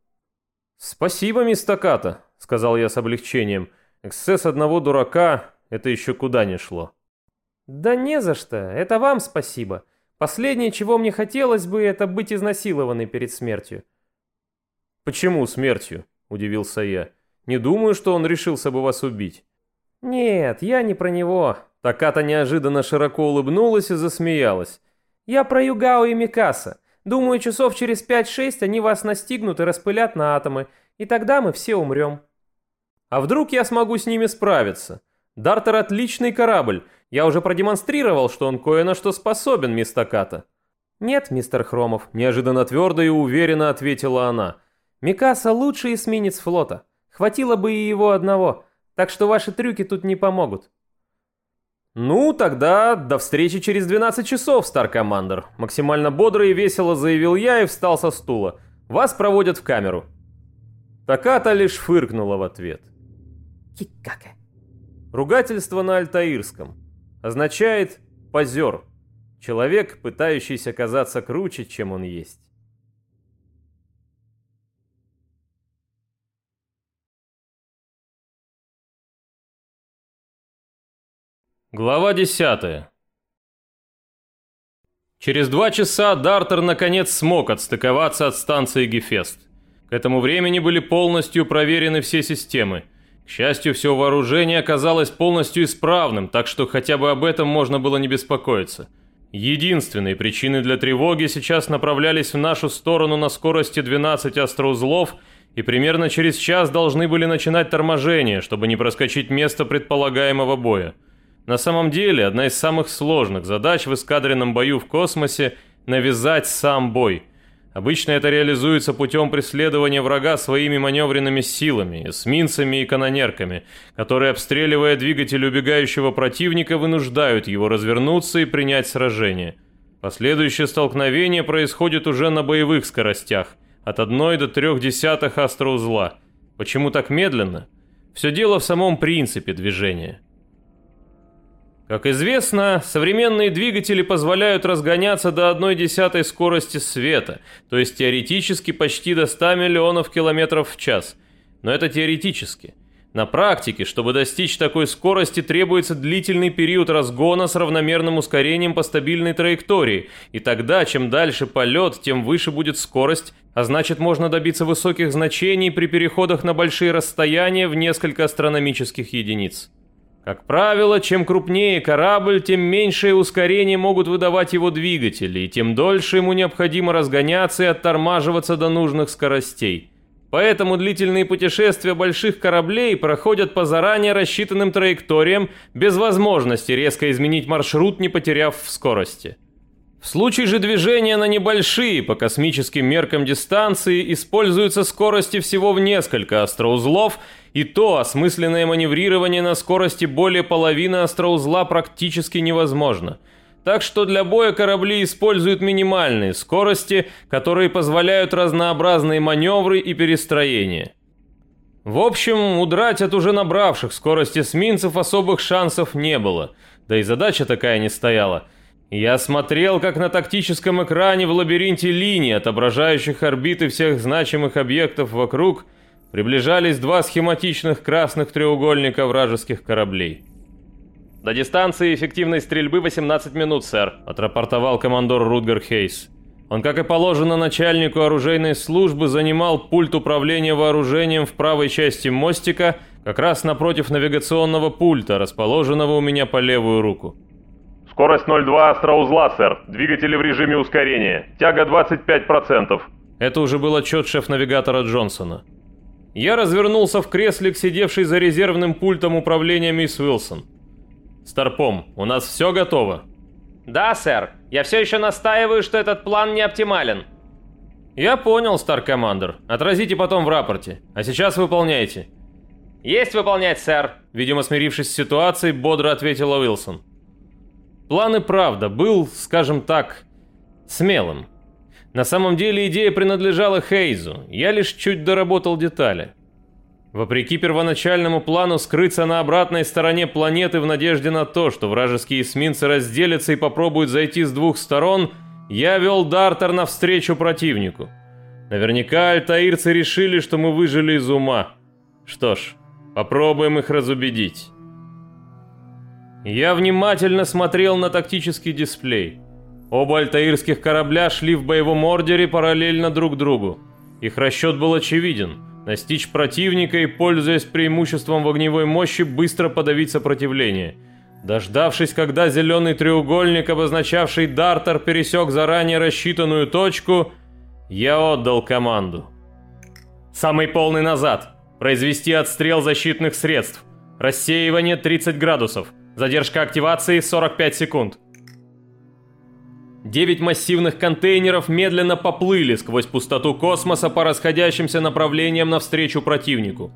«Спасибо, мисс Токата», — сказал я с облегчением. «Эксцесс одного дурака — это еще куда не шло». «Да не за что. Это вам спасибо. Последнее, чего мне хотелось бы, это быть изнасилованной перед смертью. «Почему смертью?» – удивился я. «Не думаю, что он решился бы вас убить». «Нет, я не про него». Таката неожиданно широко улыбнулась и засмеялась. «Я про Югао и Микаса. Думаю, часов через 5-6 они вас настигнут и распылят на атомы, и тогда мы все умрем». «А вдруг я смогу с ними справиться? Дартер отличный корабль, я уже продемонстрировал, что он кое на что способен, мисс Токата». «Нет, мистер Хромов», – неожиданно твердо и уверенно ответила она. «Микаса – лучший эсминец флота. Хватило бы и его одного, так что ваши трюки тут не помогут». «Ну, тогда до встречи через 12 часов, Star Commander», – максимально бодро и весело заявил я и встал со стула. «Вас проводят в камеру». Таката лишь фыркнула в ответ. «Кикака». Ругательство на альтаирском означает «позер», человек, пытающийся казаться круче, чем он есть. Глава 10 Через два часа Дартер наконец смог отстыковаться от станции Гефест. К этому времени были полностью проверены все системы – к счастью, все вооружение оказалось полностью исправным, так что хотя бы об этом можно было не беспокоиться. Единственные причины для тревоги сейчас направлялись в нашу сторону на скорости 12 астроузлов и примерно через час должны были начинать торможение, чтобы не проскочить место предполагаемого боя. На самом деле, одна из самых сложных задач в эскадренном бою в космосе – навязать сам бой – Обычно это реализуется путем преследования врага своими маневренными силами, эсминцами и канонерками, которые, обстреливая двигатель убегающего противника, вынуждают его развернуться и принять сражение. Последующее столкновение происходит уже на боевых скоростях, от 1 до 3 десятых астроузла. Почему так медленно? Все дело в самом принципе движения. Как известно, современные двигатели позволяют разгоняться до 1 десятой скорости света, то есть теоретически почти до 100 миллионов километров в час. Но это теоретически. На практике, чтобы достичь такой скорости, требуется длительный период разгона с равномерным ускорением по стабильной траектории, и тогда, чем дальше полет, тем выше будет скорость, а значит можно добиться высоких значений при переходах на большие расстояния в несколько астрономических единиц. Как правило, чем крупнее корабль, тем меньшее ускорение могут выдавать его двигатели, и тем дольше ему необходимо разгоняться и оттормаживаться до нужных скоростей. Поэтому длительные путешествия больших кораблей проходят по заранее рассчитанным траекториям, без возможности резко изменить маршрут, не потеряв в скорости. В случае же движения на небольшие по космическим меркам дистанции используются скорости всего в несколько астроузлов, и то осмысленное маневрирование на скорости более половины астроузла практически невозможно. Так что для боя корабли используют минимальные скорости, которые позволяют разнообразные маневры и перестроения. В общем, удрать от уже набравших скорости эсминцев особых шансов не было, да и задача такая не стояла – я смотрел, как на тактическом экране в лабиринте линий, отображающих орбиты всех значимых объектов вокруг, приближались два схематичных красных треугольника вражеских кораблей. «До дистанции эффективной стрельбы 18 минут, сэр», — отрапортовал командор Рутгер Хейс. Он, как и положено начальнику оружейной службы, занимал пульт управления вооружением в правой части мостика, как раз напротив навигационного пульта, расположенного у меня по левую руку. Скорость 0,2 астроузла, сэр. Двигатели в режиме ускорения. Тяга 25%. Это уже был отчет шеф-навигатора Джонсона. Я развернулся в кресле к сидевшей за резервным пультом управления мисс Уилсон. «Старпом, у нас все готово?» «Да, сэр. Я все еще настаиваю, что этот план не оптимален». «Я понял, Стар-командер. Отразите потом в рапорте. А сейчас выполняйте». «Есть выполнять, сэр», — видимо смирившись с ситуацией, бодро ответила Уилсон. План и правда был, скажем так, смелым. На самом деле идея принадлежала Хейзу, я лишь чуть доработал детали. Вопреки первоначальному плану скрыться на обратной стороне планеты в надежде на то, что вражеские эсминцы разделятся и попробуют зайти с двух сторон, я вел Дартер навстречу противнику. Наверняка альтаирцы решили, что мы выжили из ума. Что ж, попробуем их разубедить. Я внимательно смотрел на тактический дисплей. Оба альтаирских корабля шли в боевом ордере параллельно друг другу. Их расчет был очевиден – настичь противника и, пользуясь преимуществом в огневой мощи, быстро подавить сопротивление. Дождавшись, когда зеленый треугольник, обозначавший Дартер, пересек заранее рассчитанную точку, я отдал команду. Самый полный назад. Произвести отстрел защитных средств. Рассеивание 30 градусов. Задержка активации 45 секунд. Девять массивных контейнеров медленно поплыли сквозь пустоту космоса по расходящимся направлениям навстречу противнику.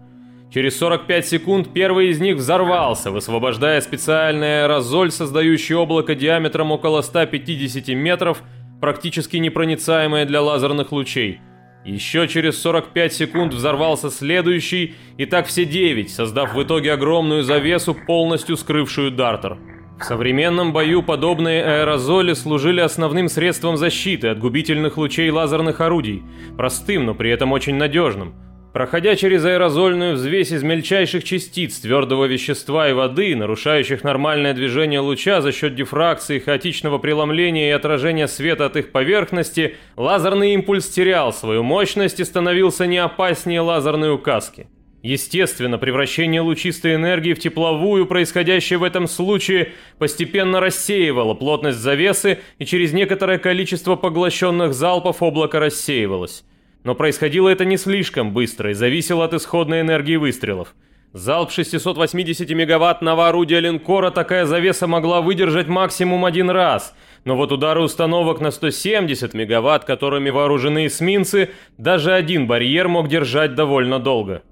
Через 45 секунд первый из них взорвался, высвобождая специальный аэрозоль, создающий облако диаметром около 150 метров, практически непроницаемое для лазерных лучей – еще через 45 секунд взорвался следующий, и так все девять, создав в итоге огромную завесу, полностью скрывшую Дартер. В современном бою подобные аэрозоли служили основным средством защиты от губительных лучей лазерных орудий, простым, но при этом очень надежным. Проходя через аэрозольную взвесь из мельчайших частиц твердого вещества и воды, нарушающих нормальное движение луча за счет дифракции, хаотичного преломления и отражения света от их поверхности, лазерный импульс терял свою мощность и становился не опаснее лазерной указки. Естественно, превращение лучистой энергии в тепловую, происходящее в этом случае, постепенно рассеивало плотность завесы, и через некоторое количество поглощенных залпов облако рассеивалось. Но происходило это не слишком быстро и зависело от исходной энергии выстрелов. Залп 680 мегаваттного орудия линкора такая завеса могла выдержать максимум один раз, но вот удары установок на 170 мегаватт, которыми вооружены эсминцы, даже один барьер мог держать довольно долго.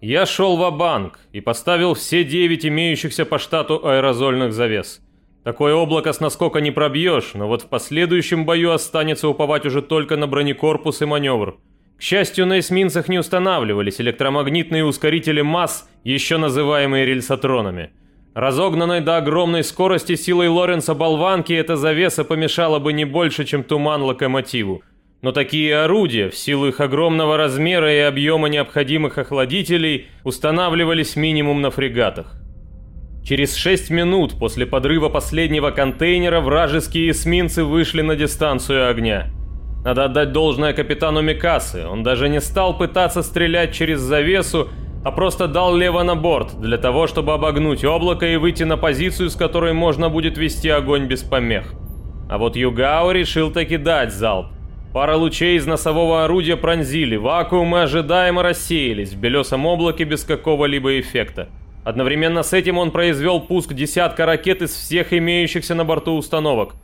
Я шел в банк и поставил все 9 имеющихся по штату аэрозольных завес. Такое облако с наскока не пробьешь, но вот в последующем бою останется уповать уже только на бронекорпус и маневр. К счастью, на эсминцах не устанавливались электромагнитные ускорители масс, еще называемые рельсотронами. Разогнанной до огромной скорости силой Лоренса болванки эта завеса помешала бы не больше, чем туман локомотиву. Но такие орудия, в силу их огромного размера и объема необходимых охладителей, устанавливались минимум на фрегатах. Через 6 минут после подрыва последнего контейнера вражеские эсминцы вышли на дистанцию огня. Надо отдать должное капитану Микасы, он даже не стал пытаться стрелять через завесу, а просто дал лево на борт, для того, чтобы обогнуть облако и выйти на позицию, с которой можно будет вести огонь без помех. А вот Югао решил таки дать залп. Пара лучей из носового орудия пронзили, вакуумы ожидаемо рассеялись в белесом облаке без какого-либо эффекта. Одновременно с этим он произвел пуск десятка ракет из всех имеющихся на борту установок.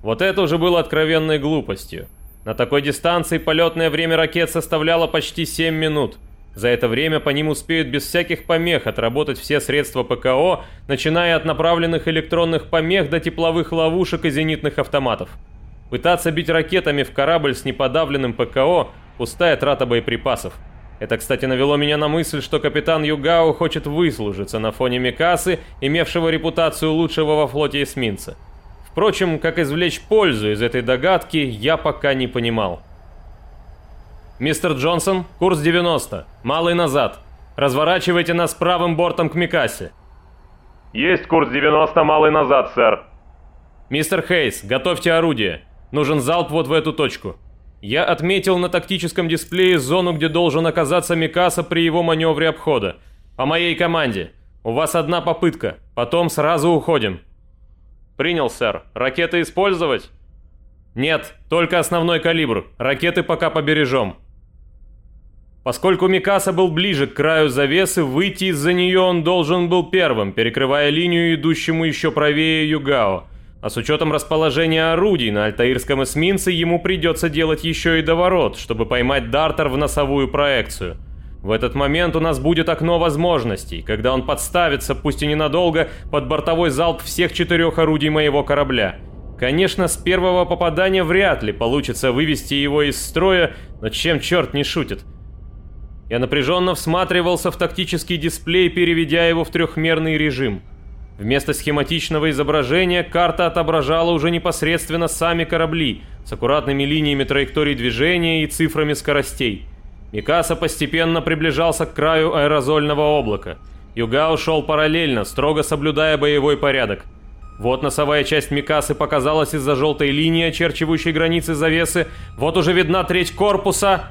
Вот это уже было откровенной глупостью. На такой дистанции полетное время ракет составляло почти 7 минут. За это время по ним успеют без всяких помех отработать все средства ПКО, начиная от направленных электронных помех до тепловых ловушек и зенитных автоматов. Пытаться бить ракетами в корабль с неподавленным ПКО – пустая трата боеприпасов. Это, кстати, навело меня на мысль, что капитан Югао хочет выслужиться на фоне Микасы, имевшего репутацию лучшего во флоте эсминца. Впрочем, как извлечь пользу из этой догадки, я пока не понимал. «Мистер Джонсон, курс 90, малый назад. Разворачивайте нас правым бортом к Микасе». «Есть курс 90, малый назад, сэр». «Мистер Хейс, готовьте орудие. Нужен залп вот в эту точку». Я отметил на тактическом дисплее зону, где должен оказаться Микаса при его маневре обхода. По моей команде. У вас одна попытка, потом сразу уходим. «Принял, сэр. Ракеты использовать?» «Нет, только основной калибр. Ракеты пока побережем». Поскольку Микаса был ближе к краю завесы, выйти из-за нее он должен был первым, перекрывая линию идущему еще правее Югао. А с учетом расположения орудий на альтаирском эсминце ему придется делать еще и доворот, чтобы поймать Дартер в носовую проекцию. В этот момент у нас будет окно возможностей, когда он подставится, пусть и ненадолго, под бортовой залп всех четырех орудий моего корабля. Конечно, с первого попадания вряд ли получится вывести его из строя, но чем черт не шутит. Я напряженно всматривался в тактический дисплей, переведя его в трехмерный режим. Вместо схематичного изображения карта отображала уже непосредственно сами корабли, с аккуратными линиями траекторий движения и цифрами скоростей. Микаса постепенно приближался к краю аэрозольного облака. Юга ушел параллельно, строго соблюдая боевой порядок. Вот носовая часть Микасы показалась из-за желтой линии, очерчивающей границы завесы. Вот уже видна треть корпуса.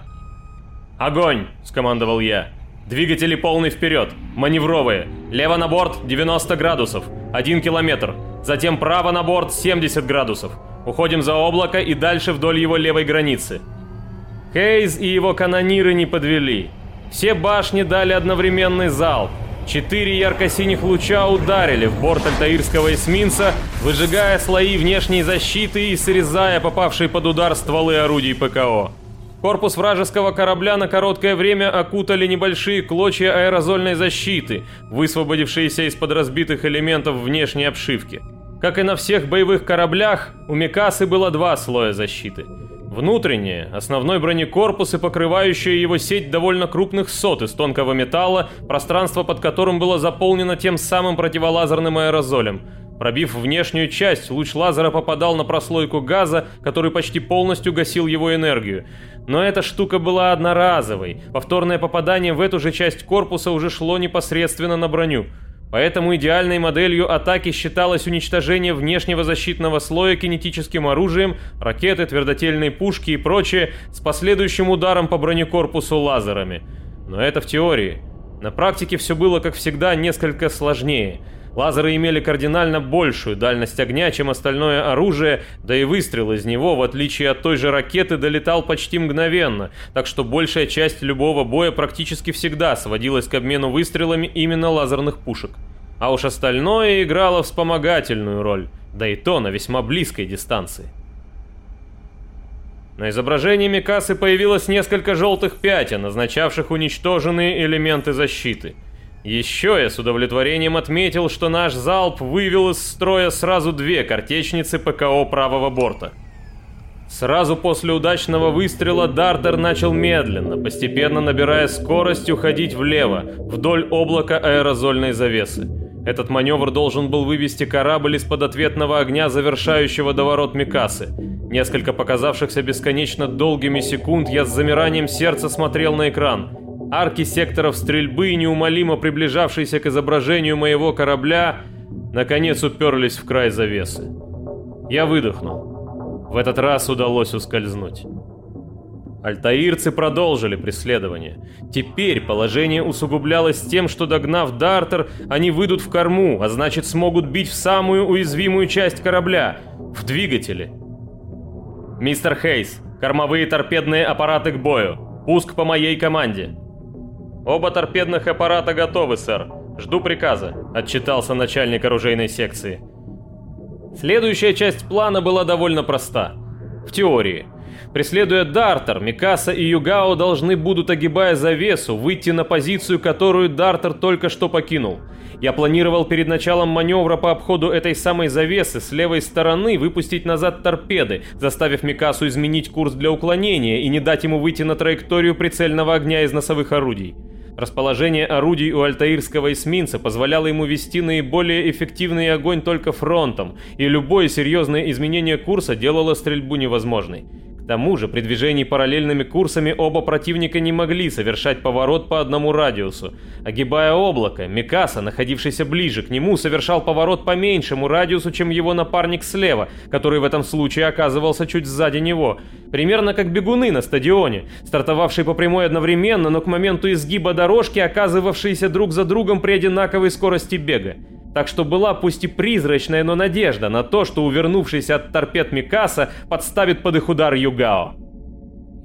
«Огонь!» – скомандовал я. «Двигатели полный вперед, маневровые. Лево на борт 90 градусов, 1 километр. Затем право на борт 70 градусов. Уходим за облако и дальше вдоль его левой границы. Хейз и его канониры не подвели. Все башни дали одновременный залп. Четыре ярко-синих луча ударили в борт альтаирского эсминца, выжигая слои внешней защиты и срезая попавшие под удар стволы орудий ПКО. Корпус вражеского корабля на короткое время окутали небольшие клочья аэрозольной защиты, высвободившиеся из-под разбитых элементов внешней обшивки. Как и на всех боевых кораблях, у Микасы было два слоя защиты – Внутреннее, основной бронекорпус и покрывающая его сеть довольно крупных сот из тонкого металла, пространство под которым было заполнено тем самым противолазерным аэрозолем. Пробив внешнюю часть, луч лазера попадал на прослойку газа, который почти полностью гасил его энергию. Но эта штука была одноразовой. Повторное попадание в эту же часть корпуса уже шло непосредственно на броню. Поэтому идеальной моделью атаки считалось уничтожение внешнего защитного слоя кинетическим оружием, ракеты, твердотельные пушки и прочее, с последующим ударом по бронекорпусу лазерами. Но это в теории. На практике все было, как всегда, несколько сложнее. Лазеры имели кардинально большую дальность огня, чем остальное оружие, да и выстрел из него, в отличие от той же ракеты, долетал почти мгновенно, так что большая часть любого боя практически всегда сводилась к обмену выстрелами именно лазерных пушек. А уж остальное играло вспомогательную роль, да и то на весьма близкой дистанции. На изображении Микасы появилось несколько желтых пятен, означавших уничтоженные элементы защиты. Еще я с удовлетворением отметил, что наш залп вывел из строя сразу две картечницы ПКО правого борта. Сразу после удачного выстрела Дартер начал медленно, постепенно набирая скорость, уходить влево, вдоль облака аэрозольной завесы. Этот маневр должен был вывести корабль из-под ответного огня, завершающего доворот Микасы. Несколько показавшихся бесконечно долгими секунд я с замиранием сердца смотрел на экран. Арки секторов стрельбы, неумолимо приближавшиеся к изображению моего корабля, наконец уперлись в край завесы. Я выдохнул. В этот раз удалось ускользнуть. Альтаирцы продолжили преследование. Теперь положение усугублялось тем, что догнав Дартер, они выйдут в корму, а значит смогут бить в самую уязвимую часть корабля — в двигатели. «Мистер Хейс, кормовые торпедные аппараты к бою. Пуск по моей команде». «Оба торпедных аппарата готовы, сэр. Жду приказа», — отчитался начальник оружейной секции. Следующая часть плана была довольно проста. В теории — Преследуя Дартер, Микаса и Югао должны будут, огибая завесу, выйти на позицию, которую Дартер только что покинул. Я планировал перед началом маневра по обходу этой самой завесы с левой стороны выпустить назад торпеды, заставив Микасу изменить курс для уклонения и не дать ему выйти на траекторию прицельного огня из носовых орудий. Расположение орудий у альтаирского эсминца позволяло ему вести наиболее эффективный огонь только фронтом, и любое серьезное изменение курса делало стрельбу невозможной. К тому же при движении параллельными курсами оба противника не могли совершать поворот по одному радиусу. Огибая облако, Микаса, находившийся ближе к нему, совершал поворот по меньшему радиусу, чем его напарник слева, который в этом случае оказывался чуть сзади него. Примерно как бегуны на стадионе, стартовавшие по прямой одновременно, но к моменту изгиба дорожки оказывавшиеся друг за другом при одинаковой скорости бега. Так что была пусть и призрачная, но надежда на то, что увернувшийся от торпед Микаса подставит под их удар Югао.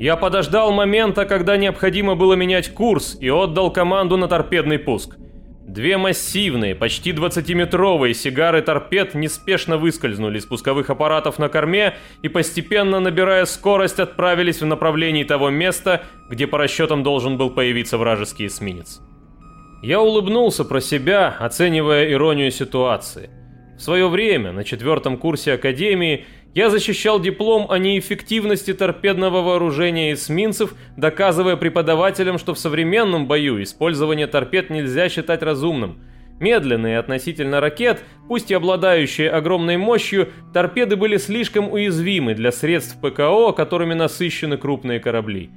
Я подождал момента, когда необходимо было менять курс, и отдал команду на торпедный пуск. Две массивные, почти 20-метровые сигары торпед неспешно выскользнули из пусковых аппаратов на корме и, постепенно набирая скорость, отправились в направлении того места, где по расчетам должен был появиться вражеский эсминец. Я улыбнулся про себя, оценивая иронию ситуации. В свое время, на четвертом курсе Академии, я защищал диплом о неэффективности торпедного вооружения эсминцев, доказывая преподавателям, что в современном бою использование торпед нельзя считать разумным. Медленные относительно ракет, пусть и обладающие огромной мощью, торпеды были слишком уязвимы для средств ПКО, которыми насыщены крупные корабли.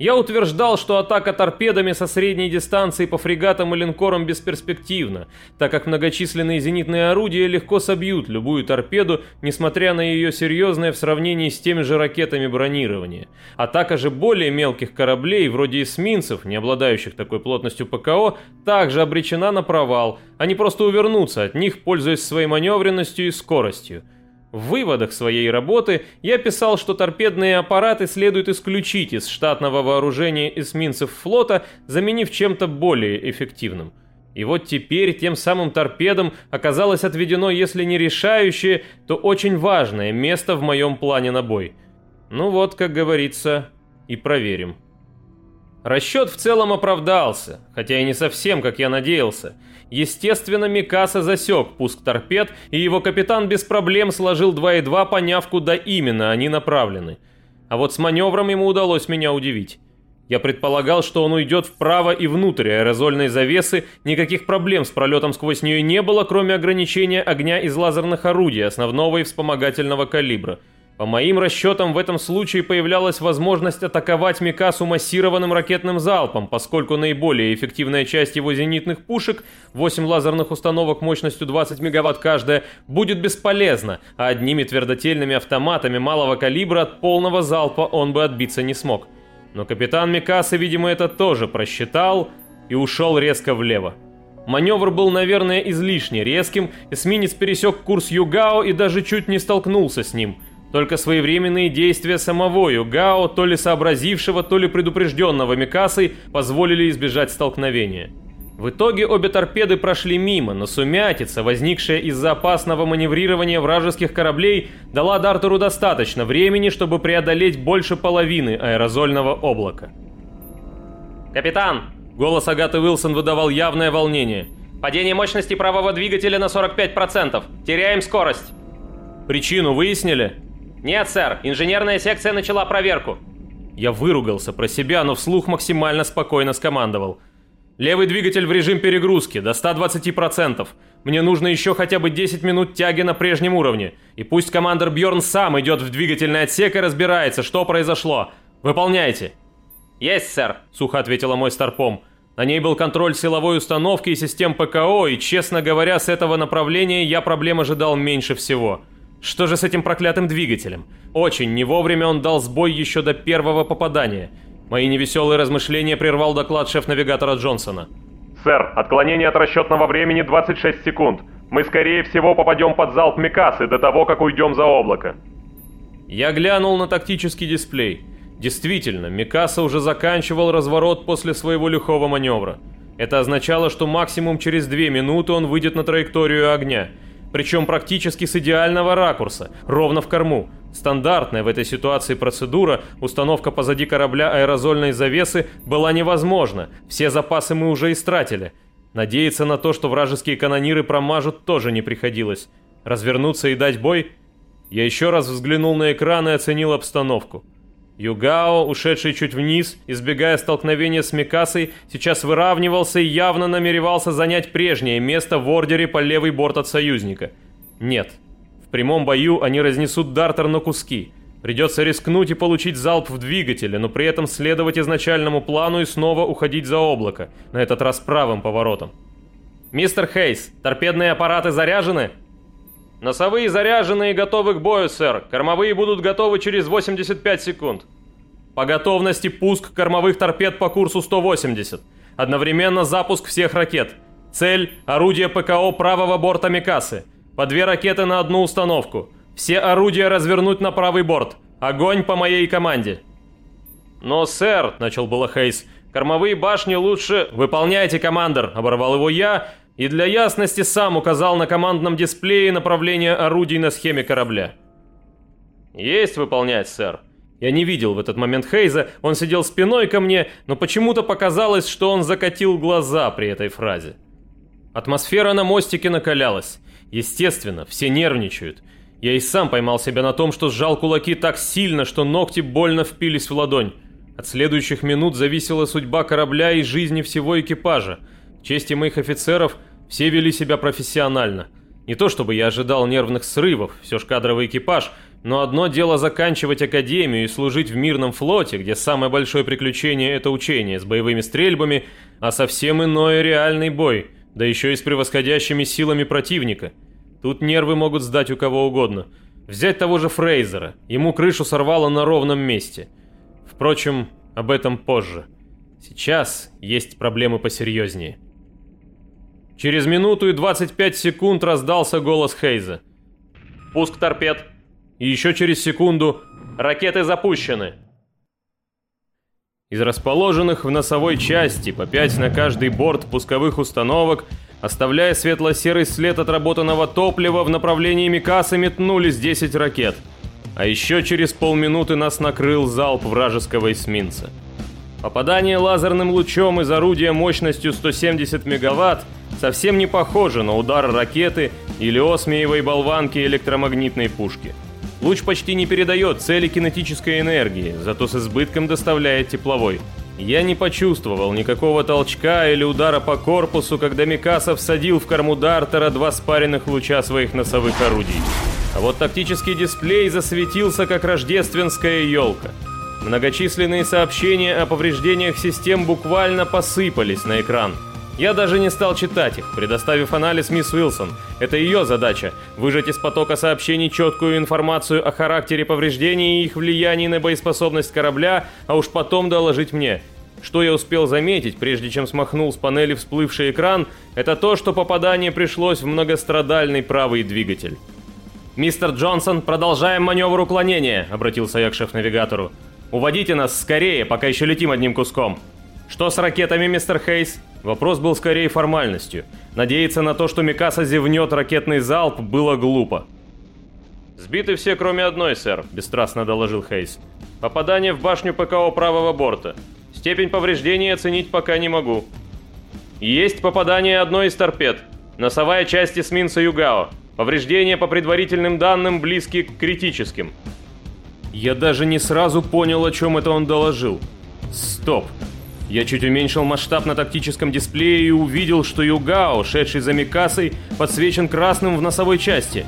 Я утверждал, что атака торпедами со средней дистанции по фрегатам и линкорам бесперспективна, так как многочисленные зенитные орудия легко собьют любую торпеду, несмотря на ее серьезное в сравнении с теми же ракетами бронирования. Атака же более мелких кораблей, вроде эсминцев, не обладающих такой плотностью ПКО, также обречена на провал, они просто увернутся от них, пользуясь своей маневренностью и скоростью. В выводах своей работы я писал, что торпедные аппараты следует исключить из штатного вооружения эсминцев флота, заменив чем-то более эффективным. И вот теперь тем самым торпедам оказалось отведено, если не решающее, то очень важное место в моем плане на бой. Ну вот, как говорится, и проверим. Расчет в целом оправдался, хотя и не совсем, как я надеялся. Естественно, Микаса засек пуск торпед, и его капитан без проблем сложил 2,2, поняв, куда именно они направлены. А вот с маневром ему удалось меня удивить. Я предполагал, что он уйдет вправо и внутрь аэрозольной завесы, никаких проблем с пролетом сквозь нее не было, кроме ограничения огня из лазерных орудий основного и вспомогательного калибра – по моим расчетам, в этом случае появлялась возможность атаковать Микасу массированным ракетным залпом, поскольку наиболее эффективная часть его зенитных пушек, 8 лазерных установок мощностью 20 мегаватт каждая, будет бесполезна, а одними твердотельными автоматами малого калибра от полного залпа он бы отбиться не смог. Но капитан Микасы, видимо, это тоже просчитал и ушел резко влево. Маневр был, наверное, излишне резким, эсминец пересек курс Югао и даже чуть не столкнулся с ним – только своевременные действия самого Югао, то ли сообразившего, то ли предупрежденного Микасой, позволили избежать столкновения. В итоге обе торпеды прошли мимо, но сумятица, возникшая из-за опасного маневрирования вражеских кораблей, дала Дартеру достаточно времени, чтобы преодолеть больше половины аэрозольного облака. «Капитан!» — голос Агаты Уилсон выдавал явное волнение. «Падение мощности правого двигателя на 45%. Теряем скорость!» «Причину выяснили?» «Нет, сэр, инженерная секция начала проверку». Я выругался про себя, но вслух максимально спокойно скомандовал. Левый двигатель в режим перегрузки, до 120%. Мне нужно еще хотя бы 10 минут тяги на прежнем уровне. И пусть командир Бьорн сам идет в двигательный отсек и разбирается, что произошло. Выполняйте. Есть, сэр, сухо ответила мой старпом. На ней был контроль силовой установки и систем ПКО, и, честно говоря, с этого направления я проблем ожидал меньше всего. Что же с этим проклятым двигателем? Очень не вовремя он дал сбой еще до первого попадания. Мои невеселые размышления прервал доклад шеф-навигатора Джонсона. «Сэр, отклонение от расчетного времени 26 секунд. Мы, скорее всего, попадем под залп Микасы до того, как уйдем за облако». Я глянул на тактический дисплей. Действительно, Микаса уже заканчивал разворот после своего лихого маневра. Это означало, что максимум через две минуты он выйдет на траекторию огня – причем практически с идеального ракурса, ровно в корму. Стандартная в этой ситуации процедура, установка позади корабля аэрозольной завесы, была невозможна, все запасы мы уже истратили. Надеяться на то, что вражеские канониры промажут, тоже не приходилось. Развернуться и дать бой? Я еще раз взглянул на экран и оценил обстановку. Югао, ушедший чуть вниз, избегая столкновения с Микасой, сейчас выравнивался и явно намеревался занять прежнее место в ордере по левый борт от союзника. Нет. В прямом бою они разнесут Дартер на куски. Придется рискнуть и получить залп в двигателе, но при этом следовать изначальному плану и снова уходить за облако, на этот раз правым поворотом. «Мистер Хейс, торпедные аппараты заряжены?» «Носовые заряжены и готовы к бою, сэр. Кормовые будут готовы через 85 секунд». «По готовности пуск кормовых торпед по курсу 180. Одновременно запуск всех ракет. Цель – орудие ПКО правого борта Микасы. По две ракеты на одну установку. Все орудия развернуть на правый борт. Огонь по моей команде». «Но, сэр», – начал было Хейс, – «кормовые башни лучше...» «Выполняйте, командор», – оборвал его я и для ясности сам указал на командном дисплее направление орудий на схеме корабля. «Есть выполнять, сэр». Я не видел в этот момент Хейза, он сидел спиной ко мне, но почему-то показалось, что он закатил глаза при этой фразе. Атмосфера на мостике накалялась. Естественно, все нервничают. Я и сам поймал себя на том, что сжал кулаки так сильно, что ногти больно впились в ладонь. От следующих минут зависела судьба корабля и жизни всего экипажа. Чести моих офицеров – все вели себя профессионально. Не то чтобы я ожидал нервных срывов, все ж кадровый экипаж, но одно дело заканчивать академию и служить в мирном флоте, где самое большое приключение – это учение с боевыми стрельбами, а совсем иное реальный бой, да еще и с превосходящими силами противника. Тут нервы могут сдать у кого угодно. Взять того же Фрейзера, ему крышу сорвало на ровном месте. Впрочем, об этом позже. Сейчас есть проблемы посерьезнее. Через минуту и 25 секунд раздался голос Хейза. «Пуск торпед!» И еще через секунду «Ракеты запущены!» Из расположенных в носовой части по 5 на каждый борт пусковых установок, оставляя светло-серый след отработанного топлива, в направлении Микаса метнулись 10 ракет. А еще через полминуты нас накрыл залп вражеского эсминца. Попадание лазерным лучом из орудия мощностью 170 мегаватт совсем не похоже на удар ракеты или осмиевой болванки электромагнитной пушки. Луч почти не передает цели кинетической энергии, зато с избытком доставляет тепловой. Я не почувствовал никакого толчка или удара по корпусу, когда Микаса всадил в корму Дартера два спаренных луча своих носовых орудий. А вот тактический дисплей засветился, как рождественская елка. Многочисленные сообщения о повреждениях систем буквально посыпались на экран – я даже не стал читать их, предоставив анализ мисс Уилсон. Это ее задача – выжать из потока сообщений четкую информацию о характере повреждений и их влиянии на боеспособность корабля, а уж потом доложить мне. Что я успел заметить, прежде чем смахнул с панели всплывший экран, это то, что попадание пришлось в многострадальный правый двигатель. «Мистер Джонсон, продолжаем маневр уклонения», — обратился я к шеф-навигатору. «Уводите нас скорее, пока еще летим одним куском». «Что с ракетами, мистер Хейс?» Вопрос был скорее формальностью. Надеяться на то, что Микаса зевнет ракетный залп, было глупо. «Сбиты все, кроме одной, сэр», – бесстрастно доложил Хейс. «Попадание в башню ПКО правого борта. Степень повреждения оценить пока не могу». «Есть попадание одной из торпед. Носовая часть эсминца Югао. Повреждения, по предварительным данным, близки к критическим». Я даже не сразу понял, о чем это он доложил. «Стоп. Я чуть уменьшил масштаб на тактическом дисплее и увидел, что Югао, шедший за Микасой, подсвечен красным в носовой части.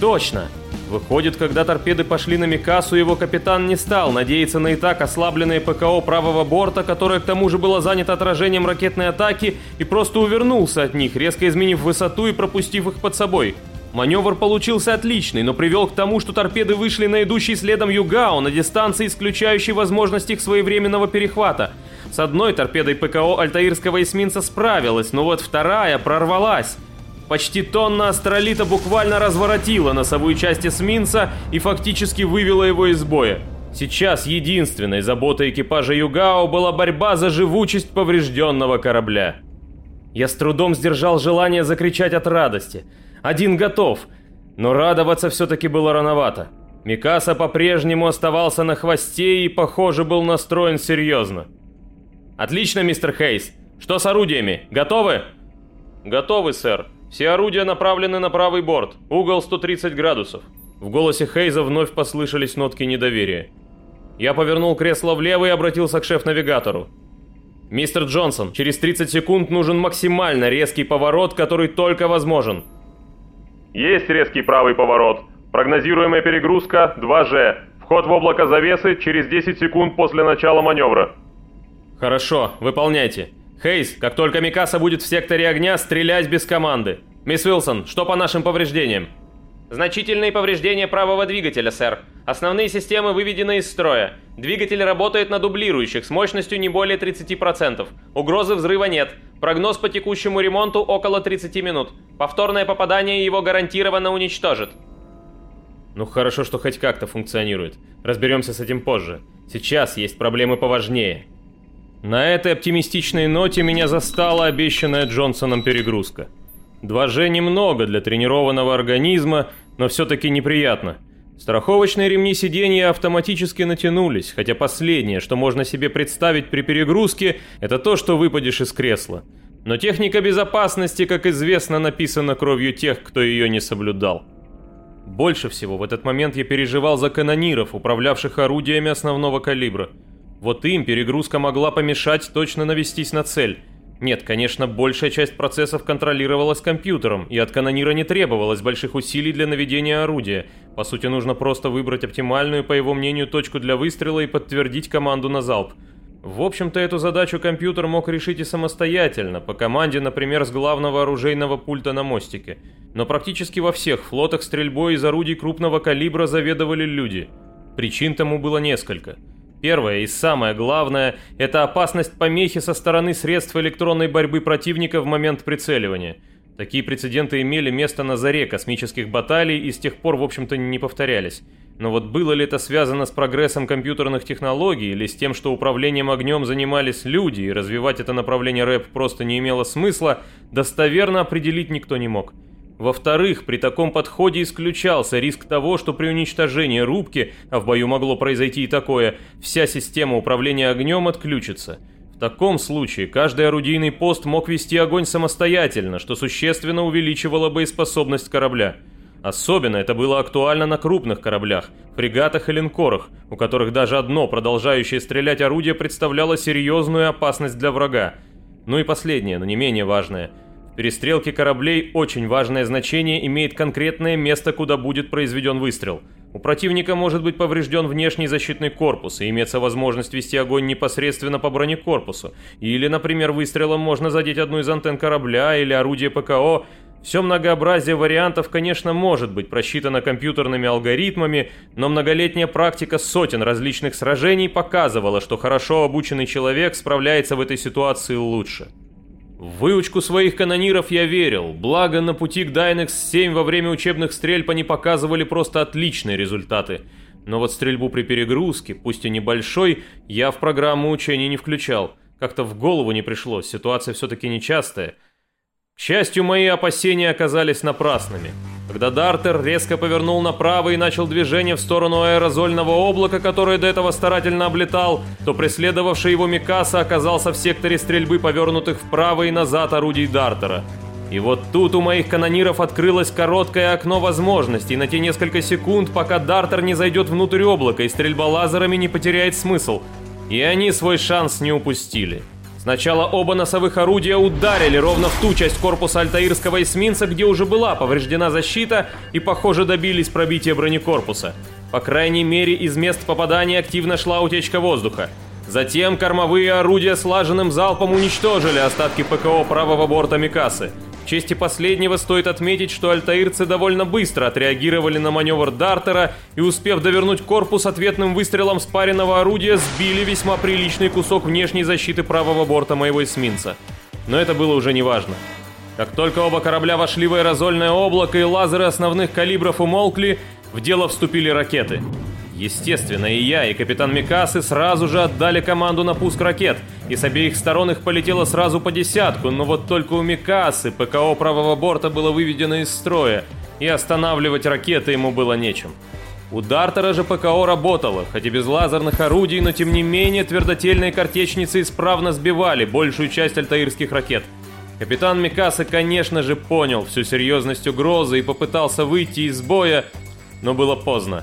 Точно! Выходит, когда торпеды пошли на Микасу, его капитан не стал надеяться на и так ослабленное ПКО правого борта, которое к тому же было занято отражением ракетной атаки, и просто увернулся от них, резко изменив высоту и пропустив их под собой. Маневр получился отличный, но привел к тому, что торпеды вышли на идущий следом Югао на дистанции, исключающей возможность их своевременного перехвата. С одной торпедой ПКО альтаирского эсминца справилась, но вот вторая прорвалась. Почти тонна астролита буквально разворотила носовую часть эсминца и фактически вывела его из боя. Сейчас единственной заботой экипажа Югао была борьба за живучесть поврежденного корабля. Я с трудом сдержал желание закричать от радости. Один готов, но радоваться все-таки было рановато. Микаса по-прежнему оставался на хвосте и, похоже, был настроен серьезно. «Отлично, мистер Хейс. Что с орудиями? Готовы?» «Готовы, сэр. Все орудия направлены на правый борт. Угол 130 градусов». В голосе Хейза вновь послышались нотки недоверия. Я повернул кресло влево и обратился к шеф-навигатору. «Мистер Джонсон, через 30 секунд нужен максимально резкий поворот, который только возможен. Есть резкий правый поворот. Прогнозируемая перегрузка 2G. Вход в облако завесы через 10 секунд после начала маневра. Хорошо, выполняйте. Хейс, как только Микаса будет в секторе огня, стрелять без команды. Мисс Уилсон, что по нашим повреждениям? Значительные повреждения правого двигателя, сэр. Основные системы выведены из строя. Двигатель работает на дублирующих с мощностью не более 30%. Угрозы взрыва нет. Прогноз по текущему ремонту около 30 минут. Повторное попадание его гарантированно уничтожит. Ну хорошо, что хоть как-то функционирует. Разберемся с этим позже. Сейчас есть проблемы поважнее. На этой оптимистичной ноте меня застала обещанная Джонсоном перегрузка. 2G немного для тренированного организма, но все-таки неприятно. Страховочные ремни сиденья автоматически натянулись, хотя последнее, что можно себе представить при перегрузке, это то, что выпадешь из кресла. Но техника безопасности, как известно, написана кровью тех, кто ее не соблюдал. Больше всего в этот момент я переживал за канониров, управлявших орудиями основного калибра. Вот им перегрузка могла помешать точно навестись на цель – нет, конечно, большая часть процессов контролировалась компьютером, и от канонира не требовалось больших усилий для наведения орудия. По сути, нужно просто выбрать оптимальную, по его мнению, точку для выстрела и подтвердить команду на залп. В общем-то, эту задачу компьютер мог решить и самостоятельно, по команде, например, с главного оружейного пульта на мостике. Но практически во всех флотах стрельбой из орудий крупного калибра заведовали люди. Причин тому было несколько – Первое и самое главное – это опасность помехи со стороны средств электронной борьбы противника в момент прицеливания. Такие прецеденты имели место на заре космических баталий и с тех пор, в общем-то, не повторялись. Но вот было ли это связано с прогрессом компьютерных технологий или с тем, что управлением огнем занимались люди, и развивать это направление рэп просто не имело смысла, достоверно определить никто не мог. Во-вторых, при таком подходе исключался риск того, что при уничтожении рубки, а в бою могло произойти и такое, вся система управления огнем отключится. В таком случае каждый орудийный пост мог вести огонь самостоятельно, что существенно увеличивало боеспособность корабля. Особенно это было актуально на крупных кораблях, фрегатах и линкорах, у которых даже одно продолжающее стрелять орудие представляло серьезную опасность для врага. Ну и последнее, но не менее важное – перестрелке кораблей очень важное значение имеет конкретное место, куда будет произведен выстрел. У противника может быть поврежден внешний защитный корпус и имеется возможность вести огонь непосредственно по бронекорпусу. Или, например, выстрелом можно задеть одну из антенн корабля или орудие ПКО. Все многообразие вариантов, конечно, может быть просчитано компьютерными алгоритмами, но многолетняя практика сотен различных сражений показывала, что хорошо обученный человек справляется в этой ситуации лучше. В выучку своих канониров я верил, благо на пути к Дайнекс-7 во время учебных стрельб они показывали просто отличные результаты. Но вот стрельбу при перегрузке, пусть и небольшой, я в программу учений не включал. Как-то в голову не пришло, ситуация все-таки нечастая. К счастью, мои опасения оказались напрасными. Когда Дартер резко повернул направо и начал движение в сторону аэрозольного облака, которое до этого старательно облетал, то преследовавший его Микаса оказался в секторе стрельбы повернутых вправо и назад орудий Дартера. И вот тут у моих канониров открылось короткое окно возможностей на те несколько секунд, пока Дартер не зайдет внутрь облака и стрельба лазерами не потеряет смысл. И они свой шанс не упустили. Сначала оба носовых орудия ударили ровно в ту часть корпуса альтаирского эсминца, где уже была повреждена защита, и, похоже, добились пробития бронекорпуса. По крайней мере, из мест попадания активно шла утечка воздуха. Затем кормовые орудия слаженным залпом уничтожили остатки ПКО правого борта Микасы. В чести последнего стоит отметить, что альтаирцы довольно быстро отреагировали на маневр Дартера и, успев довернуть корпус ответным выстрелом спаренного орудия, сбили весьма приличный кусок внешней защиты правого борта моего эсминца. Но это было уже неважно. Как только оба корабля вошли в аэрозольное облако и лазеры основных калибров умолкли, в дело вступили ракеты. Естественно, и я, и капитан Микасы сразу же отдали команду на пуск ракет, и с обеих сторон их полетело сразу по десятку, но вот только у Микасы ПКО правого борта было выведено из строя, и останавливать ракеты ему было нечем. У Дартера же ПКО работало, хоть и без лазерных орудий, но тем не менее твердотельные картечницы исправно сбивали большую часть альтаирских ракет. Капитан Микаса, конечно же, понял всю серьезность угрозы и попытался выйти из боя, но было поздно.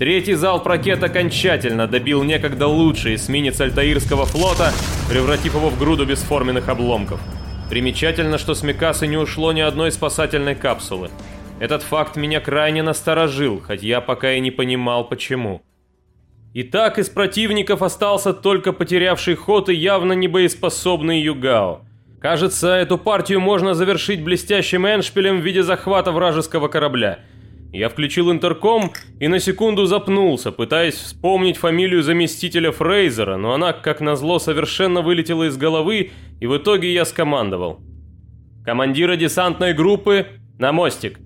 Третий залп ракет окончательно добил некогда лучший эсминец Альтаирского флота, превратив его в груду бесформенных обломков. Примечательно, что с Микасы не ушло ни одной спасательной капсулы. Этот факт меня крайне насторожил, хоть я пока и не понимал почему. Итак, из противников остался только потерявший ход и явно небоеспособный Югао. Кажется, эту партию можно завершить блестящим эншпилем в виде захвата вражеского корабля – я включил интерком и на секунду запнулся, пытаясь вспомнить фамилию заместителя Фрейзера, но она, как назло, совершенно вылетела из головы, и в итоге я скомандовал. «Командира десантной группы на мостик».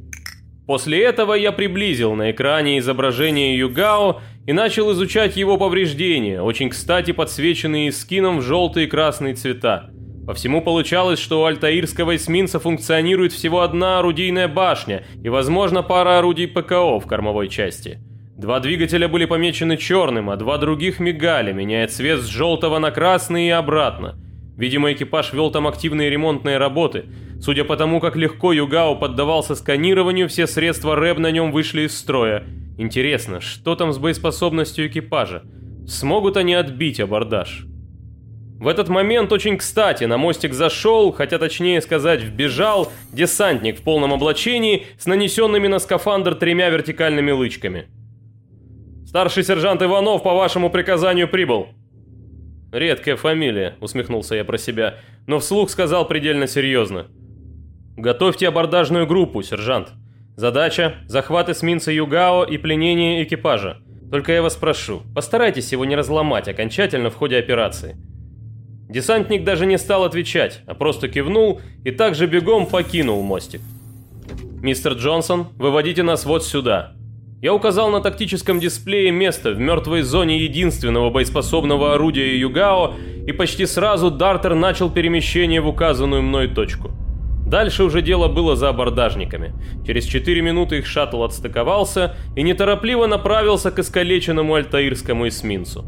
После этого я приблизил на экране изображение Югао и начал изучать его повреждения, очень кстати подсвеченные скином в желтые и красные цвета. По всему получалось, что у альтаирского эсминца функционирует всего одна орудийная башня и, возможно, пара орудий ПКО в кормовой части. Два двигателя были помечены черным, а два других мигали, меняя цвет с желтого на красный и обратно. Видимо, экипаж вел там активные ремонтные работы. Судя по тому, как легко Югао поддавался сканированию, все средства РЭБ на нем вышли из строя. Интересно, что там с боеспособностью экипажа? Смогут они отбить абордаж? В этот момент очень кстати на мостик зашел, хотя точнее сказать вбежал, десантник в полном облачении с нанесенными на скафандр тремя вертикальными лычками. «Старший сержант Иванов по вашему приказанию прибыл». «Редкая фамилия», — усмехнулся я про себя, но вслух сказал предельно серьезно. «Готовьте абордажную группу, сержант. Задача — захват эсминца Югао и пленение экипажа. Только я вас прошу, постарайтесь его не разломать окончательно в ходе операции». Десантник даже не стал отвечать, а просто кивнул и также бегом покинул мостик. «Мистер Джонсон, выводите нас вот сюда». Я указал на тактическом дисплее место в мертвой зоне единственного боеспособного орудия Югао, и почти сразу Дартер начал перемещение в указанную мной точку. Дальше уже дело было за абордажниками. Через 4 минуты их шаттл отстыковался и неторопливо направился к искалеченному альтаирскому эсминцу.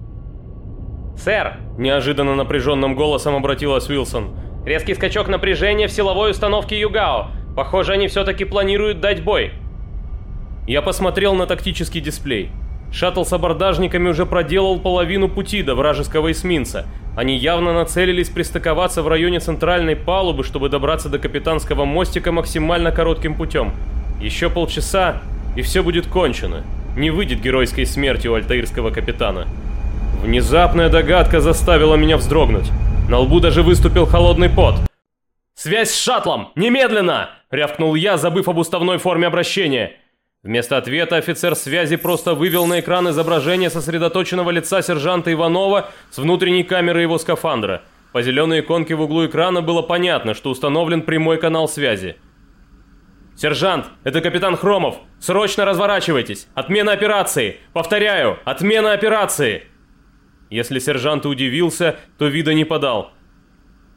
«Сэр!» – неожиданно напряженным голосом обратилась Уилсон. «Резкий скачок напряжения в силовой установке Югао. Похоже, они все-таки планируют дать бой». Я посмотрел на тактический дисплей. Шаттл с абордажниками уже проделал половину пути до вражеского эсминца. Они явно нацелились пристыковаться в районе центральной палубы, чтобы добраться до капитанского мостика максимально коротким путем. Еще полчаса, и все будет кончено. Не выйдет геройской смерти у альтаирского капитана. Внезапная догадка заставила меня вздрогнуть. На лбу даже выступил холодный пот. «Связь с шаттлом! Немедленно!» — рявкнул я, забыв об уставной форме обращения. Вместо ответа офицер связи просто вывел на экран изображение сосредоточенного лица сержанта Иванова с внутренней камеры его скафандра. По зеленой иконке в углу экрана было понятно, что установлен прямой канал связи. «Сержант, это капитан Хромов! Срочно разворачивайтесь! Отмена операции! Повторяю, отмена операции!» Если сержант удивился, то вида не подал.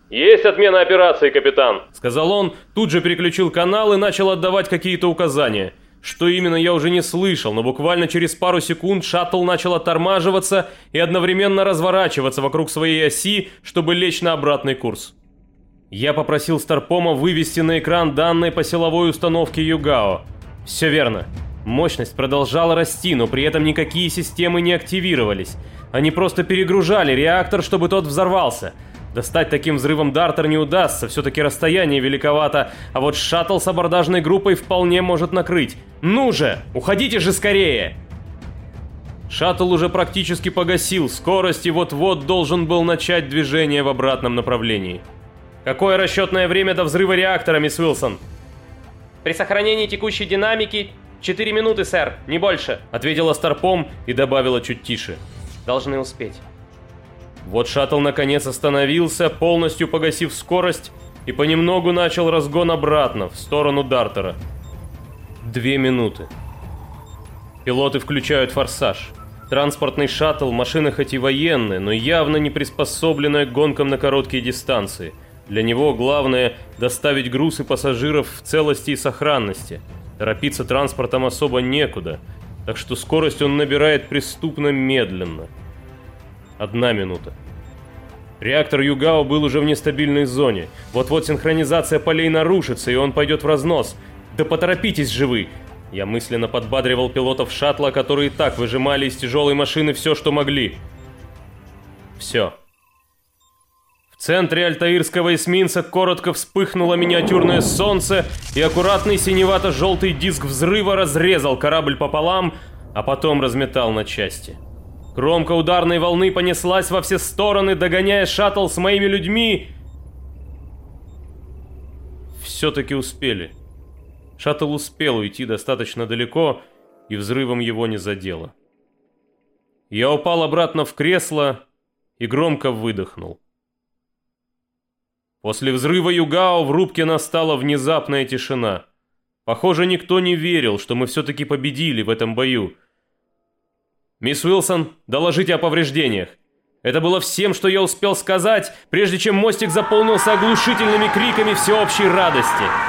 «Есть отмена операции, капитан», — сказал он, тут же переключил канал и начал отдавать какие-то указания. Что именно, я уже не слышал, но буквально через пару секунд шаттл начал оттормаживаться и одновременно разворачиваться вокруг своей оси, чтобы лечь на обратный курс. Я попросил Старпома вывести на экран данные по силовой установке Югао. Все верно. Мощность продолжала расти, но при этом никакие системы не активировались. Они просто перегружали реактор, чтобы тот взорвался. Достать таким взрывом Дартер не удастся, все-таки расстояние великовато, а вот шаттл с абордажной группой вполне может накрыть. Ну же, уходите же скорее! Шаттл уже практически погасил скорость и вот-вот должен был начать движение в обратном направлении. Какое расчетное время до взрыва реактора, мисс Уилсон? При сохранении текущей динамики 4 минуты, сэр, не больше. Ответила Старпом и добавила чуть тише. Должны успеть. Вот шаттл наконец остановился, полностью погасив скорость, и понемногу начал разгон обратно, в сторону Дартера. Две минуты. Пилоты включают форсаж. Транспортный шаттл, машина хоть и военная, но явно не приспособленная к гонкам на короткие дистанции. Для него главное – доставить груз и пассажиров в целости и сохранности. Торопиться транспортом особо некуда, так что скорость он набирает преступно медленно – Одна минута. Реактор Югао был уже в нестабильной зоне. Вот-вот синхронизация полей нарушится, и он пойдет в разнос. Да поторопитесь же вы! Я мысленно подбадривал пилотов шаттла, которые и так выжимали из тяжелой машины все, что могли. Все. В центре альтаирского эсминца коротко вспыхнуло миниатюрное солнце, и аккуратный синевато-желтый диск взрыва разрезал корабль пополам, а потом разметал на части. Кромка ударной волны понеслась во все стороны, догоняя шаттл с моими людьми. Все-таки успели. Шаттл успел уйти достаточно далеко, и взрывом его не задело. Я упал обратно в кресло и громко выдохнул. После взрыва Югао в рубке настала внезапная тишина. Похоже, никто не верил, что мы все-таки победили в этом бою. «Мисс Уилсон, доложите о повреждениях». Это было всем, что я успел сказать, прежде чем мостик заполнился оглушительными криками всеобщей радости.